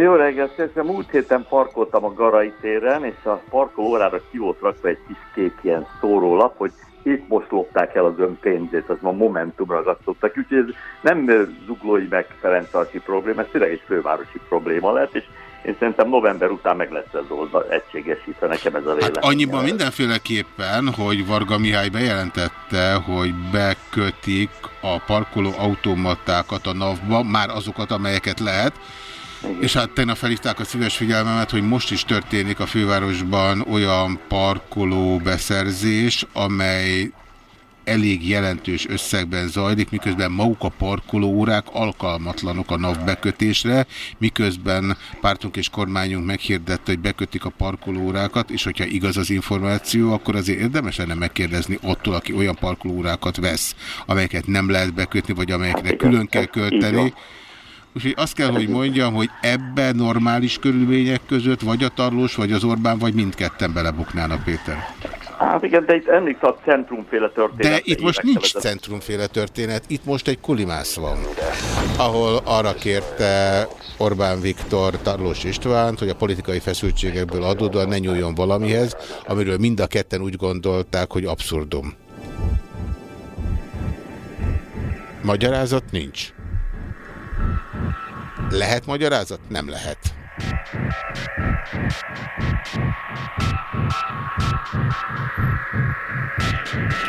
Jó reggelt, szerintem múlt héten parkoltam a Garai téren, és a parkoló órára ki volt rakva egy kis kék ilyen szórólap, hogy épp most lopták el az ön pénzét, az ma Momentumra ragasztottak, úgyhogy ez nem zuglói meg Ferencvárosi probléma, ez tényleg egy fővárosi probléma lehet, és én szerintem november után meg lesz ez oldva, egységesítve nekem ez a vélemény. Hát annyiban mindenféleképpen, hogy Varga Mihály bejelentette, hogy bekötik a parkoló automatákat a NAV-ba, már azokat, amelyeket lehet, és hát tegnap felhívták a szíves figyelmemet, hogy most is történik a fővárosban olyan parkoló beszerzés, amely elég jelentős összegben zajlik, miközben maguk a parkolóórák alkalmatlanok a NAV bekötésre, miközben pártunk és kormányunk meghirdette, hogy bekötik a parkolóórákat, és hogyha igaz az információ, akkor azért érdemes lenne megkérdezni attól, aki olyan parkolóórákat vesz, amelyeket nem lehet bekötni, vagy amelyekre külön kell költeni. Úgyhogy azt kell, hogy mondjam, hogy ebben normális körülmények között vagy a Tarlós, vagy az Orbán, vagy mindketten belebuknának, Péter. Hát igen, de itt emlékszel a centrumféle történet. De itt most nincs centrumféle történet, itt most egy kulimász van, ahol arra kérte Orbán Viktor Tarlós Istvánt, hogy a politikai feszültségekből adódóan ne nyúljon valamihez, amiről mind a ketten úgy gondolták, hogy abszurdum. Magyarázat nincs. Lehet magyarázat? Nem lehet.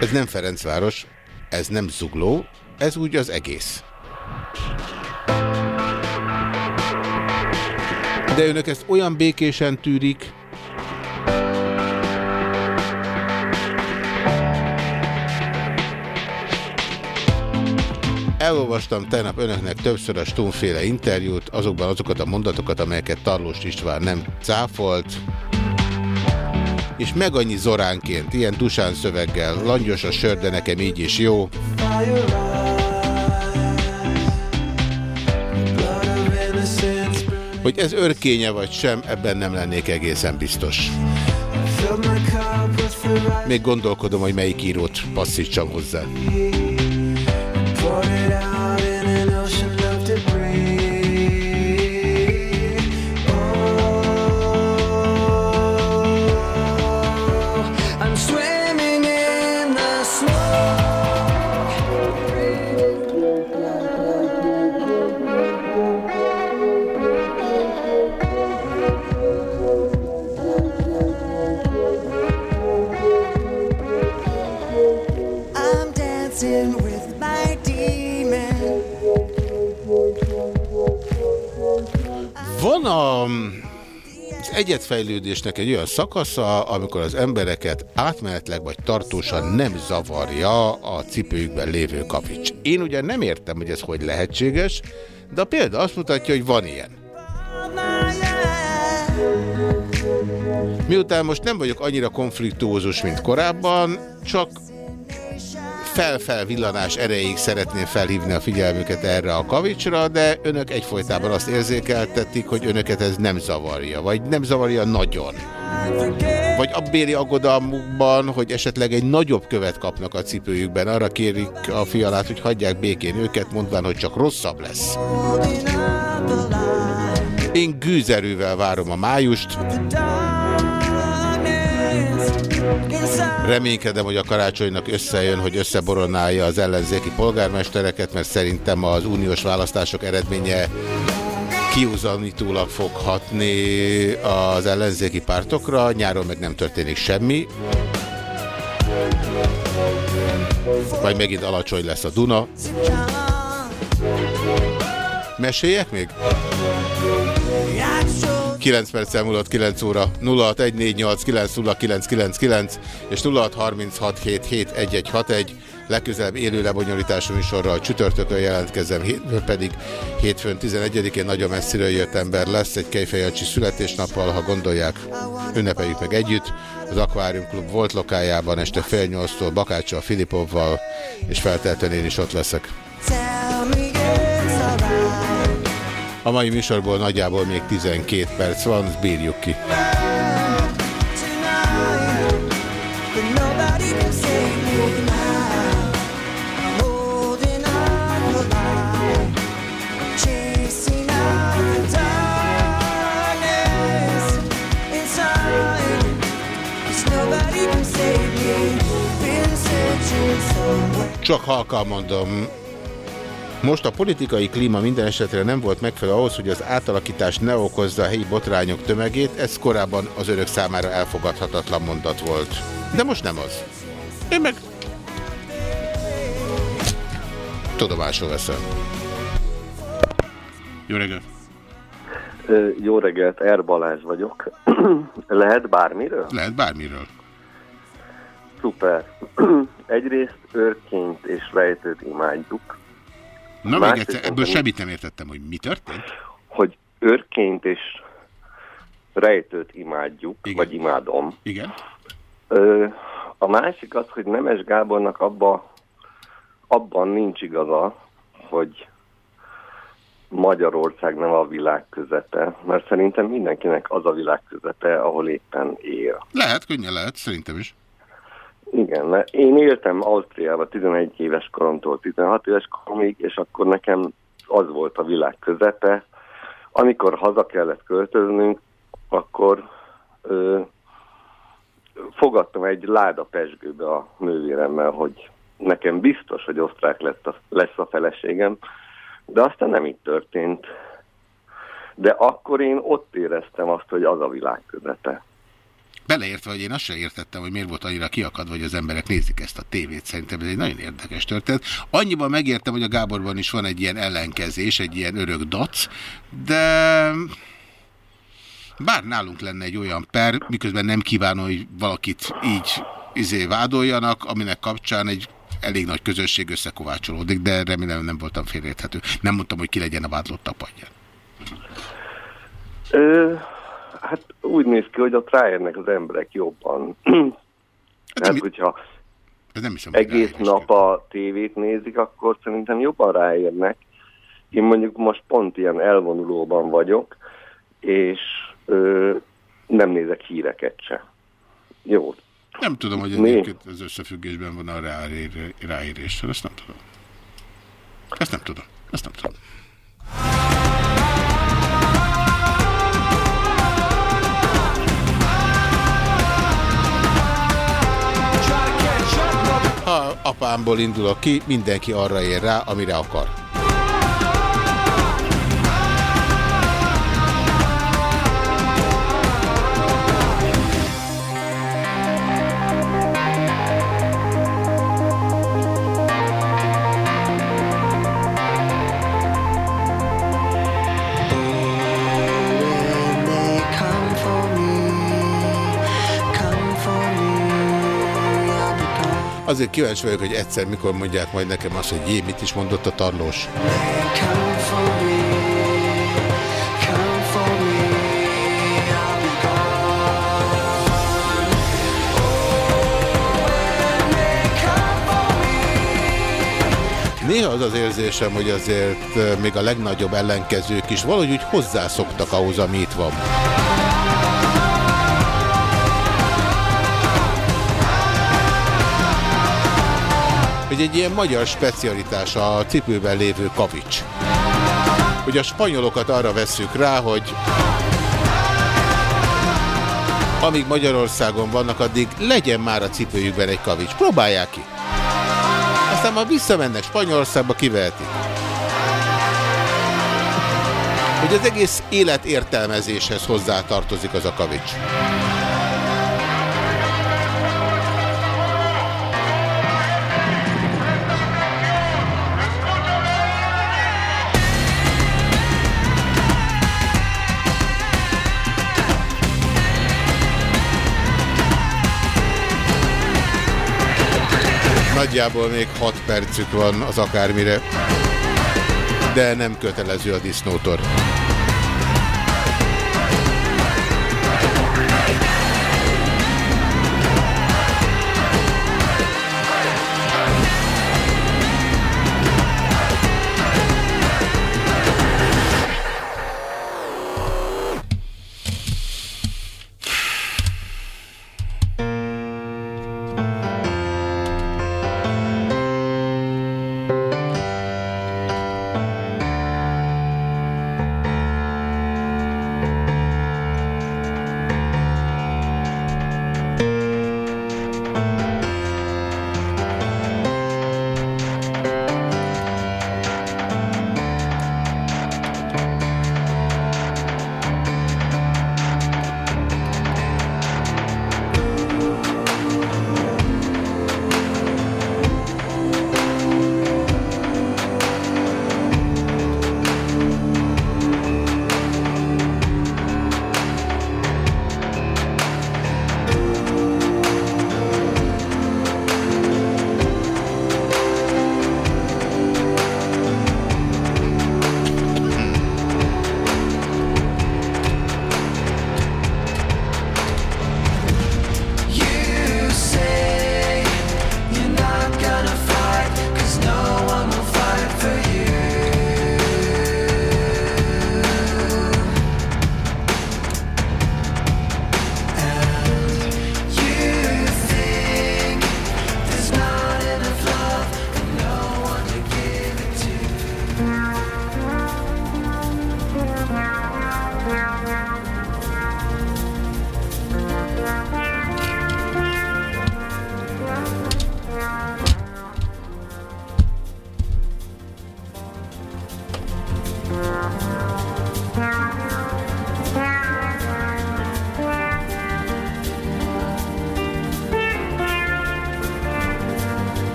Ez nem Ferencváros, ez nem Zugló, ez úgy az egész. De önök ezt olyan békésen tűrik, Elolvastam tegnap önöknek többször a Stónféle interjút, azokban azokat a mondatokat, amelyeket Tarlós István nem cáfolt, és meg annyi zoránként, ilyen dusán szöveggel, langyos a sör, de nekem így is jó. Hogy ez örkénye vagy sem, ebben nem lennék egészen biztos. Még gondolkodom, hogy melyik írót passzítsam hozzá. Put it out. A, az egyetfejlődésnek egy olyan szakasza, amikor az embereket átmenetleg vagy tartósan nem zavarja a cipőjükben lévő kapics. Én ugye nem értem, hogy ez hogy lehetséges, de a példa azt mutatja, hogy van ilyen. Miután most nem vagyok annyira konfliktuózus, mint korábban, csak fel-fel villanás erejéig szeretném felhívni a figyelmüket erre a kavicsra, de önök egyfolytában azt érzékeltetik, hogy önöket ez nem zavarja, vagy nem zavarja nagyon. Vagy abbéli aggodalmukban, hogy esetleg egy nagyobb követ kapnak a cipőjükben, arra kérik a fialát, hogy hagyják békén őket, mondván, hogy csak rosszabb lesz. Én gűzerővel várom a májust. Reménykedem, hogy a karácsonynak összejön, hogy összeboronálja az ellenzéki polgármestereket, mert szerintem az uniós választások eredménye kiúzanítólag fog hatni az ellenzéki pártokra, nyáron meg nem történik semmi. Vagy megint alacsony lesz a Duna. Meséljek még? 9 perc elmúlott 9 óra 0614890999 és 0636771161 legközelebb élő lebonyolítású műsorral csütörtökön jelentkezem, hétfőn pedig hétfőn 11-én nagyon messziről jött ember lesz egy Kejfejancsi születésnappal, ha gondolják, ünnepeljük meg együtt. Az Aquarium Klub volt lokájában este fél nyolctól Bakáccsal, Filipovval, és feltelten én is ott leszek. Tell me. A mai műsorból nagyjából még 12 perc van, bírjuk ki. Csak halkan mondom, most a politikai klíma minden esetre nem volt megfelelő ahhoz, hogy az átalakítás ne okozza a helyi botrányok tömegét, ez korábban az örök számára elfogadhatatlan mondat volt. De most nem az. Én meg tudomásul veszem. Jó reggelt! Ö, Jó reggelt, Er Balázs vagyok. Lehet bármiről? Lehet bármiről. Szuper. Egyrészt őrként és rejtőt imádjuk. Na még egyszer, ebből semmit nem értettem, hogy mi történt. hogy őrként és rejtőt imádjuk, Igen. vagy imádom. Igen. Ö, a másik az, hogy Nemes Gábornak abba, abban nincs igaza, hogy Magyarország nem a világ közepe, mert szerintem mindenkinek az a világ közepe, ahol éppen él. Lehet, könnyen lehet, szerintem is. Igen, én éltem Ausztriába 11 éves koromtól 16 éves koromig, és akkor nekem az volt a világ közepe. Amikor haza kellett költöznünk, akkor ö, fogadtam egy láda pesgőbe a nővéremmel, hogy nekem biztos, hogy osztrák lett a, lesz a feleségem, de aztán nem így történt. De akkor én ott éreztem azt, hogy az a világ közepe. Beleértve, hogy én azt sem értettem, hogy miért volt annyira kiakadva, hogy az emberek nézik ezt a tévét. Szerintem ez egy nagyon érdekes történet. Annyiban megértem, hogy a Gáborban is van egy ilyen ellenkezés, egy ilyen örök dac, de bár nálunk lenne egy olyan per, miközben nem kívánom, hogy valakit így izé vádoljanak, aminek kapcsán egy elég nagy közösség összekovácsolódik, de remélem nem voltam félérthető. Nem mondtam, hogy ki legyen a vádlott tapadja. Hát úgy néz ki, hogy ott ráérnek az emberek jobban. Tehát, hogyha Ez nem hiszem, egész nap a tévét nézik, akkor szerintem jobban ráérnek. Én mondjuk most pont ilyen elvonulóban vagyok, és ö, nem nézek híreket se. Jó. Nem tudom, hogy Mi? egyébként az összefüggésben van a ráér- ráéréssel, ezt nem tudom. Ezt nem tudom. Ezt nem tudom. Apámból indulok ki, mindenki arra ér rá, amire akar. Azért kíváncsi vagyok, hogy egyszer mikor mondják majd nekem azt, hogy jé, mit is mondott a tarlós. Néha az az érzésem, hogy azért eh, még a legnagyobb ellenkezők is valahogy úgy hozzászoktak ahhoz, ami itt van. Hogy egy ilyen magyar specialitás a cipőben lévő kavics. Hogy a spanyolokat arra vesszük rá, hogy amíg Magyarországon vannak, addig legyen már a cipőjükben egy kavics. Próbálják ki. Aztán ma visszamennek Spanyolországba, kivehetik. Hogy az egész élet értelmezéshez hozzá tartozik az a kavics. Nagyjából még 6 percük van az akármire, de nem kötelező a disznótor.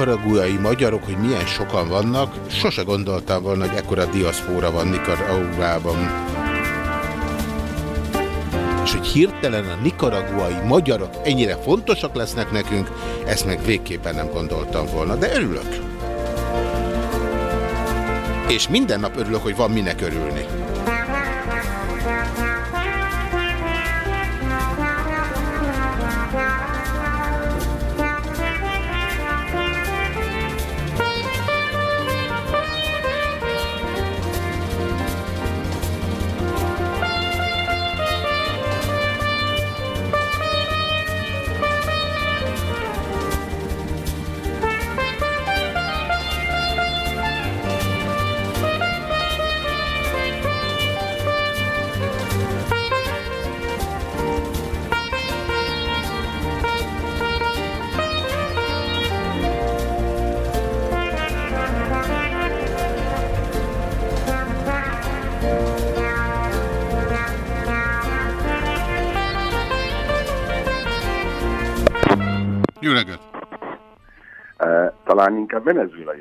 Nikaraguai magyarok, hogy milyen sokan vannak, sose gondoltam volna, hogy ekkora diaszpóra van Nikaraguában. És hogy hirtelen a nikaraguai magyarok ennyire fontosak lesznek nekünk, ezt meg végképpen nem gondoltam volna, de örülök. És minden nap örülök, hogy van minek örülni.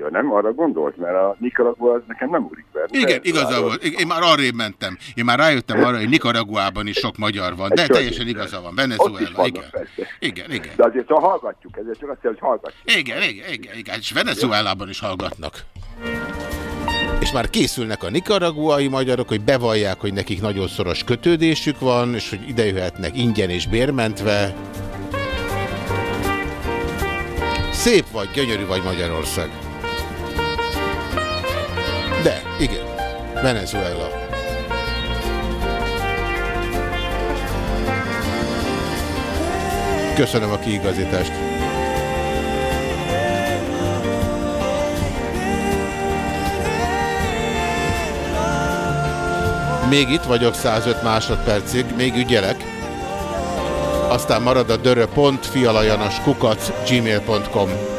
Nem? Arra gondolt, mert a Nicaragua az nekem nem úrik be. Igen, igaza volt. Én már arrébb mentem. Én már rájöttem arra, hogy Nicaraguában is sok magyar van, de teljesen igaza van. Venezuela, igen. Igen, igen. De azért ha hallgatjuk, ezért csak azt jelenti, hogy hallgatjuk. Igen, igen, igen, igen. És Venezuelában is hallgatnak. És már készülnek a nikaraguai magyarok, hogy bevallják, hogy nekik nagyon szoros kötődésük van, és hogy ide jöhetnek ingyen és bérmentve. Szép vagy, gyönyörű vagy Magyarország. Venezuela. Köszönöm a kiigazítást. Még itt vagyok 105 másodpercig, még ügyelek. Aztán marad a dörö.fialajanas kukac gmail.com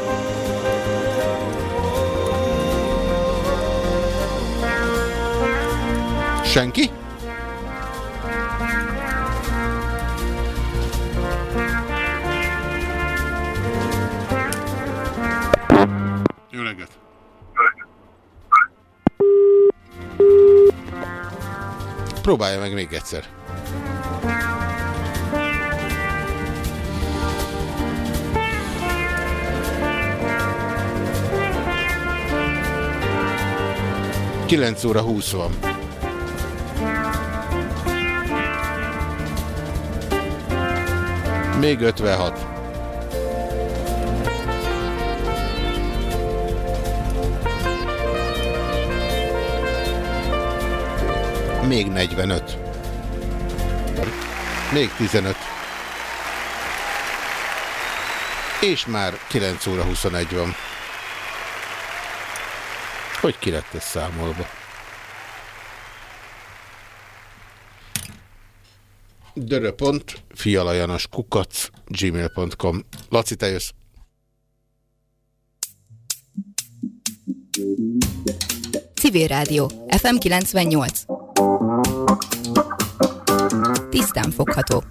Senki? Jó reggelt! Próbálja meg még egyszer. Kilenc óra húsz van. Még 56. Még 45. Még 15. És már 9 óra 21 van. Hogy ki lett ez számolva? Dörö.pont, fialajanos kukac, gmail.com. Laci, te jössz. Civil Rádió, FM 98. Tisztán fogható.